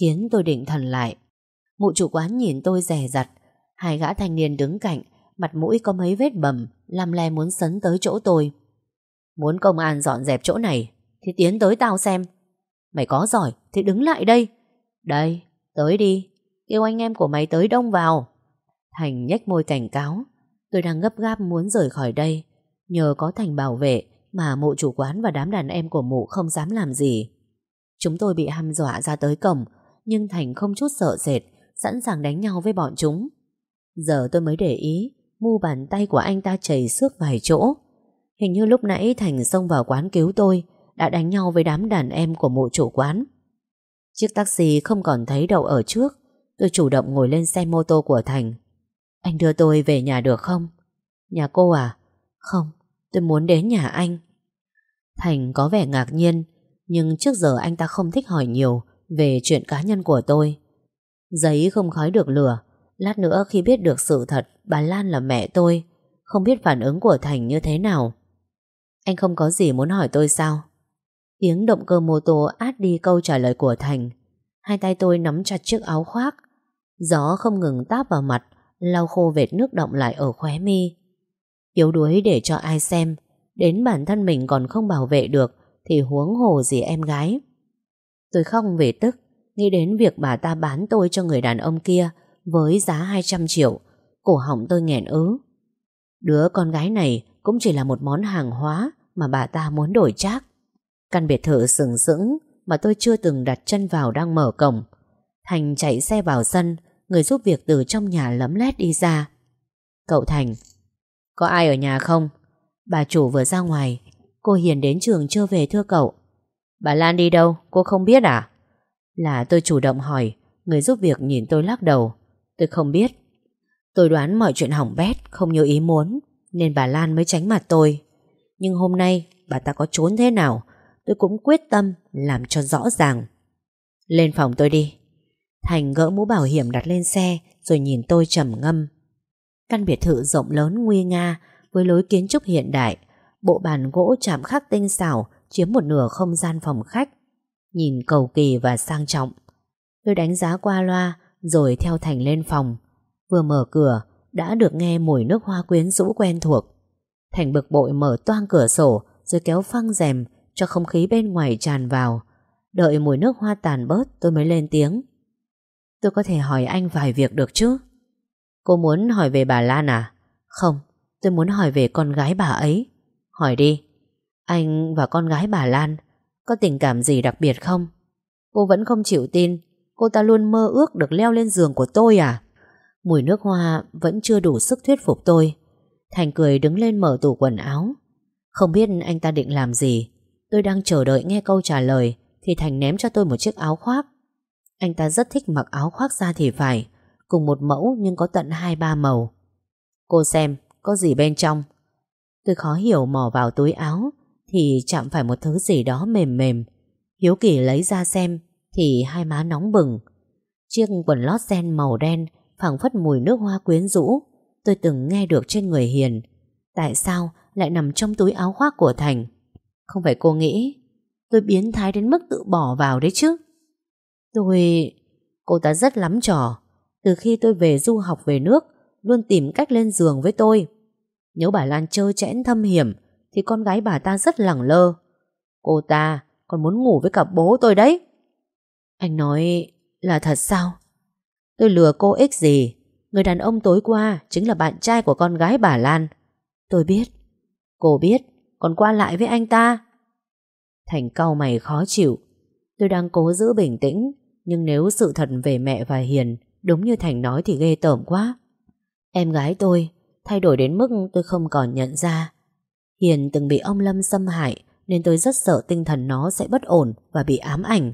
khiến tôi định thần lại. Mụ chủ quán nhìn tôi rè rặt, hai gã thanh niên đứng cạnh, mặt mũi có mấy vết bầm, làm le muốn sấn tới chỗ tôi. Muốn công an dọn dẹp chỗ này thì tiến tới tao xem. Mày có giỏi thì đứng lại đây. Đây, tới đi, kêu anh em của mày tới đông vào. Thành nhếch môi cảnh cáo, tôi đang gấp gáp muốn rời khỏi đây. Nhờ có Thành bảo vệ mà mụ chủ quán và đám đàn em của mụ không dám làm gì. Chúng tôi bị hăm dọa ra tới cổng, nhưng Thành không chút sợ sệt, sẵn sàng đánh nhau với bọn chúng. Giờ tôi mới để ý, mu bàn tay của anh ta chảy xước vài chỗ. Hình như lúc nãy Thành xông vào quán cứu tôi, đã đánh nhau với đám đàn em của mụ chủ quán. Chiếc taxi không còn thấy đậu ở trước, tôi chủ động ngồi lên xe mô tô của Thành. Anh đưa tôi về nhà được không? Nhà cô à? Không, tôi muốn đến nhà anh. Thành có vẻ ngạc nhiên, nhưng trước giờ anh ta không thích hỏi nhiều về chuyện cá nhân của tôi. Giấy không khói được lửa, lát nữa khi biết được sự thật bà Lan là mẹ tôi, không biết phản ứng của Thành như thế nào. Anh không có gì muốn hỏi tôi sao? Tiếng động cơ mô tô át đi câu trả lời của Thành. Hai tay tôi nắm chặt chiếc áo khoác. Gió không ngừng táp vào mặt, lau khô vệt nước động lại ở khóe mi. Yếu đuối để cho ai xem, đến bản thân mình còn không bảo vệ được, thì huống hồ gì em gái. Tôi không về tức, nghĩ đến việc bà ta bán tôi cho người đàn ông kia với giá 200 triệu, cổ họng tôi nghẹn ứ. Đứa con gái này cũng chỉ là một món hàng hóa mà bà ta muốn đổi trác. Căn biệt thự sừng sững mà tôi chưa từng đặt chân vào đang mở cổng. Thành chạy xe vào sân, người giúp việc từ trong nhà lấm lét đi ra. Cậu Thành, có ai ở nhà không? Bà chủ vừa ra ngoài, cô Hiền đến trường chưa về thưa cậu. Bà Lan đi đâu, cô không biết à? Là tôi chủ động hỏi, người giúp việc nhìn tôi lắc đầu. Tôi không biết. Tôi đoán mọi chuyện hỏng bét, không như ý muốn, nên bà Lan mới tránh mặt tôi. Nhưng hôm nay, bà ta có trốn thế nào, tôi cũng quyết tâm làm cho rõ ràng. Lên phòng tôi đi. Thành gỡ mũ bảo hiểm đặt lên xe rồi nhìn tôi trầm ngâm. Căn biệt thự rộng lớn nguy nga với lối kiến trúc hiện đại, bộ bàn gỗ chạm khắc tinh xảo chiếm một nửa không gian phòng khách. Nhìn cầu kỳ và sang trọng. Tôi đánh giá qua loa rồi theo Thành lên phòng. Vừa mở cửa đã được nghe mùi nước hoa quyến rũ quen thuộc. Thành bực bội mở toang cửa sổ rồi kéo phăng rèm cho không khí bên ngoài tràn vào. Đợi mùi nước hoa tàn bớt tôi mới lên tiếng. Tôi có thể hỏi anh vài việc được chứ? Cô muốn hỏi về bà Lan à? Không, tôi muốn hỏi về con gái bà ấy. Hỏi đi. Anh và con gái bà Lan có tình cảm gì đặc biệt không? Cô vẫn không chịu tin Cô ta luôn mơ ước được leo lên giường của tôi à? Mùi nước hoa vẫn chưa đủ sức thuyết phục tôi. Thành cười đứng lên mở tủ quần áo. Không biết anh ta định làm gì. Tôi đang chờ đợi nghe câu trả lời thì Thành ném cho tôi một chiếc áo khoác. Anh ta rất thích mặc áo khoác ra thì phải, cùng một mẫu nhưng có tận hai ba màu. Cô xem, có gì bên trong? Tôi khó hiểu mò vào túi áo thì chạm phải một thứ gì đó mềm mềm. Hiếu kỳ lấy ra xem thì hai má nóng bừng. Chiếc quần lót sen màu đen phảng phất mùi nước hoa quyến rũ tôi từng nghe được trên người Hiền. Tại sao lại nằm trong túi áo khoác của Thành? Không phải cô nghĩ, tôi biến thái đến mức tự bỏ vào đấy chứ? Tôi... Cô ta rất lắm trò. Từ khi tôi về du học về nước, luôn tìm cách lên giường với tôi. Nếu bà Lan chơi chẽn thâm hiểm, thì con gái bà ta rất lẳng lơ. Cô ta còn muốn ngủ với cả bố tôi đấy. Anh nói là thật sao? Tôi lừa cô ích gì? Người đàn ông tối qua chính là bạn trai của con gái bà Lan. Tôi biết. Cô biết, còn qua lại với anh ta. Thành cau mày khó chịu. Tôi đang cố giữ bình tĩnh, nhưng nếu sự thật về mẹ và Hiền đúng như Thành nói thì ghê tởm quá. Em gái tôi thay đổi đến mức tôi không còn nhận ra. Hiền từng bị ông Lâm xâm hại nên tôi rất sợ tinh thần nó sẽ bất ổn và bị ám ảnh.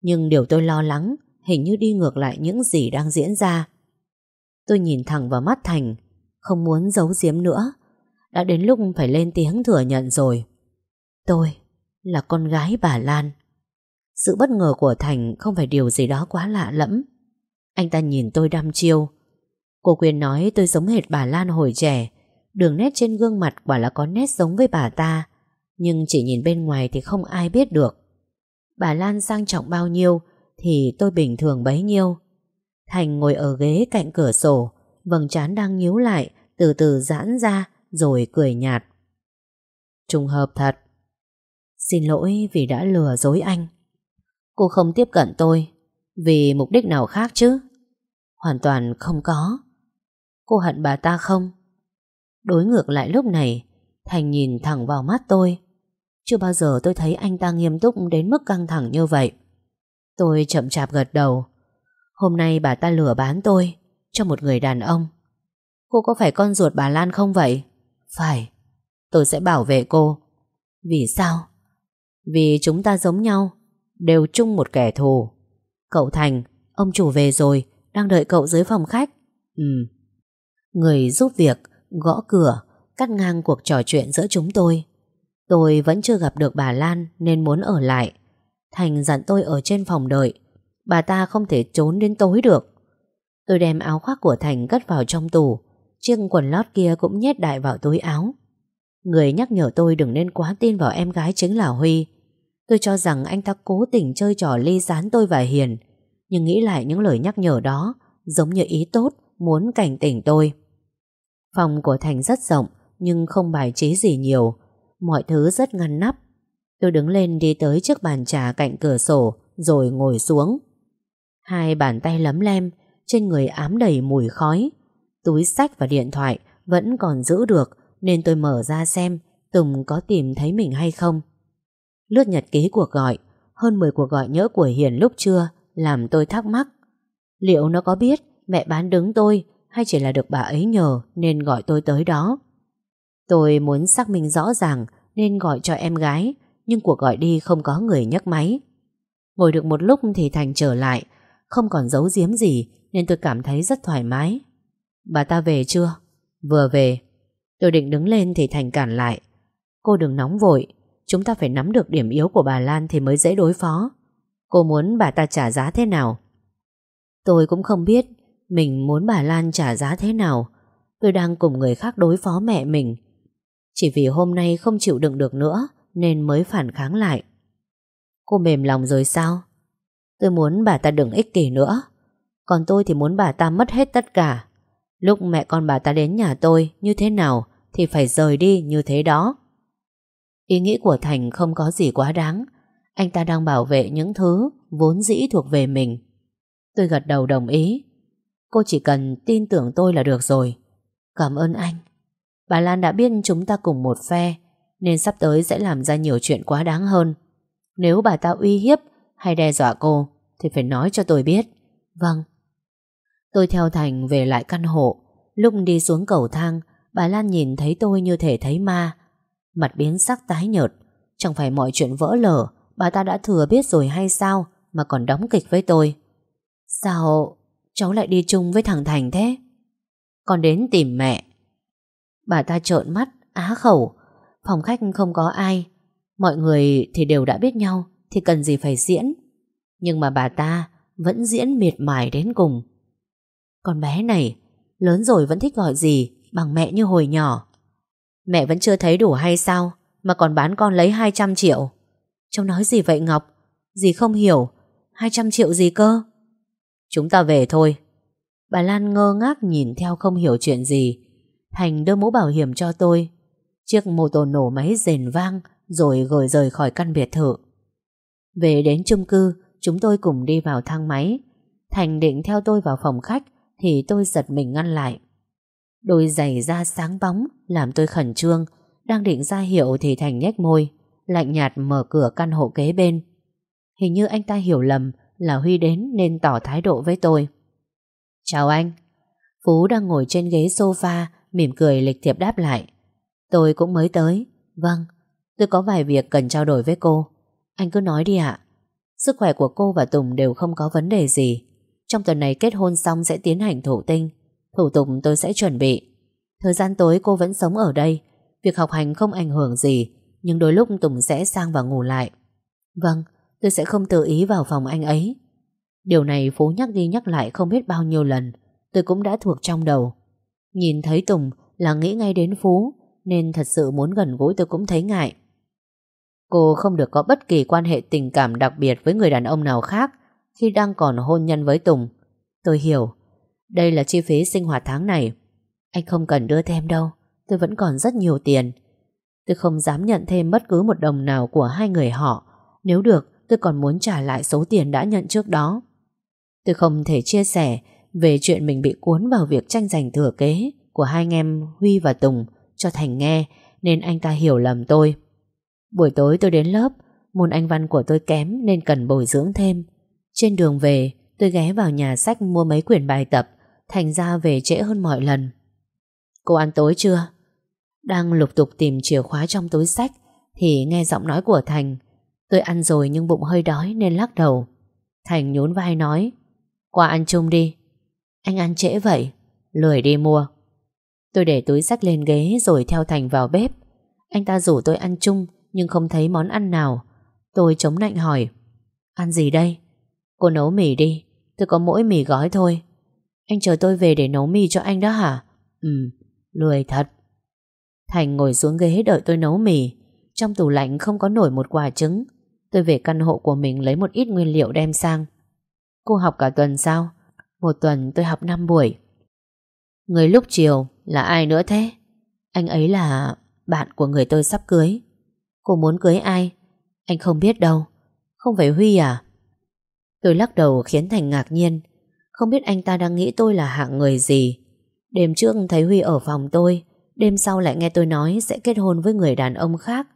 Nhưng điều tôi lo lắng hình như đi ngược lại những gì đang diễn ra. Tôi nhìn thẳng vào mắt Thành, không muốn giấu giếm nữa. Đã đến lúc phải lên tiếng thừa nhận rồi. Tôi là con gái bà Lan. Sự bất ngờ của Thành không phải điều gì đó quá lạ lẫm. Anh ta nhìn tôi đăm chiêu. Cô Quyên nói tôi giống hệt bà Lan hồi trẻ. Đường nét trên gương mặt quả là có nét giống với bà ta. Nhưng chỉ nhìn bên ngoài thì không ai biết được. Bà Lan sang trọng bao nhiêu thì tôi bình thường bấy nhiêu. Thành ngồi ở ghế cạnh cửa sổ, vầng trán đang nhíu lại, từ từ giãn ra rồi cười nhạt. Trùng hợp thật. Xin lỗi vì đã lừa dối anh. Cô không tiếp cận tôi vì mục đích nào khác chứ? Hoàn toàn không có. Cô hận bà ta không? Đối ngược lại lúc này, Thành nhìn thẳng vào mắt tôi. Chưa bao giờ tôi thấy anh ta nghiêm túc đến mức căng thẳng như vậy. Tôi chậm chạp gật đầu. Hôm nay bà ta lừa bán tôi cho một người đàn ông. Cô có phải con ruột bà Lan không vậy? Phải. Tôi sẽ bảo vệ cô. Vì sao? Vì chúng ta giống nhau, đều chung một kẻ thù. Cậu Thành, ông chủ về rồi, đang đợi cậu dưới phòng khách. Ừ. Người giúp việc, gõ cửa, cắt ngang cuộc trò chuyện giữa chúng tôi. Tôi vẫn chưa gặp được bà Lan nên muốn ở lại. Thành dặn tôi ở trên phòng đợi. Bà ta không thể trốn đến tối được. Tôi đem áo khoác của Thành cất vào trong tủ. Chiếc quần lót kia cũng nhét đại vào túi áo. Người nhắc nhở tôi đừng nên quá tin vào em gái chính là Huy. Tôi cho rằng anh ta cố tình chơi trò ly gián tôi và Hiền. Nhưng nghĩ lại những lời nhắc nhở đó, giống như ý tốt muốn cảnh tỉnh tôi. Phòng của Thành rất rộng, nhưng không bài trí gì nhiều. Mọi thứ rất ngăn nắp. Tôi đứng lên đi tới trước bàn trà cạnh cửa sổ rồi ngồi xuống. Hai bàn tay lấm lem, trên người ám đầy mùi khói. Túi sách và điện thoại vẫn còn giữ được nên tôi mở ra xem Tùng có tìm thấy mình hay không. Lướt nhật ký cuộc gọi, hơn 10 cuộc gọi nhớ của Hiền lúc trưa làm tôi thắc mắc. Liệu nó có biết mẹ bán đứng tôi hay chỉ là được bà ấy nhờ nên gọi tôi tới đó? Tôi muốn xác minh rõ ràng nên gọi cho em gái nhưng cuộc gọi đi không có người nhấc máy. Ngồi được một lúc thì Thành trở lại không còn giấu giếm gì nên tôi cảm thấy rất thoải mái. Bà ta về chưa? Vừa về. Tôi định đứng lên thì Thành cản lại. Cô đừng nóng vội, chúng ta phải nắm được điểm yếu của bà Lan thì mới dễ đối phó. Cô muốn bà ta trả giá thế nào? Tôi cũng không biết mình muốn bà Lan trả giá thế nào. Tôi đang cùng người khác đối phó mẹ mình. Chỉ vì hôm nay không chịu đựng được nữa nên mới phản kháng lại. Cô mềm lòng rồi sao? Tôi muốn bà ta đừng ích kỷ nữa. Còn tôi thì muốn bà ta mất hết tất cả. Lúc mẹ con bà ta đến nhà tôi như thế nào thì phải rời đi như thế đó. Ý nghĩ của Thành không có gì quá đáng. Anh ta đang bảo vệ những thứ vốn dĩ thuộc về mình. Tôi gật đầu đồng ý. Cô chỉ cần tin tưởng tôi là được rồi. Cảm ơn anh. Bà Lan đã biết chúng ta cùng một phe nên sắp tới sẽ làm ra nhiều chuyện quá đáng hơn. Nếu bà ta uy hiếp hay đe dọa cô thì phải nói cho tôi biết. Vâng. Tôi theo Thành về lại căn hộ. Lúc đi xuống cầu thang, bà Lan nhìn thấy tôi như thể thấy ma. Mặt biến sắc tái nhợt. Chẳng phải mọi chuyện vỡ lở, bà ta đã thừa biết rồi hay sao mà còn đóng kịch với tôi. Sao cháu lại đi chung với thằng Thành thế? Con đến tìm mẹ. Bà ta trợn mắt, á khẩu. Phòng khách không có ai. Mọi người thì đều đã biết nhau, thì cần gì phải diễn. Nhưng mà bà ta vẫn diễn miệt mài đến cùng. Con bé này, lớn rồi vẫn thích gọi gì bằng mẹ như hồi nhỏ. Mẹ vẫn chưa thấy đủ hay sao mà còn bán con lấy 200 triệu. Cháu nói gì vậy Ngọc? Dì không hiểu. 200 triệu gì cơ? Chúng ta về thôi. Bà Lan ngơ ngác nhìn theo không hiểu chuyện gì. Thành đưa mũ bảo hiểm cho tôi. Chiếc mô tô nổ máy rền vang rồi gửi rời khỏi căn biệt thự. Về đến chung cư, chúng tôi cùng đi vào thang máy. Thành định theo tôi vào phòng khách thì tôi giật mình ngăn lại. Đôi giày da sáng bóng làm tôi khẩn trương, đang định ra hiệu thì Thành nhếch môi, lạnh nhạt mở cửa căn hộ kế bên. Hình như anh ta hiểu lầm là Huy đến nên tỏ thái độ với tôi. Chào anh. Phú đang ngồi trên ghế sofa, mỉm cười lịch thiệp đáp lại. Tôi cũng mới tới. Vâng, tôi có vài việc cần trao đổi với cô. Anh cứ nói đi ạ. Sức khỏe của cô và Tùng đều không có vấn đề gì. Trong tuần này kết hôn xong sẽ tiến hành thủ tinh. Thủ tục tôi sẽ chuẩn bị. Thời gian tối cô vẫn sống ở đây. Việc học hành không ảnh hưởng gì, nhưng đôi lúc Tùng sẽ sang và ngủ lại. Vâng, tôi sẽ không tự ý vào phòng anh ấy. Điều này Phú nhắc đi nhắc lại không biết bao nhiêu lần. Tôi cũng đã thuộc trong đầu. Nhìn thấy Tùng là nghĩ ngay đến Phú, nên thật sự muốn gần gũi tôi cũng thấy ngại. Cô không được có bất kỳ quan hệ tình cảm đặc biệt với người đàn ông nào khác khi đang còn hôn nhân với Tùng. Tôi hiểu, đây là chi phí sinh hoạt tháng này. Anh không cần đưa thêm đâu, tôi vẫn còn rất nhiều tiền. Tôi không dám nhận thêm bất cứ một đồng nào của hai người họ. Nếu được, tôi còn muốn trả lại số tiền đã nhận trước đó. Tôi không thể chia sẻ về chuyện mình bị cuốn vào việc tranh giành thừa kế của hai anh em Huy và Tùng cho Thành nghe nên anh ta hiểu lầm tôi. Buổi tối tôi đến lớp, môn anh văn của tôi kém nên cần bồi dưỡng thêm. Trên đường về, tôi ghé vào nhà sách mua mấy quyển bài tập, thành ra về trễ hơn mọi lần. Cô ăn tối chưa? Đang lục tục tìm chìa khóa trong túi sách thì nghe giọng nói của Thành. Tôi ăn rồi nhưng bụng hơi đói nên lắc đầu. Thành nhún vai nói Qua ăn chung đi. Anh ăn trễ vậy, lười đi mua. Tôi để túi sách lên ghế rồi theo Thành vào bếp. Anh ta rủ tôi ăn chung nhưng không thấy món ăn nào. Tôi chống nạnh hỏi Ăn gì đây? Cô nấu mì đi, tôi có mỗi mì gói thôi. Anh chờ tôi về để nấu mì cho anh đó hả? Ừ, lười thật. Thành ngồi xuống ghế đợi tôi nấu mì. Trong tủ lạnh không có nổi một quả trứng. Tôi về căn hộ của mình lấy một ít nguyên liệu đem sang. Cô học cả tuần sao? Một tuần tôi học 5 buổi. Người lúc chiều là ai nữa thế? Anh ấy là bạn của người tôi sắp cưới. Cô muốn cưới ai? Anh không biết đâu. Không phải Huy à? Tôi lắc đầu khiến Thành ngạc nhiên. Không biết anh ta đang nghĩ tôi là hạng người gì. Đêm trước thấy Huy ở phòng tôi, đêm sau lại nghe tôi nói sẽ kết hôn với người đàn ông khác.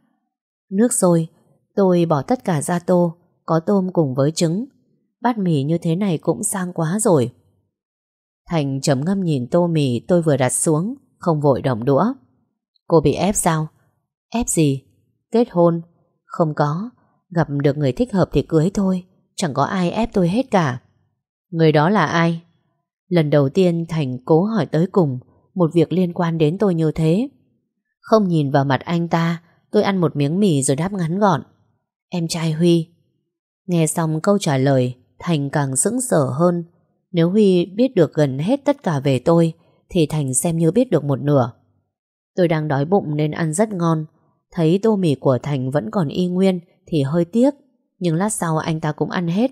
Nước sôi, tôi bỏ tất cả ra tô, có tôm cùng với trứng. Bát mì như thế này cũng sang quá rồi. Thành chấm ngâm nhìn tô mì tôi vừa đặt xuống, không vội động đũa. Cô bị ép sao? Ép gì? Kết hôn? Không có, gặp được người thích hợp thì cưới thôi, chẳng có ai ép tôi hết cả. Người đó là ai? Lần đầu tiên Thành cố hỏi tới cùng một việc liên quan đến tôi như thế. Không nhìn vào mặt anh ta, tôi ăn một miếng mì rồi đáp ngắn gọn. Em trai Huy. Nghe xong câu trả lời, Thành càng sững sờ hơn. Nếu Huy biết được gần hết tất cả về tôi, thì Thành xem như biết được một nửa. Tôi đang đói bụng nên ăn rất ngon. Thấy tô mì của Thành vẫn còn y nguyên thì hơi tiếc, nhưng lát sau anh ta cũng ăn hết.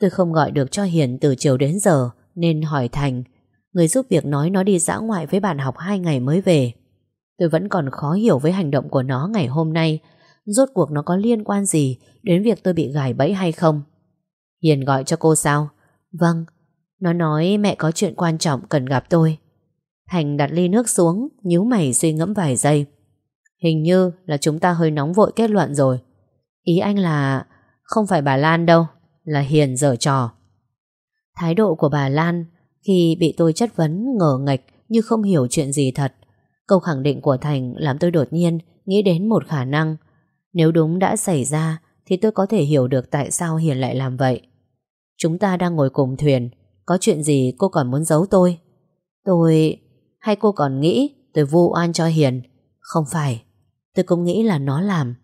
Tôi không gọi được cho Hiền từ chiều đến giờ nên hỏi Thành. Người giúp việc nói nó đi dã ngoại với bạn học hai ngày mới về. Tôi vẫn còn khó hiểu với hành động của nó ngày hôm nay. Rốt cuộc nó có liên quan gì đến việc tôi bị gài bẫy hay không? Hiền gọi cho cô sao? Vâng. Nó nói mẹ có chuyện quan trọng cần gặp tôi. Thành đặt ly nước xuống, nhíu mày suy ngẫm vài giây. Hình như là chúng ta hơi nóng vội kết luận rồi. Ý anh là không phải bà Lan đâu, là Hiền dở trò. Thái độ của bà Lan khi bị tôi chất vấn ngờ ngạch như không hiểu chuyện gì thật. Câu khẳng định của Thành làm tôi đột nhiên nghĩ đến một khả năng. Nếu đúng đã xảy ra thì tôi có thể hiểu được tại sao Hiền lại làm vậy. Chúng ta đang ngồi cùng thuyền, có chuyện gì cô còn muốn giấu tôi? Tôi... hay cô còn nghĩ tôi vu oan cho Hiền? Không phải, tôi cũng nghĩ là nó làm.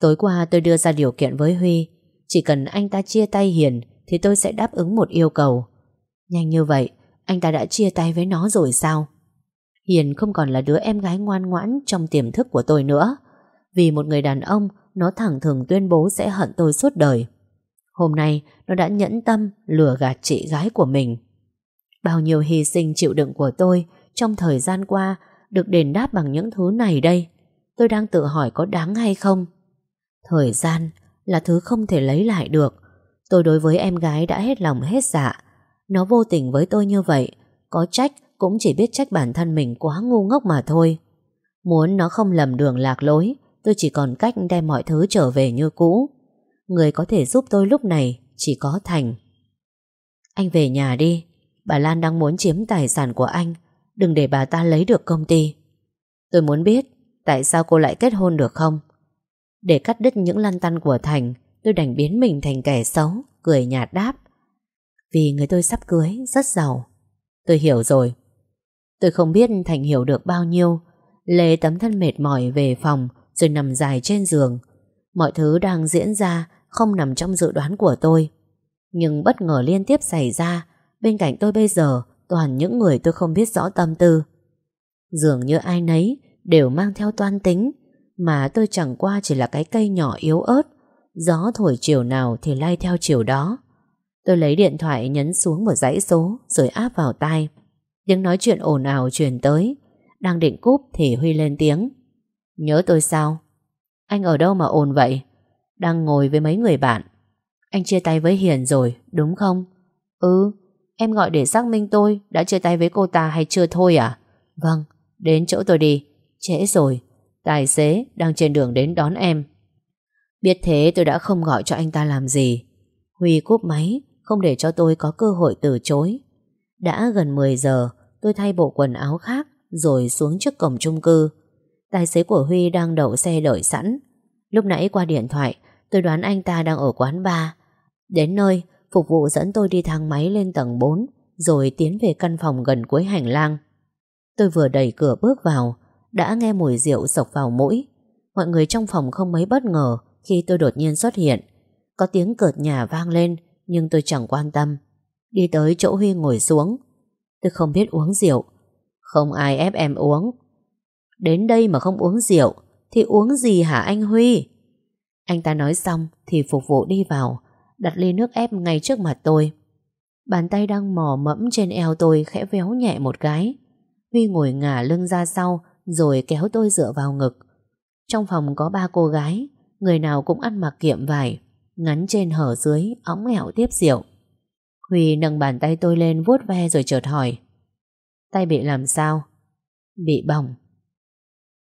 Tối qua tôi đưa ra điều kiện với Huy, chỉ cần anh ta chia tay Hiền thì tôi sẽ đáp ứng một yêu cầu. Nhanh như vậy, anh ta đã chia tay với nó rồi sao? Hiền không còn là đứa em gái ngoan ngoãn trong tiềm thức của tôi nữa. Vì một người đàn ông, nó thẳng thừng tuyên bố sẽ hận tôi suốt đời. Hôm nay, nó đã nhẫn tâm lừa gạt chị gái của mình. Bao nhiêu hy sinh chịu đựng của tôi trong thời gian qua được đền đáp bằng những thứ này đây. Tôi đang tự hỏi có đáng hay không? Thời gian là thứ không thể lấy lại được. Tôi đối với em gái đã hết lòng hết dạ. Nó vô tình với tôi như vậy, có trách cũng chỉ biết trách bản thân mình quá ngu ngốc mà thôi. Muốn nó không lầm đường lạc lối, tôi chỉ còn cách đem mọi thứ trở về như cũ. Người có thể giúp tôi lúc này chỉ có Thành. Anh về nhà đi, bà Lan đang muốn chiếm tài sản của anh, đừng để bà ta lấy được công ty. Tôi muốn biết tại sao cô lại kết hôn được không? Để cắt đứt những lăn tăn của Thành, Tôi đành biến mình thành kẻ xấu Cười nhạt đáp. Vì người tôi sắp cưới rất giàu. Tôi hiểu rồi. Tôi không biết Thành hiểu được bao nhiêu. Lê tấm thân mệt mỏi về phòng Rồi nằm dài trên giường. Mọi thứ đang diễn ra không nằm trong dự đoán của tôi. Nhưng bất ngờ liên tiếp xảy ra, Bên cạnh tôi bây giờ, Toàn những người tôi không biết rõ tâm tư. Dường như ai nấy Đều mang theo toan tính, Mà tôi chẳng qua chỉ là cái cây nhỏ yếu ớt, Gió thổi chiều nào thì lay theo chiều đó. Tôi lấy điện thoại nhấn xuống một dãy số Rồi áp vào tai. Tiếng nói chuyện ồn ào truyền tới, Đang định cúp thì Huy lên tiếng. Nhớ tôi sao? Anh ở đâu mà ồn vậy? Đang ngồi với mấy người bạn. Anh chia tay với Hiền rồi, đúng không? Ừ Em gọi để xác minh tôi, Đã chia tay với cô ta hay chưa thôi à? Vâng Đến chỗ tôi đi, Trễ rồi. Tài xế đang trên đường đến đón em. Biết thế tôi đã không gọi cho anh ta làm gì. Huy cúp máy, Không để cho tôi có cơ hội từ chối. Đã gần 10 giờ, Tôi thay bộ quần áo khác, Rồi xuống trước cổng chung cư. Tài xế của Huy đang đậu xe đợi sẵn. Lúc nãy qua điện thoại Tôi đoán anh ta đang ở quán bar. Đến nơi, Phục vụ dẫn tôi đi thang máy lên tầng 4 Rồi tiến về căn phòng gần cuối hành lang. Tôi vừa đẩy cửa bước vào, Đã nghe mùi rượu sộc vào mũi. Mọi người trong phòng không mấy bất ngờ Khi tôi đột nhiên xuất hiện. Có tiếng cợt nhà vang lên, Nhưng tôi chẳng quan tâm. Đi tới chỗ Huy ngồi xuống. Tôi không biết uống rượu. Không ai ép em uống. Đến đây mà không uống rượu, Thì uống gì hả anh Huy? Anh ta nói xong Thì phục vụ đi vào, Đặt ly nước ép ngay trước mặt tôi. Bàn tay đang mò mẫm trên eo tôi Khẽ véo nhẹ một cái. Huy ngồi ngả lưng ra sau Rồi kéo tôi dựa vào ngực. Trong phòng có ba cô gái, Người nào cũng ăn mặc kiệm vải, Ngắn trên hở dưới ống ẻo tiếp rượu. Huy nâng bàn tay tôi lên vuốt ve rồi chợt hỏi, Tay bị làm sao? Bị bỏng.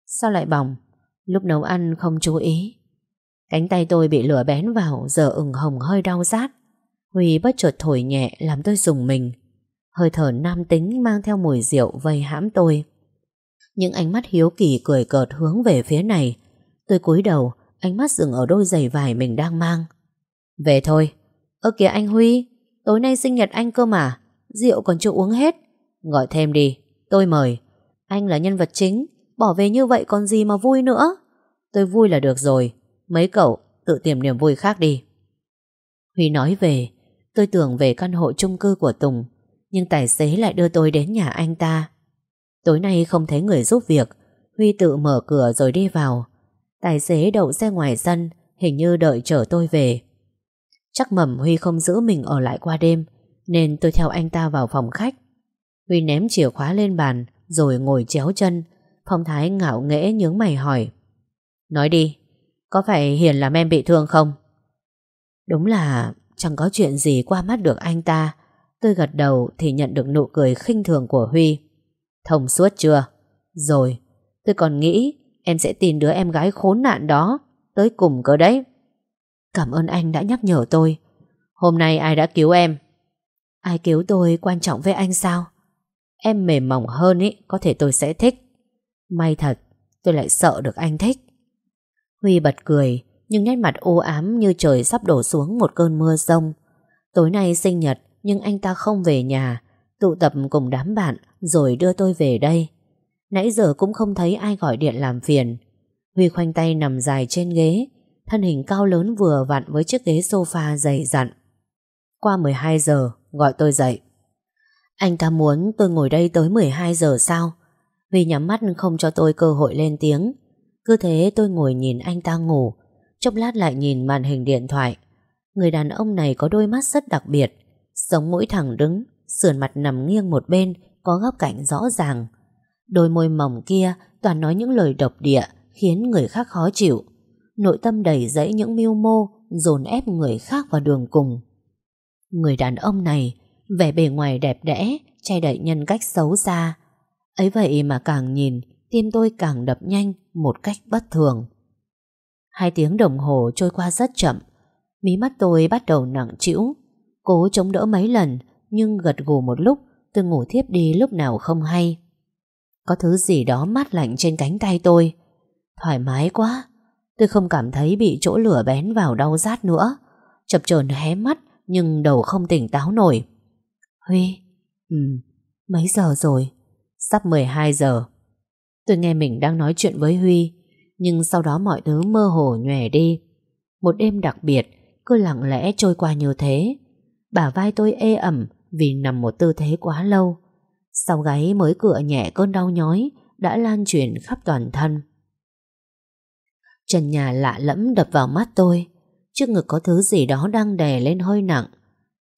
Sao lại bỏng? Lúc nấu ăn không chú ý. Cánh tay tôi bị lửa bén vào, Giờ ửng hồng hơi đau rát. Huy bất chợt thổi nhẹ, làm tôi dùng mình. Hơi thở nam tính mang theo mùi rượu vây hãm tôi. Những ánh mắt hiếu kỳ cười cợt hướng về phía này. Tôi cúi đầu, Ánh mắt dừng ở đôi giày vải mình đang mang. Về thôi. Ơ kìa anh Huy, Tối nay sinh nhật anh cơ mà. Rượu còn chưa uống hết. Gọi thêm đi, Tôi mời. Anh là nhân vật chính, Bỏ về như vậy còn gì mà vui nữa. Tôi vui là được rồi. Mấy cậu, tự tìm niềm vui khác đi. Huy nói về, Tôi tưởng về căn hộ chung cư của Tùng, Nhưng tài xế lại đưa tôi đến nhà anh ta. Tối nay không thấy người giúp việc, Huy tự mở cửa rồi đi vào. Tài xế đậu xe ngoài sân, Hình như đợi chở tôi về. Chắc mầm Huy không giữ mình ở lại qua đêm, Nên tôi theo anh ta vào phòng khách. Huy ném chìa khóa lên bàn, Rồi ngồi chéo chân, Phong thái ngạo nghễ nhướng mày hỏi. Nói đi có phải Hiền làm em bị thương không? Đúng là Chẳng có chuyện gì qua mắt được anh ta. Tôi gật đầu thì nhận được nụ cười khinh thường của Huy. Thông suốt chưa? Rồi, Tôi còn nghĩ em sẽ tìm đứa em gái khốn nạn đó Tới cùng cơ đấy. Cảm ơn anh đã nhắc nhở tôi. Hôm nay ai đã cứu em? Ai cứu tôi quan trọng với anh sao? Em mềm mỏng hơn ý, Có thể tôi sẽ thích. May thật, tôi lại sợ được anh thích. Huy bật cười, Nhưng nét mặt u ám như trời sắp đổ xuống Một cơn mưa rông. Tối nay sinh nhật, nhưng anh ta không về nhà. Tụ tập cùng đám bạn, Rồi đưa tôi về đây. Nãy giờ cũng không thấy ai gọi điện làm phiền. Huy khoanh tay nằm dài trên ghế, Thân hình cao lớn vừa vặn với chiếc ghế sofa dày dặn. Qua 12 giờ, Gọi tôi dậy. Anh ta muốn tôi ngồi đây tới 12 giờ sao? Huy nhắm mắt không cho tôi cơ hội lên tiếng. Cứ thế tôi ngồi nhìn anh ta ngủ. Chốc lát lại nhìn màn hình điện thoại. Người đàn ông này có đôi mắt rất đặc biệt, Sống mũi thẳng đứng, Sườn mặt nằm nghiêng một bên, Có góc cạnh rõ ràng. Đôi môi mỏng kia toàn nói những lời độc địa, Khiến người khác khó chịu. Nội tâm đầy dẫy những mưu mô, Dồn ép người khác vào đường cùng. Người đàn ông này, Vẻ bề ngoài đẹp đẽ, Che đậy nhân cách xấu xa. Ấy vậy mà càng nhìn Tim tôi càng đập nhanh Một cách bất thường. Hai tiếng đồng hồ trôi qua rất chậm. Mí mắt tôi bắt đầu nặng trĩu. Cố chống đỡ mấy lần, Nhưng gật gù một lúc, Tôi ngủ thiếp đi lúc nào không hay. Có thứ gì đó mát lạnh trên cánh tay tôi. Thoải mái quá. Tôi không cảm thấy bị chỗ lửa bén vào đau rát nữa. Chập chờn hé mắt, Nhưng đầu không tỉnh táo nổi. Huy Ừ Mấy giờ rồi? Sắp 12 giờ. Tôi nghe mình đang nói chuyện với Huy, Nhưng sau đó mọi thứ mơ hồ nhòe đi. Một đêm đặc biệt, Cứ lặng lẽ trôi qua như thế. Bả vai tôi ê ẩm Vì nằm một tư thế quá lâu. Sau gáy mới cựa nhẹ cơn đau nhói Đã lan truyền khắp toàn thân. Trần nhà lạ lẫm đập vào mắt tôi. Trước ngực có thứ gì đó đang đè lên hơi nặng.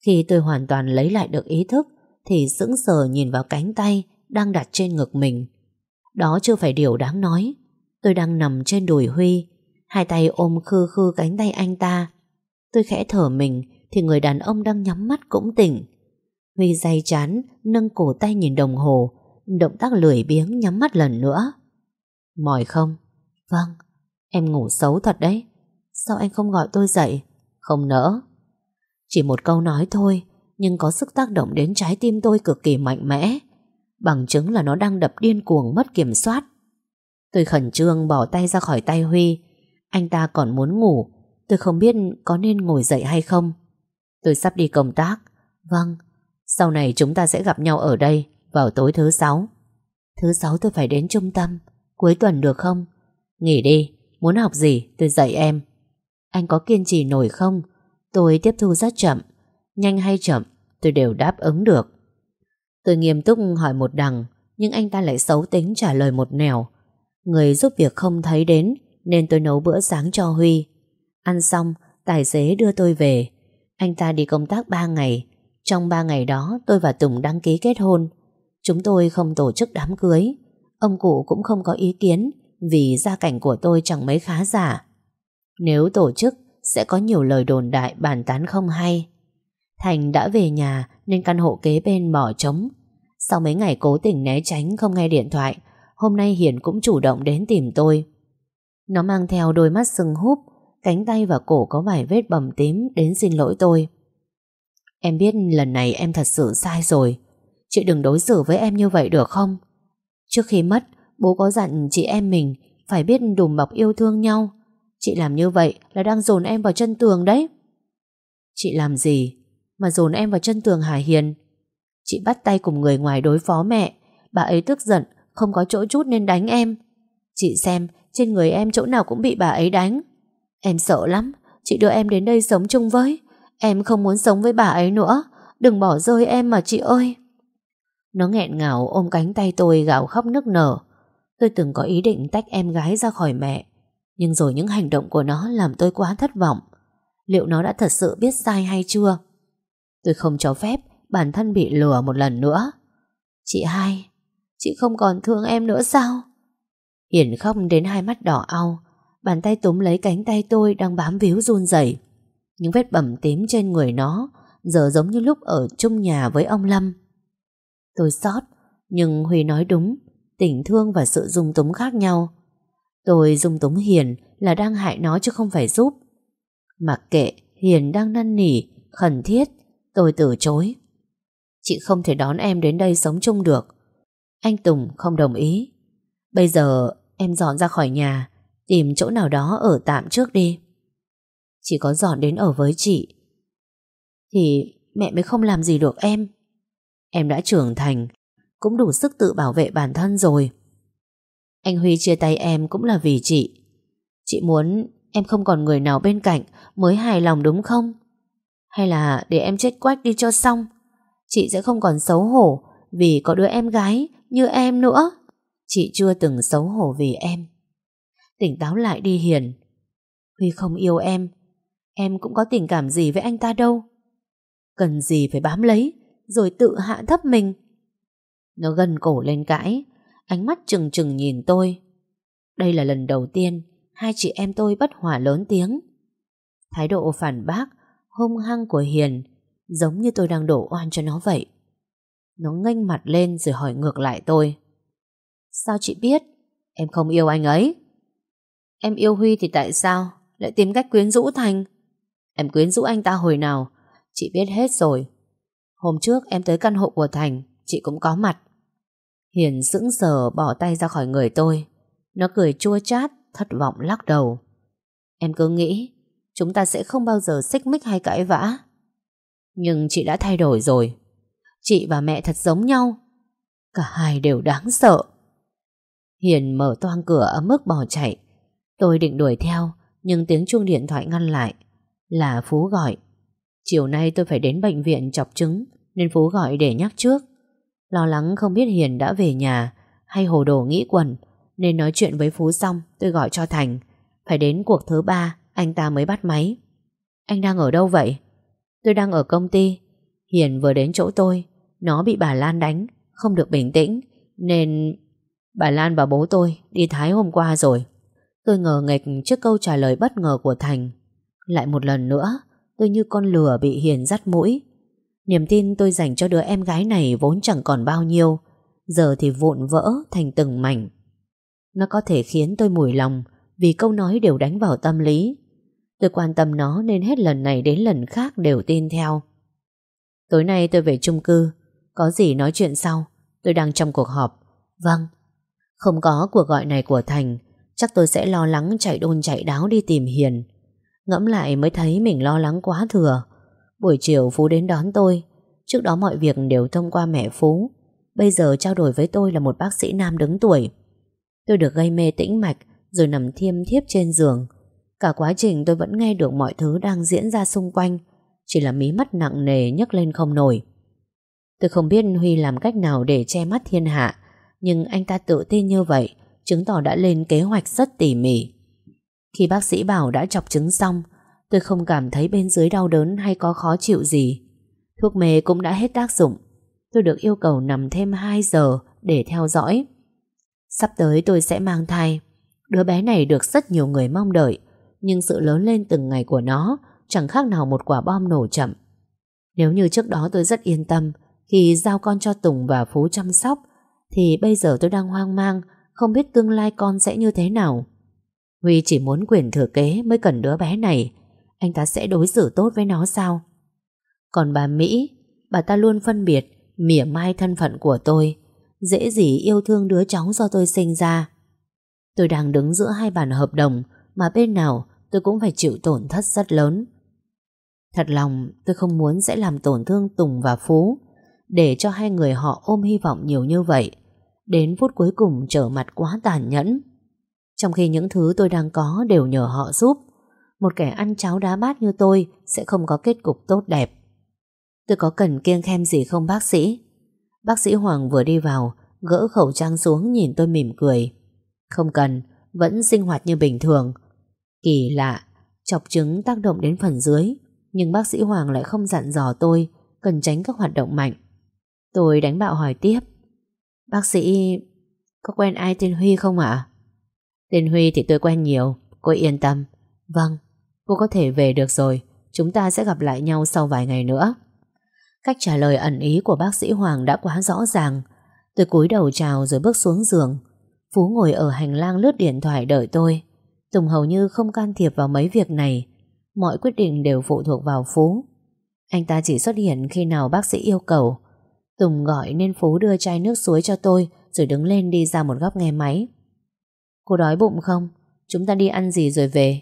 Khi tôi hoàn toàn lấy lại được ý thức, Thì sững sờ nhìn vào cánh tay Đang đặt trên ngực mình. Đó chưa phải điều đáng nói. Tôi đang nằm trên đùi Huy. Hai tay ôm khư khư cánh tay anh ta. Tôi khẽ thở mình, Thì người đàn ông đang nhắm mắt cũng tỉnh. Huy day chán, Nâng cổ tay nhìn đồng hồ, Động tác lười biếng nhắm mắt lần nữa. Mỏi không? Vâng Em ngủ xấu thật đấy. Sao anh không gọi tôi dậy? Không nỡ. Chỉ một câu nói thôi, Nhưng có sức tác động đến trái tim tôi cực kỳ mạnh mẽ. Bằng chứng là nó đang đập điên cuồng mất kiểm soát. Tôi khẩn trương bỏ tay ra khỏi tay Huy. Anh ta còn muốn ngủ. Tôi không biết có nên ngồi dậy hay không. Tôi sắp đi công tác. Vâng Sau này chúng ta sẽ gặp nhau ở đây Vào tối thứ sáu. Thứ sáu tôi phải đến trung tâm. Cuối tuần được không? Nghỉ đi, Muốn học gì tôi dạy em. Anh có kiên trì nổi không? Tôi tiếp thu rất chậm. Nhanh hay chậm, tôi đều đáp ứng được. Tôi nghiêm túc hỏi một đằng Nhưng anh ta lại xấu tính trả lời một nẻo. Người giúp việc không thấy đến Nên tôi nấu bữa sáng cho Huy. Ăn xong Tài xế đưa tôi về. Anh ta đi công tác 3 ngày. Trong 3 ngày đó tôi và Tùng đăng ký kết hôn. Chúng tôi không tổ chức đám cưới. Ông cụ cũng không có ý kiến vì gia cảnh của tôi chẳng mấy khá giả. Nếu tổ chức, sẽ có nhiều lời đồn đại bàn tán không hay. Thành đã về nhà nên căn hộ kế bên bỏ trống. Sau mấy ngày cố tình né tránh không nghe điện thoại, hôm nay Hiền cũng chủ động đến tìm tôi. Nó mang theo đôi mắt sưng húp, cánh tay và cổ có vài vết bầm tím đến xin lỗi tôi. Em biết lần này em thật sự sai rồi. Chị đừng đối xử với em như vậy được không? Trước khi mất, Bố có dặn chị em mình Phải biết đùm bọc yêu thương nhau Chị làm như vậy là đang dồn em vào chân tường đấy Chị làm gì mà dồn em vào chân tường Hải Hiền. Chị bắt tay cùng người ngoài đối phó mẹ. Bà ấy tức giận, Không có chỗ chút nên đánh em. Chị xem, trên người em chỗ nào cũng bị bà ấy đánh. Em sợ lắm, Chị đưa em đến đây sống chung với. Em không muốn sống với bà ấy nữa. Đừng bỏ rơi em mà chị ơi. Nó nghẹn ngào ôm cánh tay tôi gào khóc nức nở. Tôi từng có ý định tách em gái ra khỏi mẹ, Nhưng rồi những hành động của nó làm tôi quá thất vọng. Liệu nó đã thật sự biết sai hay chưa? Tôi không cho phép bản thân bị lừa một lần nữa Chị hai Chị không còn thương em nữa sao? Hiển khóc đến hai mắt đỏ au Bàn tay túm lấy cánh tay tôi đang bám víu run rẩy. Những vết bầm tím trên người nó Giờ giống như lúc ở chung nhà với ông Lâm Tôi xót Nhưng Huy nói đúng tình thương và sự dung túng khác nhau. Tôi dung túng Hiền là đang hại nó chứ không phải giúp. Mặc kệ, Hiền đang năn nỉ, khẩn thiết, tôi từ chối. Chị không thể đón em đến đây sống chung được. Anh Tùng không đồng ý. Bây giờ em dọn ra khỏi nhà, tìm chỗ nào đó ở tạm trước đi. Chỉ có dọn đến ở với chị, thì mẹ mới không làm gì được em. Em đã trưởng thành, cũng đủ sức tự bảo vệ bản thân rồi. Anh Huy chia tay em cũng là vì chị. Chị muốn em không còn người nào bên cạnh mới hài lòng đúng không? Hay là để em chết quách đi cho xong? Chị sẽ không còn xấu hổ vì có đứa em gái như em nữa. Chị chưa từng xấu hổ vì em. Tỉnh táo lại đi Hiền. Huy không yêu em. Em cũng có tình cảm gì với anh ta đâu. Cần gì phải bám lấy, rồi tự hạ thấp mình. Nó gần cổ lên cãi, Ánh mắt trừng trừng nhìn tôi Đây là lần đầu tiên Hai chị em tôi bất hòa lớn tiếng Thái độ phản bác Hung hăng của Hiền, Giống như tôi đang đổ oan cho nó vậy. Nó nghênh mặt lên rồi hỏi ngược lại tôi. Sao chị biết? Em không yêu anh ấy. Em yêu Huy thì tại sao? Lại tìm cách quyến rũ Thành. Em quyến rũ anh ta hồi nào? Chị biết hết rồi. Hôm trước em tới căn hộ của Thành, Chị cũng có mặt. Hiền sững sờ bỏ tay ra khỏi người tôi. Nó cười chua chát, Thất vọng lắc đầu. Em cứ nghĩ chúng ta sẽ không bao giờ xích mích hay cãi vã. Nhưng chị đã thay đổi rồi. Chị và mẹ thật giống nhau. Cả hai đều đáng sợ. Hiền mở toang cửa ấm ức bỏ chạy. Tôi định đuổi theo, nhưng tiếng chuông điện thoại ngăn lại. Là Phú gọi. Chiều nay tôi phải đến bệnh viện chọc trứng, nên Phú gọi để nhắc trước. Lo lắng không biết Hiền đã về nhà, hay hồ đồ nghĩ quần, nên nói chuyện với Phú xong, tôi gọi cho Thành. Phải đến cuộc thứ ba, anh ta mới bắt máy. Anh đang ở đâu vậy? Tôi đang ở công ty. Hiền vừa đến chỗ tôi, nó bị bà Lan đánh, không được bình tĩnh, nên... Bà Lan và bố tôi đi Thái hôm qua rồi. Tôi ngờ nghịch trước câu trả lời bất ngờ của Thành. Lại một lần nữa, tôi như con lừa bị Hiền dắt mũi. Niềm tin tôi dành cho đứa em gái này vốn chẳng còn bao nhiêu, giờ thì vụn vỡ thành từng mảnh. Nó có thể khiến tôi mùi lòng vì câu nói đều đánh vào tâm lý. Tôi quan tâm nó nên hết lần này đến lần khác đều tin theo. Tối nay tôi về chung cư, có gì nói chuyện sau, tôi đang trong cuộc họp. Vâng, không có cuộc gọi này của Thành, chắc tôi sẽ lo lắng chạy đôn chạy đáo đi tìm Hiền. Ngẫm lại mới thấy mình lo lắng quá thừa. Buổi chiều Phú đến đón tôi, trước đó mọi việc đều thông qua mẹ Phú. Bây giờ trao đổi với tôi là một bác sĩ nam đứng tuổi. Tôi được gây mê tĩnh mạch rồi nằm thiêm thiếp trên giường. Cả quá trình tôi vẫn nghe được mọi thứ đang diễn ra xung quanh, chỉ là mí mắt nặng nề nhấc lên không nổi. Tôi không biết Huy làm cách nào để che mắt thiên hạ, nhưng anh ta tự tin như vậy, chứng tỏ đã lên kế hoạch rất tỉ mỉ. Khi bác sĩ bảo đã chọc trứng xong, tôi không cảm thấy bên dưới đau đớn hay có khó chịu gì. Thuốc mê cũng đã hết tác dụng. Tôi được yêu cầu nằm thêm 2 giờ để theo dõi. Sắp tới tôi sẽ mang thai. Đứa bé này được rất nhiều người mong đợi, nhưng sự lớn lên từng ngày của nó chẳng khác nào một quả bom nổ chậm. Nếu như trước đó tôi rất yên tâm khi giao con cho Tùng và Phú chăm sóc, thì bây giờ tôi đang hoang mang, không biết tương lai con sẽ như thế nào. Huy chỉ muốn quyền thừa kế mới cần đứa bé này, anh ta sẽ đối xử tốt với nó sao? Còn bà Mỹ, bà ta luôn phân biệt, mỉa mai thân phận của tôi, dễ gì yêu thương đứa cháu do tôi sinh ra. Tôi đang đứng giữa hai bản hợp đồng mà bên nào tôi cũng phải chịu tổn thất rất lớn. Thật lòng tôi không muốn sẽ làm tổn thương Tùng và Phú để cho hai người họ ôm hy vọng nhiều như vậy. Đến phút cuối cùng trở mặt quá tàn nhẫn. Trong khi những thứ tôi đang có đều nhờ họ giúp, một kẻ ăn cháo đá bát như tôi sẽ không có kết cục tốt đẹp. Tôi có cần kiêng khem gì không bác sĩ? Bác sĩ Hoàng vừa đi vào, gỡ khẩu trang xuống nhìn tôi mỉm cười. Không cần, vẫn sinh hoạt như bình thường. Kỳ lạ, chọc trứng tác động đến phần dưới, nhưng bác sĩ Hoàng lại không dặn dò tôi cần tránh các hoạt động mạnh. Tôi đánh bạo hỏi tiếp. Bác sĩ có quen ai tên Huy không ạ? Tên Huy thì tôi quen nhiều, cô yên tâm. Vâng, cô có thể về được rồi, chúng ta sẽ gặp lại nhau sau vài ngày nữa. Cách trả lời ẩn ý của bác sĩ Hoàng đã quá rõ ràng. Tôi cúi đầu chào rồi bước xuống giường. Phú ngồi ở hành lang lướt điện thoại đợi tôi. Tùng hầu như không can thiệp vào mấy việc này. Mọi quyết định đều phụ thuộc vào Phú. Anh ta chỉ xuất hiện khi nào bác sĩ yêu cầu. Tùng gọi nên Phú đưa chai nước suối cho tôi rồi đứng lên đi ra một góc nghe máy. Cô đói bụng không? Chúng ta đi ăn gì rồi về?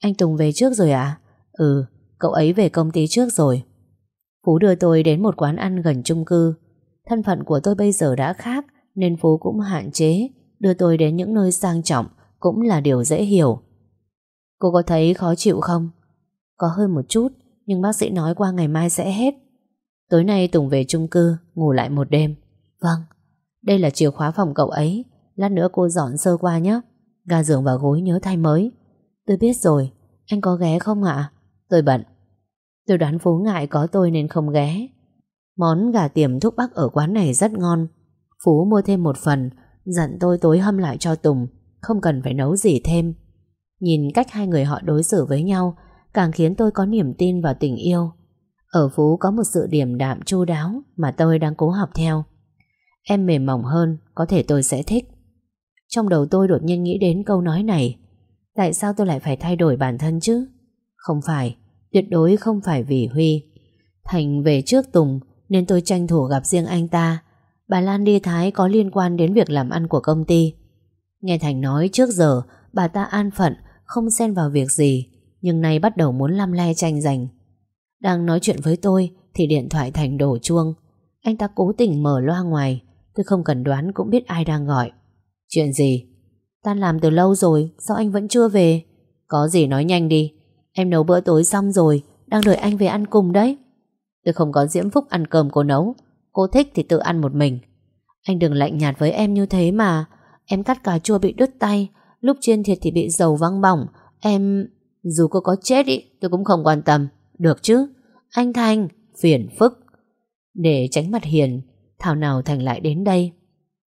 Anh Tùng về trước rồi à? Ừ, cậu ấy về công ty trước rồi. Phú đưa tôi đến một quán ăn gần chung cư. Thân phận của tôi bây giờ đã khác nên Phú cũng hạn chế đưa tôi đến những nơi sang trọng cũng là điều dễ hiểu. Cô có thấy khó chịu không? Có hơi một chút, nhưng bác sĩ nói qua ngày mai sẽ hết. Tối nay Tùng về chung cư, ngủ lại một đêm. Vâng, đây là chìa khóa phòng cậu ấy. Lát nữa cô dọn sơ qua nhé. Ga giường và gối nhớ thay mới. Tôi biết rồi, anh có ghé không ạ? Tôi bận. Tôi đoán Phú ngại có tôi nên không ghé. Món gà tiềm thuốc bắc ở quán này rất ngon. Phú mua thêm một phần, dặn tôi tối hâm lại cho Tùng, không cần phải nấu gì thêm. Nhìn cách hai người họ đối xử với nhau, càng khiến tôi có niềm tin vào tình yêu. Ở Phú có một sự điềm đạm chu đáo mà tôi đang cố học theo. Em mềm mỏng hơn, có thể tôi sẽ thích. Trong đầu tôi đột nhiên nghĩ đến câu nói này. Tại sao tôi lại phải thay đổi bản thân chứ? Không phải, tuyệt đối không phải vì Huy. Thành về trước Tùng nên tôi tranh thủ gặp riêng anh ta. Bà Lan đi Thái có liên quan đến việc làm ăn của công ty. Nghe Thành nói trước giờ bà ta an phận không xen vào việc gì, nhưng nay bắt đầu muốn lăm le tranh giành. Đang nói chuyện với tôi thì điện thoại thành đổ chuông. Anh ta cố tình mở loa ngoài, tôi không cần đoán cũng biết ai đang gọi. Chuyện gì? Tan làm từ lâu rồi, sao anh vẫn chưa về? Có gì nói nhanh đi, em nấu bữa tối xong rồi, đang đợi anh về ăn cùng đấy. Tôi không có diễm phúc ăn cơm cô nấu, cô thích thì tự ăn một mình. Anh đừng lạnh nhạt với em như thế mà, em cắt cà chua bị đứt tay, lúc chiên thịt thì bị dầu văng bỏng, em... Dù cô có chết ý, tôi cũng không quan tâm. Được chứ? Anh Thành, phiền phức. Để tránh mặt Hiền, thảo nào Thành lại đến đây.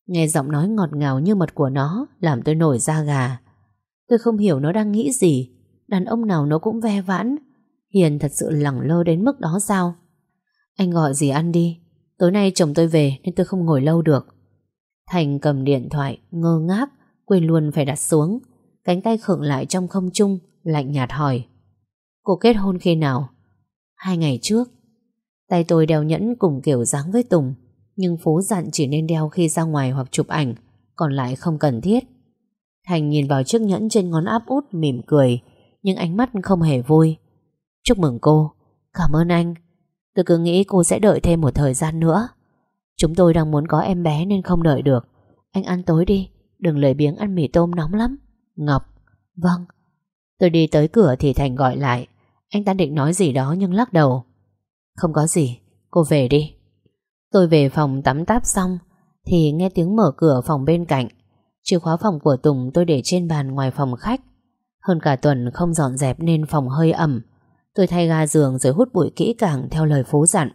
Nghe giọng nói ngọt ngào như mật của nó làm tôi nổi da gà. Tôi không hiểu nó đang nghĩ gì. Đàn ông nào nó cũng ve vãn. Hiền thật sự lẳng lơ đến mức đó sao? Anh gọi gì ăn đi. Tối nay chồng tôi về nên tôi không ngồi lâu được. Thành cầm điện thoại, ngơ ngác, quên luôn phải đặt xuống. Cánh tay khựng lại trong không trung, lạnh nhạt hỏi. Cô kết hôn khi nào? Hai ngày trước. Tay tôi đeo nhẫn cùng kiểu dáng với Tùng, nhưng Phú dặn chỉ nên đeo khi ra ngoài hoặc chụp ảnh, còn lại không cần thiết. Thành nhìn vào chiếc nhẫn trên ngón áp út mỉm cười, nhưng ánh mắt không hề vui. Chúc mừng cô, cảm ơn anh. Tôi cứ nghĩ cô sẽ đợi thêm một thời gian nữa. Chúng tôi đang muốn có em bé nên không đợi được. Anh ăn tối đi, đừng lười biếng ăn mì tôm nóng lắm. Ngọc, vâng. Tôi đi tới cửa thì Thành gọi lại. Anh ta định nói gì đó nhưng lắc đầu. Không có gì, cô về đi. Tôi về phòng tắm táp xong thì nghe tiếng mở cửa phòng bên cạnh. Chìa khóa phòng của Tùng tôi để trên bàn ngoài phòng khách. Hơn cả tuần không dọn dẹp nên phòng hơi ẩm. Tôi thay ga giường rồi hút bụi kỹ càng theo lời phố dặn.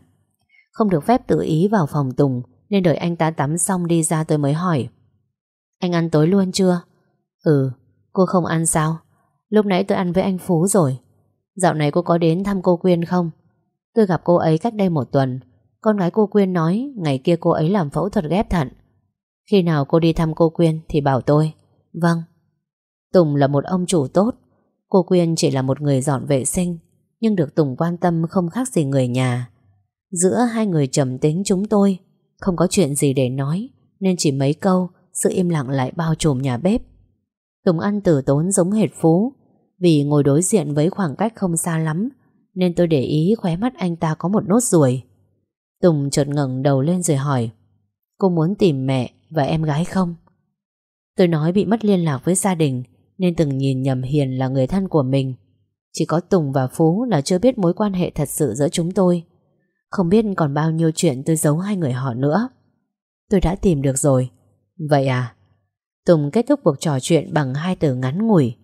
Không được phép tự ý vào phòng Tùng nên đợi anh ta tắm xong đi ra tôi mới hỏi. Anh ăn tối luôn chưa? Ừ, cô không ăn sao? Lúc nãy tôi ăn với anh Phú rồi. Dạo này cô có đến thăm cô Quyên không? Tôi gặp cô ấy cách đây một tuần. Con gái cô Quyên nói ngày kia cô ấy làm phẫu thuật ghép thận. Khi nào cô đi thăm cô Quyên thì bảo tôi. Vâng. Tùng là một ông chủ tốt. Cô Quyên chỉ là một người dọn vệ sinh nhưng được Tùng quan tâm không khác gì người nhà. Giữa hai người trầm tính chúng tôi, không có chuyện gì để nói, nên chỉ mấy câu, sự im lặng lại bao trùm nhà bếp. Tùng ăn tử tốn giống hệt Phú, vì ngồi đối diện với khoảng cách không xa lắm, nên tôi để ý khóe mắt anh ta có một nốt ruồi. Tùng chợt ngẩng đầu lên rồi hỏi, Cô muốn tìm mẹ và em gái không? Tôi nói bị mất liên lạc với gia đình, nên từng nhìn nhầm Hiền là người thân của mình. Chỉ có Tùng và Phú là chưa biết mối quan hệ thật sự giữa chúng tôi. Không biết còn bao nhiêu chuyện tôi giấu hai người họ nữa. Tôi đã tìm được rồi. Vậy à? Tùng kết thúc cuộc trò chuyện bằng hai từ ngắn ngủi.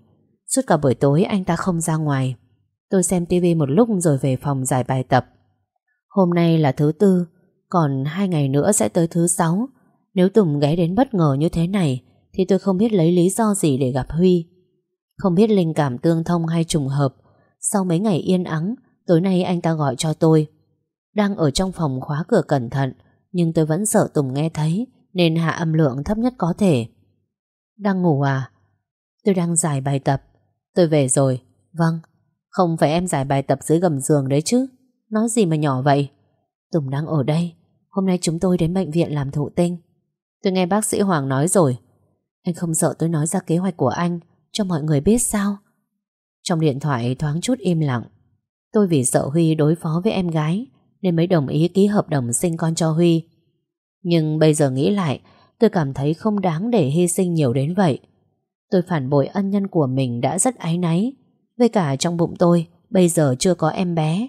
Suốt cả buổi tối anh ta không ra ngoài. Tôi xem tivi một lúc rồi về phòng giải bài tập. Hôm nay là thứ tư, còn hai ngày nữa sẽ tới thứ sáu. Nếu Tùng ghé đến bất ngờ như thế này, thì tôi không biết lấy lý do gì để gặp Huy. Không biết linh cảm tương thông hay trùng hợp. Sau mấy ngày yên ắng, tối nay anh ta gọi cho tôi. Đang ở trong phòng khóa cửa cẩn thận, nhưng tôi vẫn sợ Tùng nghe thấy, nên hạ âm lượng thấp nhất có thể. Đang ngủ à? Tôi đang giải bài tập. Tôi về rồi. Vâng. Không phải em giải bài tập dưới gầm giường đấy chứ. Nói gì mà nhỏ vậy? Tùng đang ở đây. Hôm nay chúng tôi đến bệnh viện làm thụ tinh. Tôi nghe bác sĩ Hoàng nói rồi. Anh không sợ tôi nói ra kế hoạch của anh cho mọi người biết sao? Trong điện thoại thoáng chút im lặng. Tôi vì sợ Huy đối phó với em gái nên mới đồng ý ký hợp đồng sinh con cho Huy. Nhưng bây giờ nghĩ lại, tôi cảm thấy không đáng để hy sinh nhiều đến vậy. Tôi phản bội ân nhân của mình đã rất áy náy. Với cả trong bụng tôi, bây giờ chưa có em bé.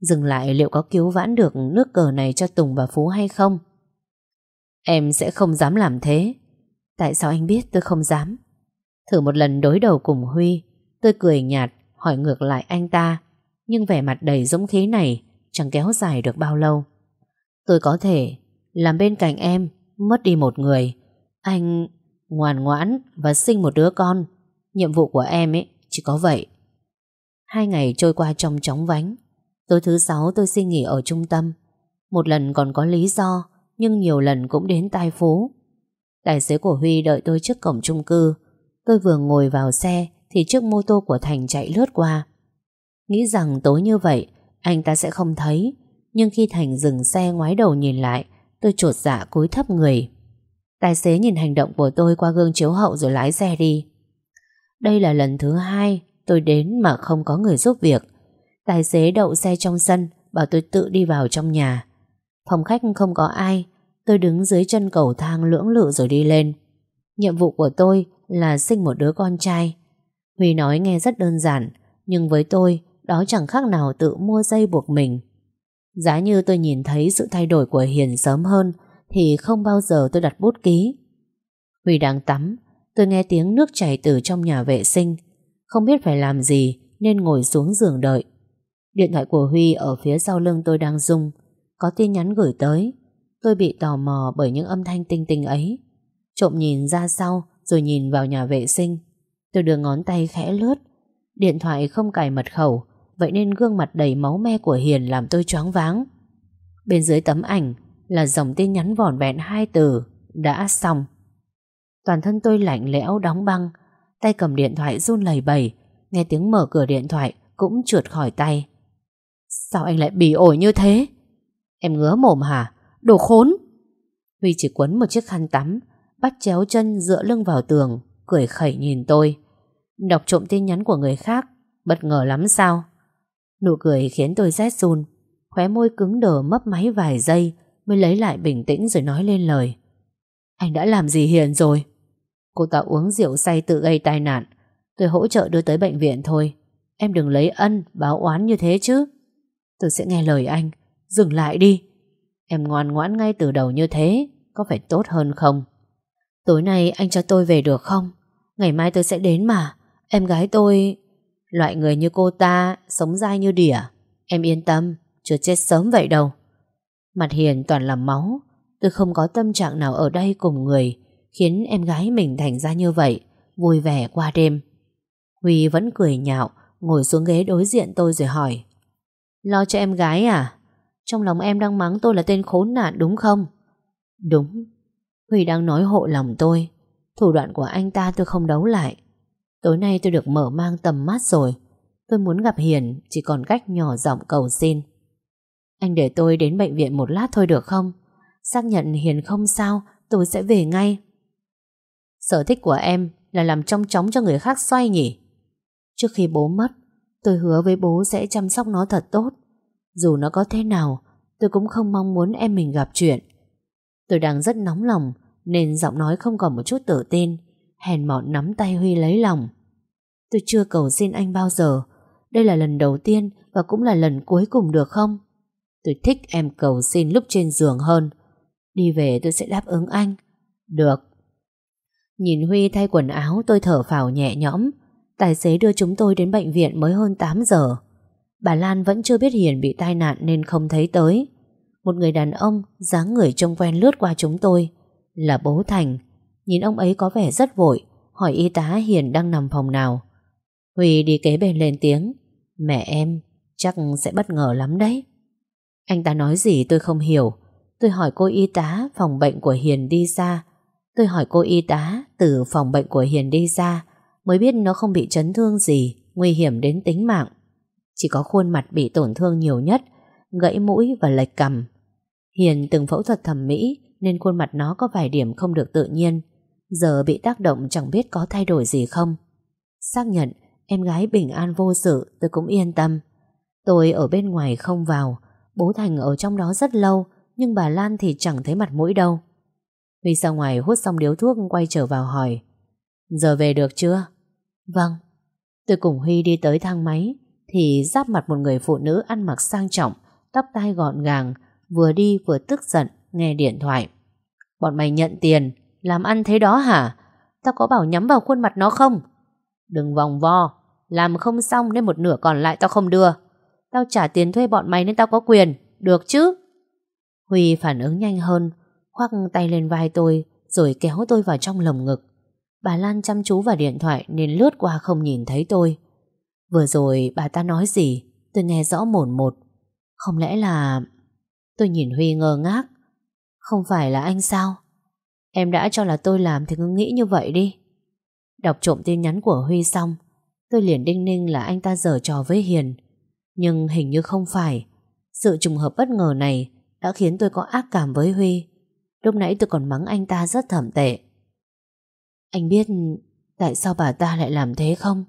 Dừng lại liệu có cứu vãn được nước cờ này cho Tùng và Phú hay không? Em sẽ không dám làm thế. Tại sao anh biết tôi không dám? Thử một lần đối đầu cùng Huy, tôi cười nhạt, hỏi ngược lại anh ta. Nhưng vẻ mặt đầy dũng khí này chẳng kéo dài được bao lâu. Tôi có thể làm bên cạnh em, mất đi một người. Anh ngoan ngoãn và sinh một đứa con. Nhiệm vụ của em ấy chỉ có vậy. Hai ngày trôi qua trong chóng vánh. Tối thứ sáu tôi xin nghỉ ở trung tâm. Một lần còn có lý do, nhưng nhiều lần cũng đến tai phố. Tài xế của Huy đợi tôi trước cổng chung cư. Tôi vừa ngồi vào xe thì chiếc mô tô của Thành chạy lướt qua. Nghĩ rằng tối như vậy anh ta sẽ không thấy. Nhưng khi Thành dừng xe ngoái đầu nhìn lại, tôi trột dạ cúi thấp người. Tài xế nhìn hành động của tôi qua gương chiếu hậu rồi lái xe đi. Đây là lần thứ hai tôi đến mà không có người giúp việc. Tài xế đậu xe trong sân, bảo tôi tự đi vào trong nhà. Phòng khách không có ai, tôi đứng dưới chân cầu thang lưỡng lự rồi đi lên. Nhiệm vụ của tôi là sinh một đứa con trai. Huy nói nghe rất đơn giản, nhưng với tôi, đó chẳng khác nào tự mua dây buộc mình. Giá như tôi nhìn thấy sự thay đổi của Hiền sớm hơn, thì không bao giờ tôi đặt bút ký. Huy đang tắm, tôi nghe tiếng nước chảy từ trong nhà vệ sinh. Không biết phải làm gì nên ngồi xuống giường đợi. Điện thoại của Huy ở phía sau lưng tôi đang rung. Có tin nhắn gửi tới. Tôi bị tò mò bởi những âm thanh tinh tinh ấy. Trộm nhìn ra sau rồi nhìn vào nhà vệ sinh. Tôi đưa ngón tay khẽ lướt. Điện thoại không cài mật khẩu vậy nên gương mặt đầy máu me của Hiền làm tôi choáng váng. Bên dưới tấm ảnh là dòng tin nhắn vỏn vẹn hai từ đã xong. Toàn thân tôi lạnh lẽo đóng băng, tay cầm điện thoại run lẩy bẩy, nghe tiếng mở cửa điện thoại cũng trượt khỏi tay. Sao anh lại bỉ ổi như thế? Em ngứa mồm hả? Đồ khốn! Huy chỉ quấn một chiếc khăn tắm, bắt chéo chân dựa lưng vào tường, cười khẩy nhìn tôi. Đọc trộm tin nhắn của người khác, bất ngờ lắm sao? Nụ cười khiến tôi rét run, khóe môi cứng đờ mấp máy vài giây mới lấy lại bình tĩnh rồi nói lên lời. Anh đã làm gì Hiền rồi? Cô ta uống rượu say tự gây tai nạn. Tôi hỗ trợ đưa tới bệnh viện thôi. Em đừng lấy ân, báo oán như thế chứ. Tôi sẽ nghe lời anh. Dừng lại đi. Em ngoan ngoãn ngay từ đầu như thế, có phải tốt hơn không? Tối nay anh cho tôi về được không? Ngày mai tôi sẽ đến mà. Em gái tôi... Loại người như cô ta, sống dai như đỉa. Em yên tâm, chưa chết sớm vậy đâu. Mặt Hiền toàn là máu. Tôi không có tâm trạng nào ở đây cùng người, khiến em gái mình thành ra như vậy, vui vẻ qua đêm. Huy vẫn cười nhạo, ngồi xuống ghế đối diện tôi rồi hỏi. Lo cho em gái à? Trong lòng em đang mắng tôi là tên khốn nạn đúng không? Đúng. Huy đang nói hộ lòng tôi. Thủ đoạn của anh ta tôi không đấu lại. Tối nay tôi được mở mang tầm mắt rồi. Tôi muốn gặp Hiền chỉ còn cách nhỏ giọng cầu xin. Anh để tôi đến bệnh viện một lát thôi được không? Xác nhận Hiền không sao, tôi sẽ về ngay. Sở thích của em là làm trong chóng cho người khác xoay nhỉ? Trước khi bố mất, tôi hứa với bố sẽ chăm sóc nó thật tốt. Dù nó có thế nào, tôi cũng không mong muốn em mình gặp chuyện. Tôi đang rất nóng lòng, nên giọng nói không còn một chút tự tin. Hèn mọn nắm tay Huy lấy lòng. Tôi chưa cầu xin anh bao giờ. Đây là lần đầu tiên và cũng là lần cuối cùng được không? Tôi thích em cầu xin lúc trên giường hơn. Đi về tôi sẽ đáp ứng anh. Được. Nhìn Huy thay quần áo, tôi thở phào nhẹ nhõm. Tài xế đưa chúng tôi đến bệnh viện mới hơn 8 giờ. Bà Lan vẫn chưa biết Hiền bị tai nạn nên không thấy tới. Một người đàn ông dáng người trông quen lướt qua chúng tôi là bố Thành. Nhìn ông ấy có vẻ rất vội, hỏi y tá Hiền đang nằm phòng nào. Huy đi kế bên lên tiếng. Mẹ em chắc sẽ bất ngờ lắm đấy. Anh ta nói gì tôi không hiểu. Tôi hỏi cô y tá phòng bệnh của Hiền đi xa. Tôi hỏi cô y tá từ phòng bệnh của Hiền đi xa mới biết nó không bị chấn thương gì, nguy hiểm đến tính mạng. Chỉ có khuôn mặt bị tổn thương nhiều nhất, gãy mũi và lệch cằm. Hiền từng phẫu thuật thẩm mỹ nên khuôn mặt nó có vài điểm không được tự nhiên. Giờ bị tác động chẳng biết có thay đổi gì không. Xác nhận em gái bình an vô sự tôi cũng yên tâm. Tôi ở bên ngoài không vào, bố Thành ở trong đó rất lâu nhưng bà Lan thì chẳng thấy mặt mũi đâu. Huy ra ngoài hút xong điếu thuốc quay trở vào hỏi Giờ về được chưa? Vâng. Tôi cùng Huy đi tới thang máy thì giáp mặt một người phụ nữ ăn mặc sang trọng, tóc tai gọn gàng, vừa đi vừa tức giận, nghe điện thoại. Bọn mày nhận tiền, làm ăn thế đó hả? Tao có bảo nhắm vào khuôn mặt nó không? Đừng vòng vo, làm không xong nên một nửa còn lại tao không đưa. Tao trả tiền thuê bọn mày nên tao có quyền, được chứ? Huy phản ứng nhanh hơn, khoác tay lên vai tôi rồi kéo tôi vào trong lồng ngực. Bà Lan chăm chú vào điện thoại nên lướt qua không nhìn thấy tôi. Vừa rồi bà ta nói gì tôi nghe rõ mồn một. Không lẽ là... Tôi nhìn Huy ngơ ngác. Không phải là anh sao? Em đã cho là tôi làm thì cứ nghĩ như vậy đi. Đọc trộm tin nhắn của Huy xong, tôi liền đinh ninh là anh ta dở trò với Hiền. Nhưng hình như không phải. Sự trùng hợp bất ngờ này đã khiến tôi có ác cảm với Huy. Lúc nãy tôi còn mắng anh ta rất thẩm tệ. Anh biết Tại sao bà ta lại làm thế không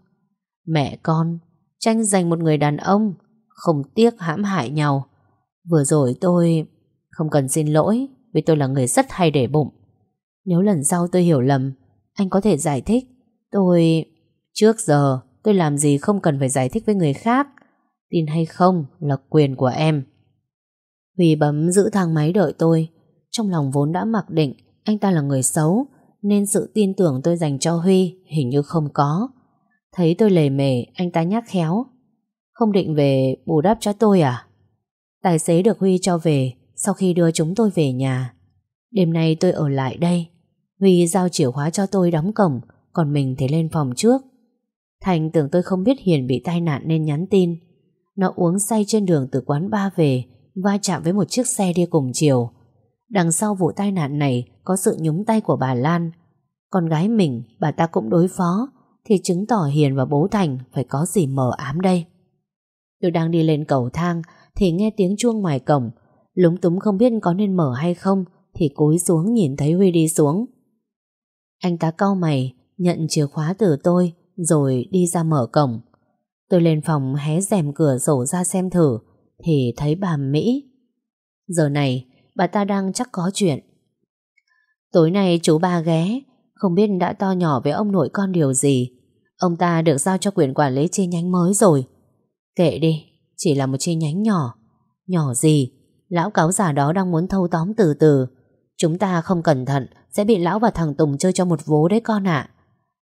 Mẹ con Tranh giành một người đàn ông Không tiếc hãm hại nhau Vừa rồi tôi Không cần xin lỗi Vì tôi là người rất hay để bụng nếu lần sau tôi hiểu lầm, Anh có thể giải thích. Tôi... Trước giờ, tôi làm gì không cần phải giải thích với người khác. Tin hay không là quyền của em. Huy bấm giữ thang máy đợi tôi, Trong lòng vốn đã mặc định Anh ta là người xấu, Nên sự tin tưởng tôi dành cho Huy Hình như không có. Thấy tôi lề mề, Anh ta nhắc khéo. Không định về bù đắp cho tôi à? Tài xế được Huy cho về Sau khi đưa chúng tôi về nhà. Đêm nay tôi ở lại đây Huy giao chìa khóa cho tôi đóng cổng, Còn mình thì lên phòng trước. Thành tưởng tôi không biết Hiền bị tai nạn nên nhắn tin. Nó uống say trên đường từ quán ba về, Va chạm với một chiếc xe đi cùng chiều. Đằng sau vụ tai nạn này Có sự nhúng tay của bà Lan. Con gái mình, bà ta cũng đối phó, Thì chứng tỏ Hiền và bố Thành Phải có gì mờ ám đây. Tôi đang đi lên cầu thang, Thì nghe tiếng chuông ngoài cổng. Lúng túng không biết có nên mở hay không, Thì cúi xuống nhìn thấy Huy đi xuống. Anh ta cau mày, Nhận chìa khóa từ tôi, Rồi đi ra mở cổng. Tôi lên phòng hé rèm cửa sổ ra xem thử, Thì thấy bà Mỹ. Giờ này, Bà ta đang chắc có chuyện. Tối nay chú ba ghé, Không biết đã to nhỏ với ông nội con điều gì. Ông ta được giao cho quyền quản lý chi nhánh mới rồi. Kệ đi, Chỉ là một chi nhánh nhỏ. Nhỏ gì? Lão cáo già đó đang muốn thâu tóm từ từ. Chúng ta không cẩn thận sẽ bị lão và thằng Tùng chơi cho một vố đấy con ạ.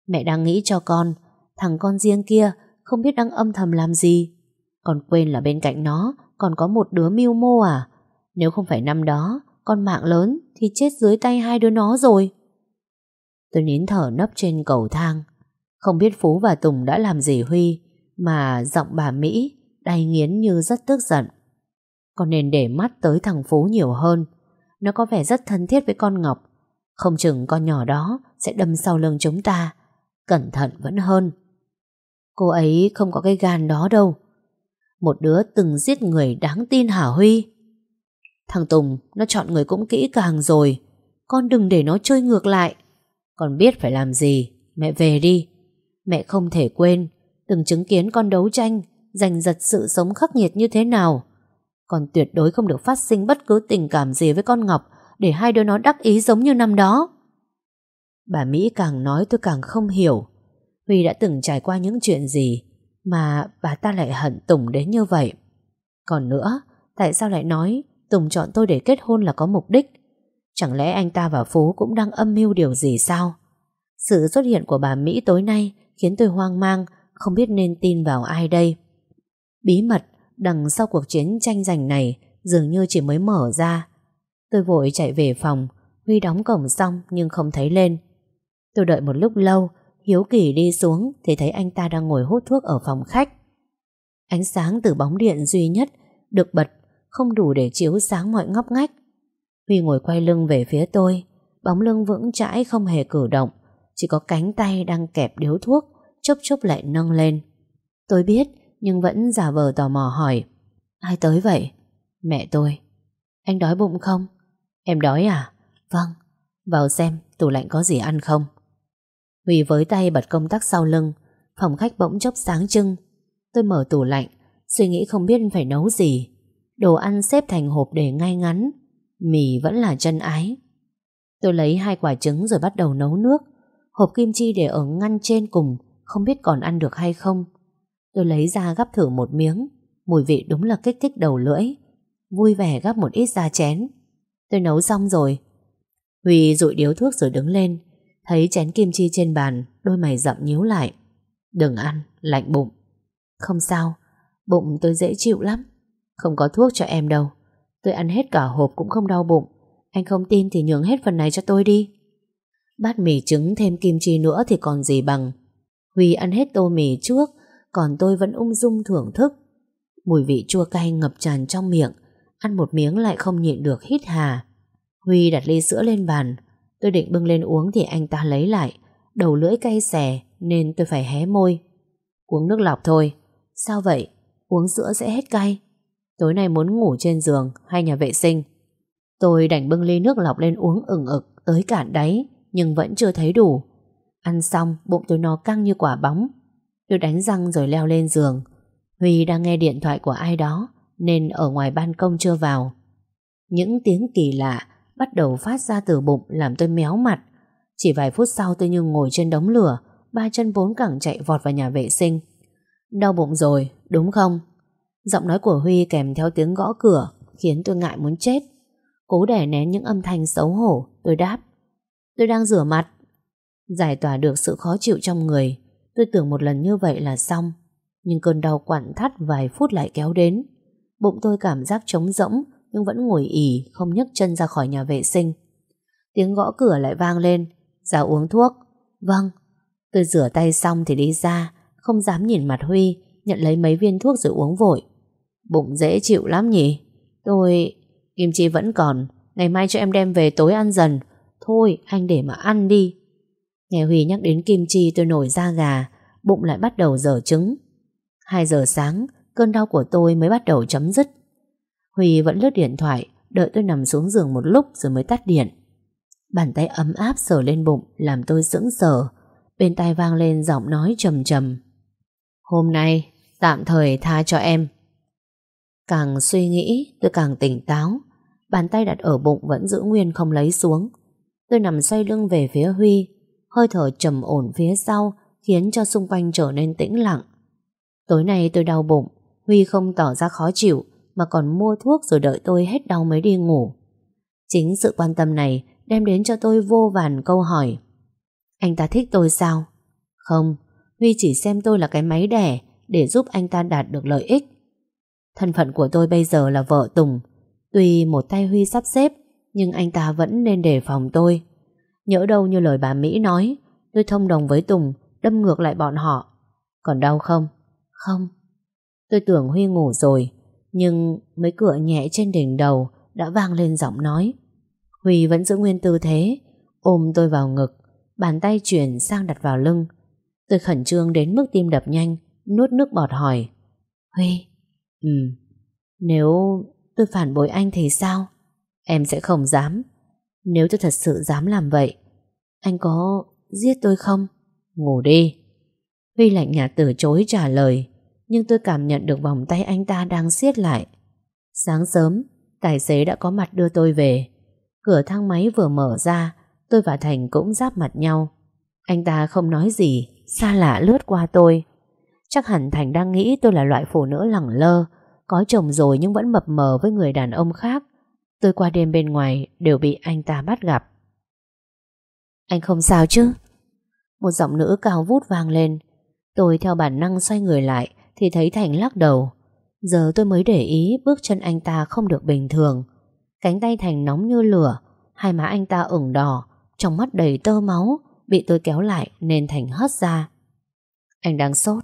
Mẹ đang nghĩ cho con, Thằng con riêng kia Không biết đang âm thầm làm gì. Con quên là bên cạnh nó Còn có một đứa mưu mô à. Nếu không phải năm đó, Con mạng lớn thì chết dưới tay hai đứa nó rồi. Tôi nín thở nấp trên cầu thang. Không biết Phú và Tùng đã làm gì Huy Mà giọng bà Mỹ Đay nghiến như rất tức giận. Con nên để mắt tới thằng Phú nhiều hơn. Nó có vẻ rất thân thiết với con Ngọc. Không chừng con nhỏ đó Sẽ đâm sau lưng chúng ta. Cẩn thận vẫn hơn. Cô ấy không có cái gan đó đâu. Một đứa từng giết người đáng tin hả Huy? Thằng Tùng, Nó chọn người cũng kỹ càng rồi. Con đừng để nó chơi ngược lại. Con biết phải làm gì. Mẹ về đi. Mẹ không thể quên, Từng chứng kiến con đấu tranh, Giành giật sự sống khắc nghiệt như thế nào. Con tuyệt đối không được phát sinh bất cứ tình cảm gì với con Ngọc để hai đứa nó đắc ý giống như năm đó. Bà Mỹ càng nói tôi càng không hiểu Huy đã từng trải qua những chuyện gì Mà bà ta lại hận Tùng đến như vậy. Còn nữa, Tại sao lại nói Tùng chọn tôi để kết hôn là có mục đích? Chẳng lẽ anh ta và Phú cũng đang âm mưu điều gì sao? Sự xuất hiện của bà Mỹ tối nay Khiến tôi hoang mang, Không biết nên tin vào ai đây. Bí mật đằng sau cuộc chiến tranh giành này Dường như chỉ mới mở ra Tôi vội chạy về phòng. Huy đóng cổng xong nhưng không thấy lên. Tôi đợi một lúc lâu, Hiếu kỳ đi xuống Thì thấy anh ta đang ngồi hút thuốc ở phòng khách. Ánh sáng từ bóng điện duy nhất Được bật, Không đủ để chiếu sáng mọi ngóc ngách. Huy ngồi quay lưng về phía tôi, Bóng lưng vững chãi không hề cử động, Chỉ có cánh tay đang kẹp điếu thuốc Chốc chốc lại nâng lên. Tôi biết, Nhưng vẫn giả vờ tò mò hỏi, Ai tới vậy? Mẹ tôi. Anh đói bụng không? Em đói à? Vâng. Vào xem tủ lạnh có gì ăn không? Huy với tay bật công tắc sau lưng Phòng khách bỗng chốc sáng trưng. Tôi mở tủ lạnh Suy nghĩ không biết phải nấu gì. Đồ ăn xếp thành hộp để ngay ngắn. Mì vẫn là chân ái. Tôi lấy hai quả trứng rồi bắt đầu nấu nước. Hộp kim chi để ở ngăn trên cùng Không biết còn ăn được hay không. Tôi lấy ra gắp thử một miếng. Mùi vị đúng là kích thích đầu lưỡi. Vui vẻ gắp một ít ra chén Tôi nấu xong rồi. Huy rụi điếu thuốc rồi đứng lên Thấy chén kim chi trên bàn Đôi mày rậm nhíu lại. Đừng ăn, lạnh bụng. Không sao, bụng tôi dễ chịu lắm. Không có thuốc cho em đâu. Tôi ăn hết cả hộp cũng không đau bụng. Anh không tin thì nhường hết phần này cho tôi đi. Bát mì trứng thêm kim chi nữa Thì còn gì bằng. Huy ăn hết tô mì trước Còn tôi vẫn ung dung thưởng thức. Mùi vị chua cay ngập tràn trong miệng. Ăn một miếng lại không nhịn được hít hà. Huy đặt ly sữa lên bàn. Tôi định bưng lên uống thì anh ta lấy lại. Đầu lưỡi cay xè, Nên tôi phải hé môi. Uống nước lọc thôi. Sao vậy? Uống sữa sẽ hết cay. Tối nay muốn ngủ trên giường hay nhà vệ sinh? Tôi đành bưng ly nước lọc lên uống ửng ực Tới cạn đáy, Nhưng vẫn chưa thấy đủ. Ăn xong, bụng tôi no căng như quả bóng. Tôi đánh răng rồi leo lên giường. Huy đang nghe điện thoại của ai đó. Nên ở ngoài ban công chưa vào. Những tiếng kỳ lạ Bắt đầu phát ra từ bụng Làm tôi méo mặt. Chỉ vài phút sau tôi như ngồi trên đống lửa, Ba chân bốn cẳng chạy vọt vào nhà vệ sinh. Đau bụng rồi, đúng không? Giọng nói của Huy kèm theo tiếng gõ cửa, Khiến tôi ngại muốn chết. Cố đè nén những âm thanh xấu hổ, Tôi đáp. Tôi đang rửa mặt. Giải tỏa được sự khó chịu trong người, Tôi tưởng một lần như vậy là xong. Nhưng cơn đau quặn thắt vài phút lại kéo đến. Bụng tôi cảm giác trống rỗng, Nhưng vẫn ngồi ỉ, Không nhấc chân ra khỏi nhà vệ sinh. Tiếng gõ cửa lại vang lên. Ra uống thuốc. Vâng. Tôi rửa tay xong thì đi ra, Không dám nhìn mặt Huy, Nhận lấy mấy viên thuốc rồi uống vội. Bụng dễ chịu lắm nhỉ? Tôi... Kim chi vẫn còn, Ngày mai cho em đem về tối ăn dần. Thôi, anh để mà ăn đi. Nghe Huy nhắc đến kim chi tôi nổi da gà, Bụng lại bắt đầu dở trứng. 2 giờ sáng Cơn đau của tôi mới bắt đầu chấm dứt. Huy vẫn lướt điện thoại, Đợi tôi nằm xuống giường một lúc rồi mới tắt điện. Bàn tay ấm áp sờ lên bụng, Làm tôi sững sờ. Bên tai vang lên giọng nói trầm trầm. Hôm nay, Tạm thời tha cho em. Càng suy nghĩ, tôi càng tỉnh táo. Bàn tay đặt ở bụng vẫn giữ nguyên không lấy xuống. Tôi nằm xoay lưng về phía Huy, Hơi thở trầm ổn phía sau Khiến cho xung quanh trở nên tĩnh lặng. Tối nay tôi đau bụng Huy không tỏ ra khó chịu, Mà còn mua thuốc rồi đợi tôi hết đau mới đi ngủ. Chính sự quan tâm này Đem đến cho tôi vô vàn câu hỏi. Anh ta thích tôi sao? Không, Huy chỉ xem tôi là cái máy đẻ Để giúp anh ta đạt được lợi ích. Thân phận của tôi bây giờ là vợ Tùng. Tuy một tay Huy sắp xếp, Nhưng anh ta vẫn nên đề phòng tôi. Nhỡ đâu như lời bà Mỹ nói, Tôi thông đồng với Tùng, Đâm ngược lại bọn họ. Còn đau không? Không. Tôi tưởng Huy ngủ rồi Nhưng mấy cửa nhẹ trên đỉnh đầu Đã vang lên giọng nói. Huy vẫn giữ nguyên tư thế Ôm tôi vào ngực Bàn tay chuyển sang đặt vào lưng. Tôi khẩn trương đến mức tim đập nhanh Nuốt nước bọt hỏi. Huy Ừ. Nếu tôi phản bội anh thì sao? Em sẽ không dám. Nếu tôi thật sự dám làm vậy Anh có giết tôi không? Ngủ đi. Huy lạnh nhạt từ chối trả lời nhưng tôi cảm nhận được vòng tay anh ta đang siết lại. Sáng sớm, Tài xế đã có mặt đưa tôi về. Cửa thang máy vừa mở ra, Tôi và Thành cũng giáp mặt nhau. Anh ta không nói gì, Xa lạ lướt qua tôi. Chắc hẳn Thành đang nghĩ tôi là loại phụ nữ lẳng lơ, Có chồng rồi nhưng vẫn mập mờ với người đàn ông khác. Tôi qua đêm bên ngoài, Đều bị anh ta bắt gặp. Anh không sao chứ? Một giọng nữ cao vút vang lên. Tôi theo bản năng xoay người lại thì thấy Thành lắc đầu, Giờ tôi mới để ý bước chân anh ta không được bình thường. Cánh tay Thành nóng như lửa, Hai má anh ta ửng đỏ, Trong mắt đầy tơ máu, Bị tôi kéo lại nên Thành hất ra. Anh đang sốt,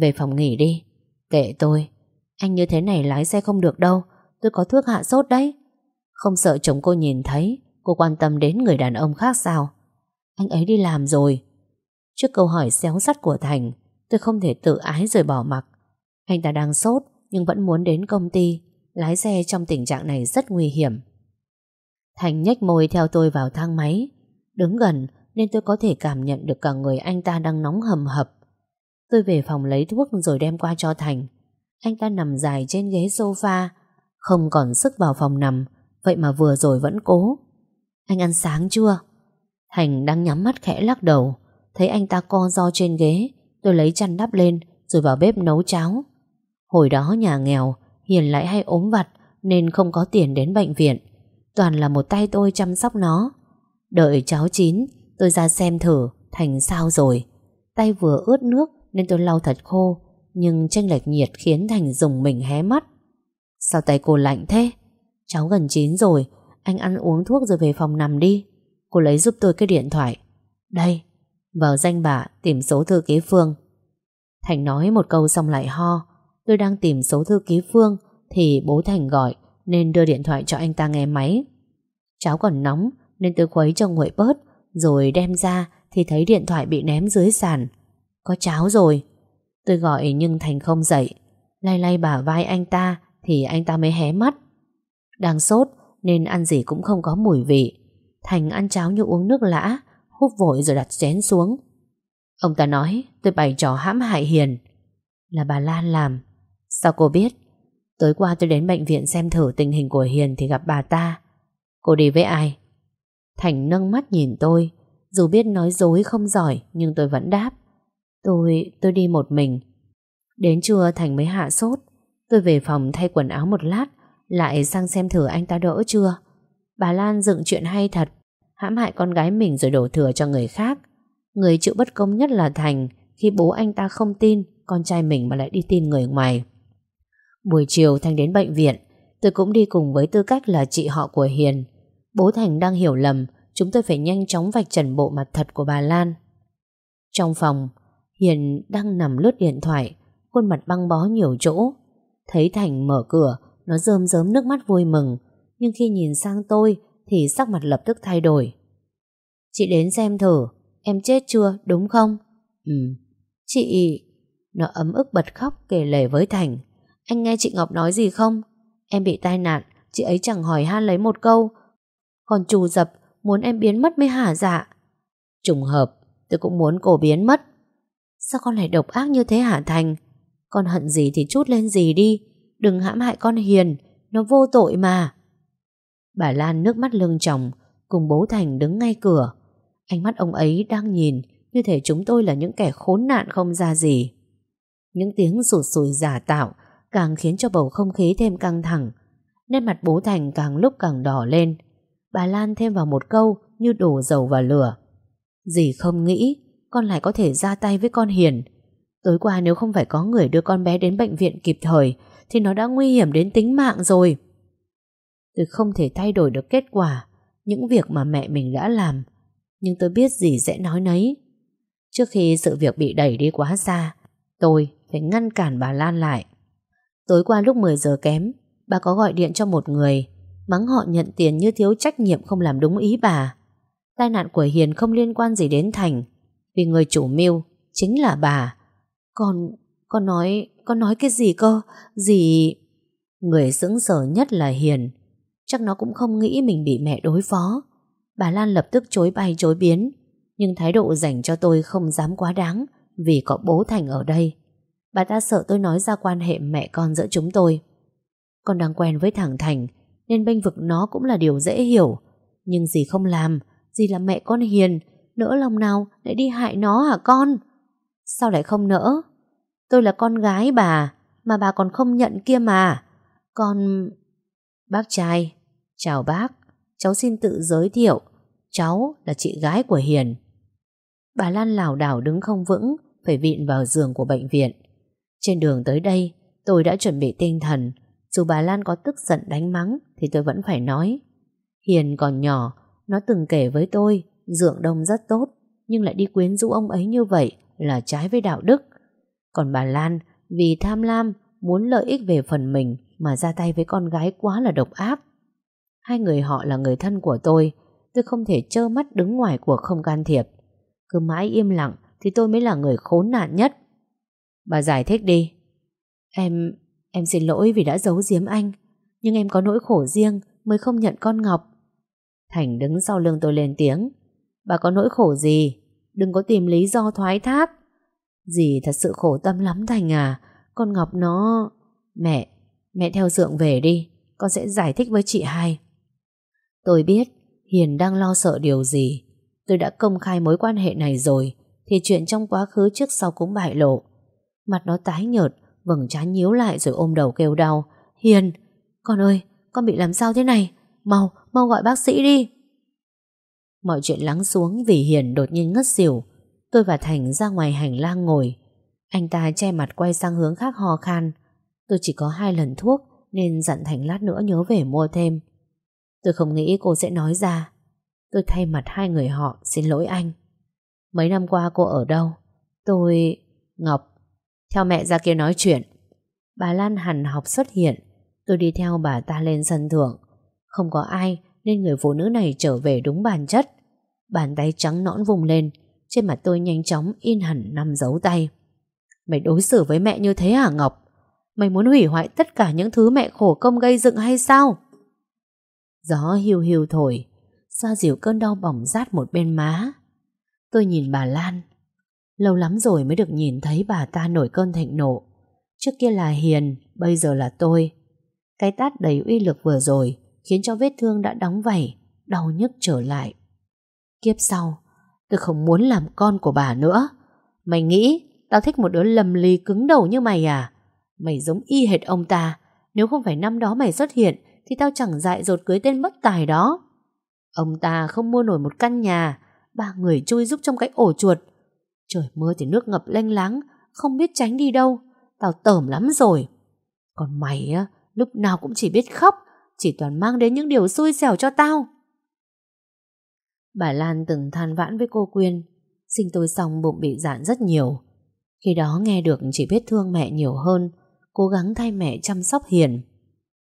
Về phòng nghỉ đi. Kệ tôi, Anh như thế này lái xe không được đâu, Tôi có thuốc hạ sốt đấy. Không sợ chồng cô nhìn thấy, Cô quan tâm đến người đàn ông khác sao? Anh ấy đi làm rồi. Trước câu hỏi xéo sắt của Thành, Tôi không thể tự ái rồi bỏ mặc. Anh ta đang sốt Nhưng vẫn muốn đến công ty Lái xe trong tình trạng này rất nguy hiểm Thành nhếch môi theo tôi vào thang máy Đứng gần nên tôi có thể cảm nhận được cả người anh ta đang nóng hầm hập. Tôi về phòng lấy thuốc rồi đem qua cho Thành. Anh ta nằm dài trên ghế sofa, không còn sức vào phòng nằm, vậy mà vừa rồi vẫn cố. Anh ăn sáng chưa? Thành đang nhắm mắt khẽ lắc đầu, thấy anh ta co do trên ghế, tôi lấy chăn đắp lên rồi vào bếp nấu cháo. Hồi đó nhà nghèo, Hiền lại hay ốm vặt nên không có tiền đến bệnh viện. Toàn là một tay tôi chăm sóc nó. Đợi cháu chín, Tôi ra xem thử Thành sao rồi. Tay vừa ướt nước nên tôi lau thật khô Nhưng tranh lệch nhiệt khiến Thành dùng mình hé mắt. Sao tay cô lạnh thế? Cháu gần chín rồi Anh ăn uống thuốc rồi về phòng nằm đi. Cô lấy giúp tôi cái điện thoại. Đây Vào danh bạ tìm số thư ký Phương. Thành nói một câu xong lại ho Tôi đang tìm số thư ký Phương Thì bố Thành gọi, Nên đưa điện thoại cho anh ta nghe máy. Cháu còn nóng, Nên tôi khuấy cho nguội bớt, rồi đem ra Thì thấy điện thoại bị ném dưới sàn. Có cháo rồi. Tôi gọi nhưng Thành không dậy. Lay lay bả vai anh ta Thì anh ta mới hé mắt. Đang sốt nên ăn gì cũng không có mùi vị. Thành ăn cháo như uống nước lã Hút vội rồi đặt chén xuống. Ông ta nói, tôi bày trò hãm hại Hiền. Là bà Lan làm. Sao cô biết? Tối qua tôi đến bệnh viện xem thử tình hình của Hiền Thì gặp bà ta. Cô đi với ai? Thành nâng mắt nhìn tôi. Dù biết nói dối không giỏi Nhưng tôi vẫn đáp. Tôi, tôi đi một mình. Đến trưa Thành mới hạ sốt. Tôi về phòng thay quần áo một lát Lại sang xem thử anh ta đỡ chưa. Bà Lan dựng chuyện hay thật hãm hại con gái mình rồi đổ thừa cho người khác. Người chịu bất công nhất là Thành khi bố anh ta không tin con trai mình mà lại đi tin người ngoài. Buổi chiều Thành đến bệnh viện, tôi cũng đi cùng với tư cách là chị họ của Hiền. Bố Thành đang hiểu lầm, chúng tôi phải nhanh chóng vạch trần bộ mặt thật của bà Lan. Trong phòng, Hiền đang nằm lướt điện thoại, khuôn mặt băng bó nhiều chỗ. Thấy Thành mở cửa, nó rơm rớm nước mắt vui mừng, nhưng khi nhìn sang tôi thì sắc mặt lập tức thay đổi. Chị đến xem thử, em chết chưa, đúng không? Ừ, chị... Nó ấm ức bật khóc kể lể với Thành. Anh nghe chị Ngọc nói gì không? Em bị tai nạn, chị ấy chẳng hỏi han lấy một câu. Còn trù dập, muốn em biến mất mới hả dạ. Trùng hợp, tôi cũng muốn cô biến mất. Sao con lại độc ác như thế hả Thành? Con hận gì thì chút lên gì đi. Đừng hãm hại con Hiền, nó vô tội mà. Bà Lan nước mắt lưng tròng Cùng bố Thành đứng ngay cửa Ánh mắt ông ấy đang nhìn Như thể chúng tôi là những kẻ khốn nạn không ra gì Những tiếng sụt sùi giả tạo Càng khiến cho bầu không khí thêm căng thẳng, Nét mặt bố Thành càng lúc càng đỏ lên. Bà Lan thêm vào một câu Như đổ dầu vào lửa. Dì không nghĩ Con lại có thể ra tay với con Hiền. Tối qua nếu không phải có người đưa con bé đến bệnh viện kịp thời, Thì nó đã nguy hiểm đến tính mạng rồi. Tôi không thể thay đổi được kết quả, Những việc mà mẹ mình đã làm. Nhưng tôi biết gì sẽ nói nấy. Trước khi sự việc bị đẩy đi quá xa, Tôi phải ngăn cản bà Lan lại. Tối qua lúc 10 giờ kém Bà có gọi điện cho một người. Mắng họ nhận tiền như thiếu trách nhiệm Không làm đúng ý bà. Tai nạn của Hiền không liên quan gì đến Thành Vì người chủ mưu Chính là bà. Con, con nói Con nói cái gì cơ? Gì? Người sững sờ nhất là Hiền. Chắc nó cũng không nghĩ mình bị mẹ đối phó. Bà Lan lập tức chối bay chối biến. Nhưng thái độ dành cho tôi không dám quá đáng Vì có bố Thành ở đây. Bà ta sợ tôi nói ra quan hệ mẹ con giữa chúng tôi. Con đang quen với thằng Thành Nên bênh vực nó cũng là điều dễ hiểu. Nhưng gì không làm Dì là mẹ con hiền Nỡ lòng nào lại đi hại nó hả con? Sao lại không nỡ? Tôi là con gái bà Mà bà còn không nhận kia mà. Con... Bác trai Chào bác, cháu xin tự giới thiệu, cháu là chị gái của Hiền. Bà Lan lảo đảo đứng không vững, phải vịn vào giường của bệnh viện. Trên đường tới đây, tôi đã chuẩn bị tinh thần, dù bà Lan có tức giận đánh mắng thì tôi vẫn phải nói. Hiền còn nhỏ, nó từng kể với tôi, dượng đông rất tốt, nhưng lại đi quyến rũ ông ấy như vậy là trái với đạo đức. Còn bà Lan, vì tham lam, muốn lợi ích về phần mình mà ra tay với con gái quá là độc ác. Hai người họ là người thân của tôi Tôi không thể trơ mắt đứng ngoài cuộc không can thiệp Cứ mãi im lặng Thì tôi mới là người khốn nạn nhất Bà giải thích đi. Em, em xin lỗi vì đã giấu giếm anh Nhưng em có nỗi khổ riêng Mới không nhận con Ngọc. Thành đứng sau lưng tôi lên tiếng. Bà có nỗi khổ gì? Đừng có tìm lý do thoái thác. Dì thật sự khổ tâm lắm Thành à. Con Ngọc nó Mẹ, mẹ theo dượng về đi. Con sẽ giải thích với chị hai. Tôi biết Hiền đang lo sợ điều gì. Tôi đã công khai mối quan hệ này rồi Thì chuyện trong quá khứ trước sau cũng bại lộ. Mặt nó tái nhợt, Vầng trán nhíu lại rồi ôm đầu kêu đau. Hiền, Con ơi, con bị làm sao thế này? Mau mau gọi bác sĩ đi. Mọi chuyện lắng xuống vì Hiền đột nhiên ngất xỉu. Tôi và Thành ra ngoài hành lang ngồi. Anh ta che mặt quay sang hướng khác ho khan. Tôi chỉ có hai lần thuốc, Nên dặn Thành lát nữa nhớ về mua thêm. Tôi không nghĩ cô sẽ nói ra. Tôi thay mặt hai người họ, xin lỗi anh. Mấy năm qua cô ở đâu? Tôi... Ngọc theo mẹ ra kia nói chuyện. Bà Lan hẳn học xuất hiện. Tôi đi theo bà ta lên sân thượng. Không có ai, Nên người phụ nữ này trở về đúng bản chất. Bàn tay trắng nõn vùng lên. Trên mặt tôi nhanh chóng in hẳn năm dấu tay. Mày đối xử với mẹ như thế hả, Ngọc? Mày muốn hủy hoại tất cả những thứ mẹ khổ công gây dựng hay sao? Gió hiu hiu thổi. Xoa dịu cơn đau bỏng rát một bên má. Tôi nhìn bà Lan. Lâu lắm rồi mới được nhìn thấy bà ta nổi cơn thịnh nộ. Trước kia là Hiền, bây giờ là tôi. Cái tát đầy uy lực vừa rồi khiến cho vết thương đã đóng vảy, đau nhức trở lại. Kiếp sau, tôi không muốn làm con của bà nữa. Mày nghĩ tao thích một đứa lầm lì cứng đầu như mày à? Mày giống y hệt ông ta. Nếu không phải năm đó mày xuất hiện thì tao chẳng dại dột cưới tên bất tài đó. Ông ta không mua nổi một căn nhà, ba người chui giúp trong cái ổ chuột. Trời mưa thì nước ngập lênh láng, không biết tránh đi đâu. Tao tởm lắm rồi. Còn mày á, lúc nào cũng chỉ biết khóc, chỉ toàn mang đến những điều xui xẻo cho tao. Bà Lan từng than vãn với cô Quyên, sinh tôi xong bụng bị giãn rất nhiều. Khi đó nghe được chỉ biết thương mẹ nhiều hơn, cố gắng thay mẹ chăm sóc hiền.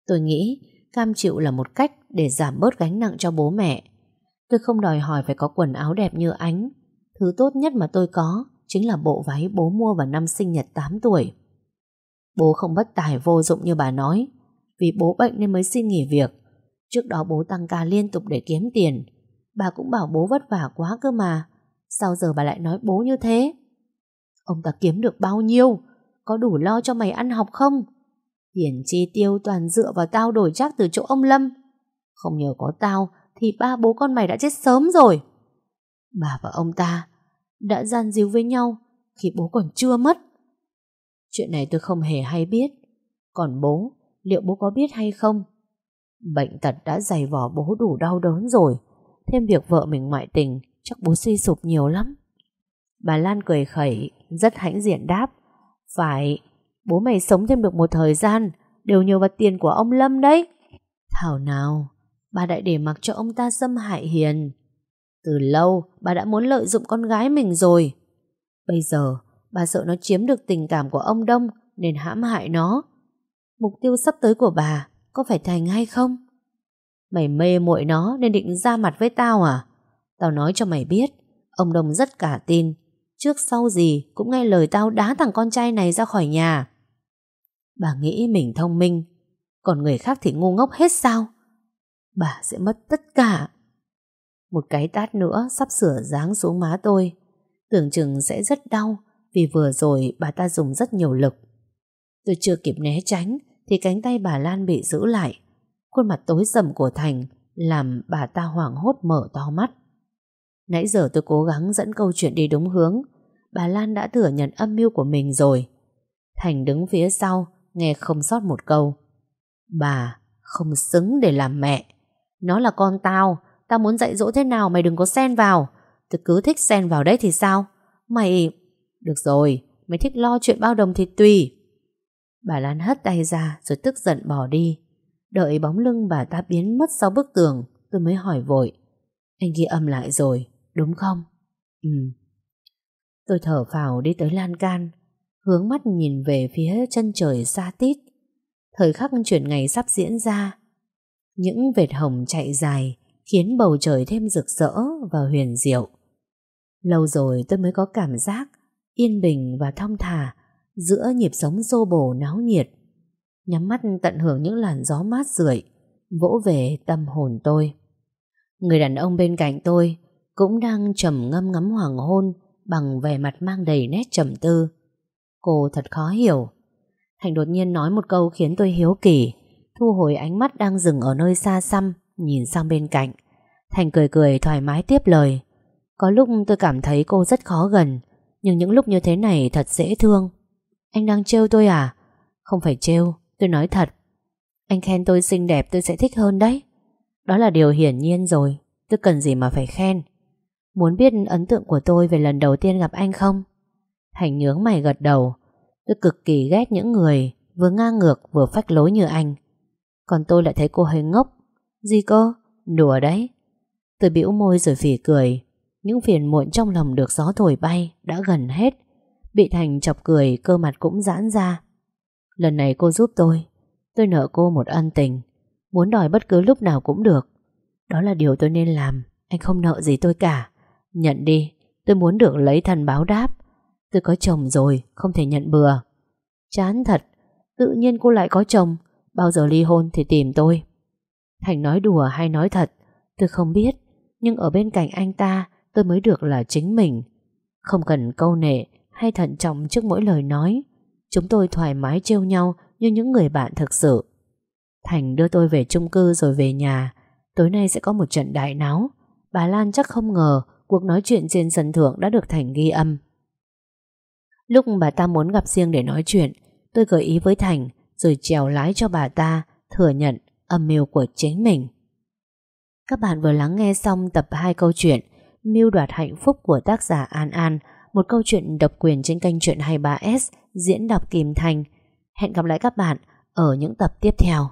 Tôi nghĩ cam chịu là một cách để giảm bớt gánh nặng cho bố mẹ. Tôi không đòi hỏi phải có quần áo đẹp như ánh. Thứ tốt nhất mà tôi có chính là bộ váy bố mua vào năm sinh nhật 8 tuổi. Bố không bất tài vô dụng như bà nói, vì bố bệnh nên mới xin nghỉ việc. Trước đó bố tăng ca liên tục để kiếm tiền. Bà cũng bảo bố vất vả quá cơ mà. Sao giờ bà lại nói bố như thế? Ông ta kiếm được bao nhiêu? Có đủ lo cho mày ăn học không? Tiền chi tiêu toàn dựa vào tao đổi chắc từ chỗ ông Lâm. Không nhờ có tao thì ba bố con mày đã chết sớm rồi. Bà và ông ta đã gian díu với nhau khi bố còn chưa mất. Chuyện này tôi không hề hay biết. Còn bố, liệu bố có biết hay không? Bệnh tật đã dày vò bố đủ đau đớn rồi. Thêm việc vợ mình ngoại tình, chắc bố suy sụp nhiều lắm. Bà Lan cười khẩy, rất hãnh diện đáp. Phải, bố mày sống thêm được một thời gian, đều nhờ vào tiền của ông Lâm đấy. Thảo nào, bà đại để mặc cho ông ta xâm hại Hiền. Từ lâu, bà đã muốn lợi dụng con gái mình rồi. Bây giờ, bà sợ nó chiếm được tình cảm của ông Đông nên hãm hại nó. Mục tiêu sắp tới của bà có phải thành hay không? Mày mê muội nó nên định ra mặt với tao à? Tao nói cho mày biết, ông Đông rất cả tin. Trước sau gì cũng nghe lời tao đá thằng con trai này ra khỏi nhà. Bà nghĩ mình thông minh, còn người khác thì ngu ngốc hết sao? Bà sẽ mất tất cả. Một cái tát nữa sắp sửa giáng xuống má tôi. Tưởng chừng sẽ rất đau vì vừa rồi bà ta dùng rất nhiều lực. Tôi chưa kịp né tránh thì cánh tay bà Lan bị giữ lại. Khuôn mặt tối sầm của Thành làm bà ta hoảng hốt mở to mắt. Nãy giờ tôi cố gắng dẫn câu chuyện đi đúng hướng. Bà Lan đã thừa nhận âm mưu của mình rồi. Thành đứng phía sau, nghe không sót một câu. Bà không xứng để làm mẹ. Nó là con tao, tao muốn dạy dỗ thế nào mày đừng có xen vào. Tôi cứ thích xen vào đấy thì sao? Mày... Được rồi, mày thích lo chuyện bao đồng thì tùy. Bà Lan hất tay ra rồi tức giận bỏ đi. Đợi bóng lưng bà ta biến mất sau bức tường, tôi mới hỏi vội. Anh ghi âm lại rồi, đúng không? Ừ. Tôi thở phào đi tới lan can, hướng mắt nhìn về phía chân trời xa tít. Thời khắc chuyển ngày sắp diễn ra. Những vệt hồng chạy dài khiến bầu trời thêm rực rỡ và huyền diệu. Lâu rồi tôi mới có cảm giác yên bình và thong thả giữa nhịp sống xô bồ náo nhiệt. Nhắm mắt tận hưởng những làn gió mát rượi, vỗ về tâm hồn tôi. Người đàn ông bên cạnh tôi cũng đang trầm ngâm ngắm hoàng hôn bằng vẻ mặt mang đầy nét trầm tư. Cô thật khó hiểu. Thành đột nhiên nói một câu khiến tôi hiếu kỳ, thu hồi ánh mắt đang dừng ở nơi xa xăm, nhìn sang bên cạnh. Thành cười cười thoải mái tiếp lời. Có lúc tôi cảm thấy cô rất khó gần, nhưng những lúc như thế này thật dễ thương. Anh đang trêu tôi à? Không phải trêu, tôi nói thật. Anh khen tôi xinh đẹp tôi sẽ thích hơn đấy. Đó là điều hiển nhiên rồi, tôi cần gì mà phải khen. Muốn biết ấn tượng của tôi về lần đầu tiên gặp anh không? Thành nhướng mày gật đầu. Tôi cực kỳ ghét những người vừa ngang ngược vừa phách lối như anh. Còn tôi lại thấy cô hơi ngốc. Gì cơ? Đùa đấy. Tôi bĩu môi rồi phỉ cười. Những phiền muộn trong lòng được gió thổi bay đã gần hết. Bị Thành chọc cười cơ mặt cũng giãn ra. Lần này cô giúp tôi. Tôi nợ cô một ân tình. Muốn đòi bất cứ lúc nào cũng được. Đó là điều tôi nên làm. Anh không nợ gì tôi cả. Nhận đi. Tôi muốn được lấy thần báo đáp. Tôi có chồng rồi, không thể nhận bừa. Chán thật. Tự nhiên cô lại có chồng. Bao giờ ly hôn thì tìm tôi. Thành nói đùa hay nói thật. Tôi không biết. Nhưng ở bên cạnh anh ta tôi mới được là chính mình. Không cần câu nệ hay thận trọng trước mỗi lời nói. Chúng tôi thoải mái trêu nhau như những người bạn thực sự. Thành đưa tôi về chung cư rồi về nhà. Tối nay sẽ có một trận đại náo. Bà Lan chắc không ngờ cuộc nói chuyện trên sân thượng đã được Thành ghi âm. Lúc bà ta muốn gặp riêng để nói chuyện, tôi gợi ý với Thành rồi trèo lái cho bà ta thừa nhận âm mưu của chính mình. Các bạn vừa lắng nghe xong tập 2 câu chuyện Mưu đoạt hạnh phúc của tác giả An An, một câu chuyện độc quyền trên kênh truyện 23S diễn đọc Kim Thành. Hẹn gặp lại các bạn ở những tập tiếp theo.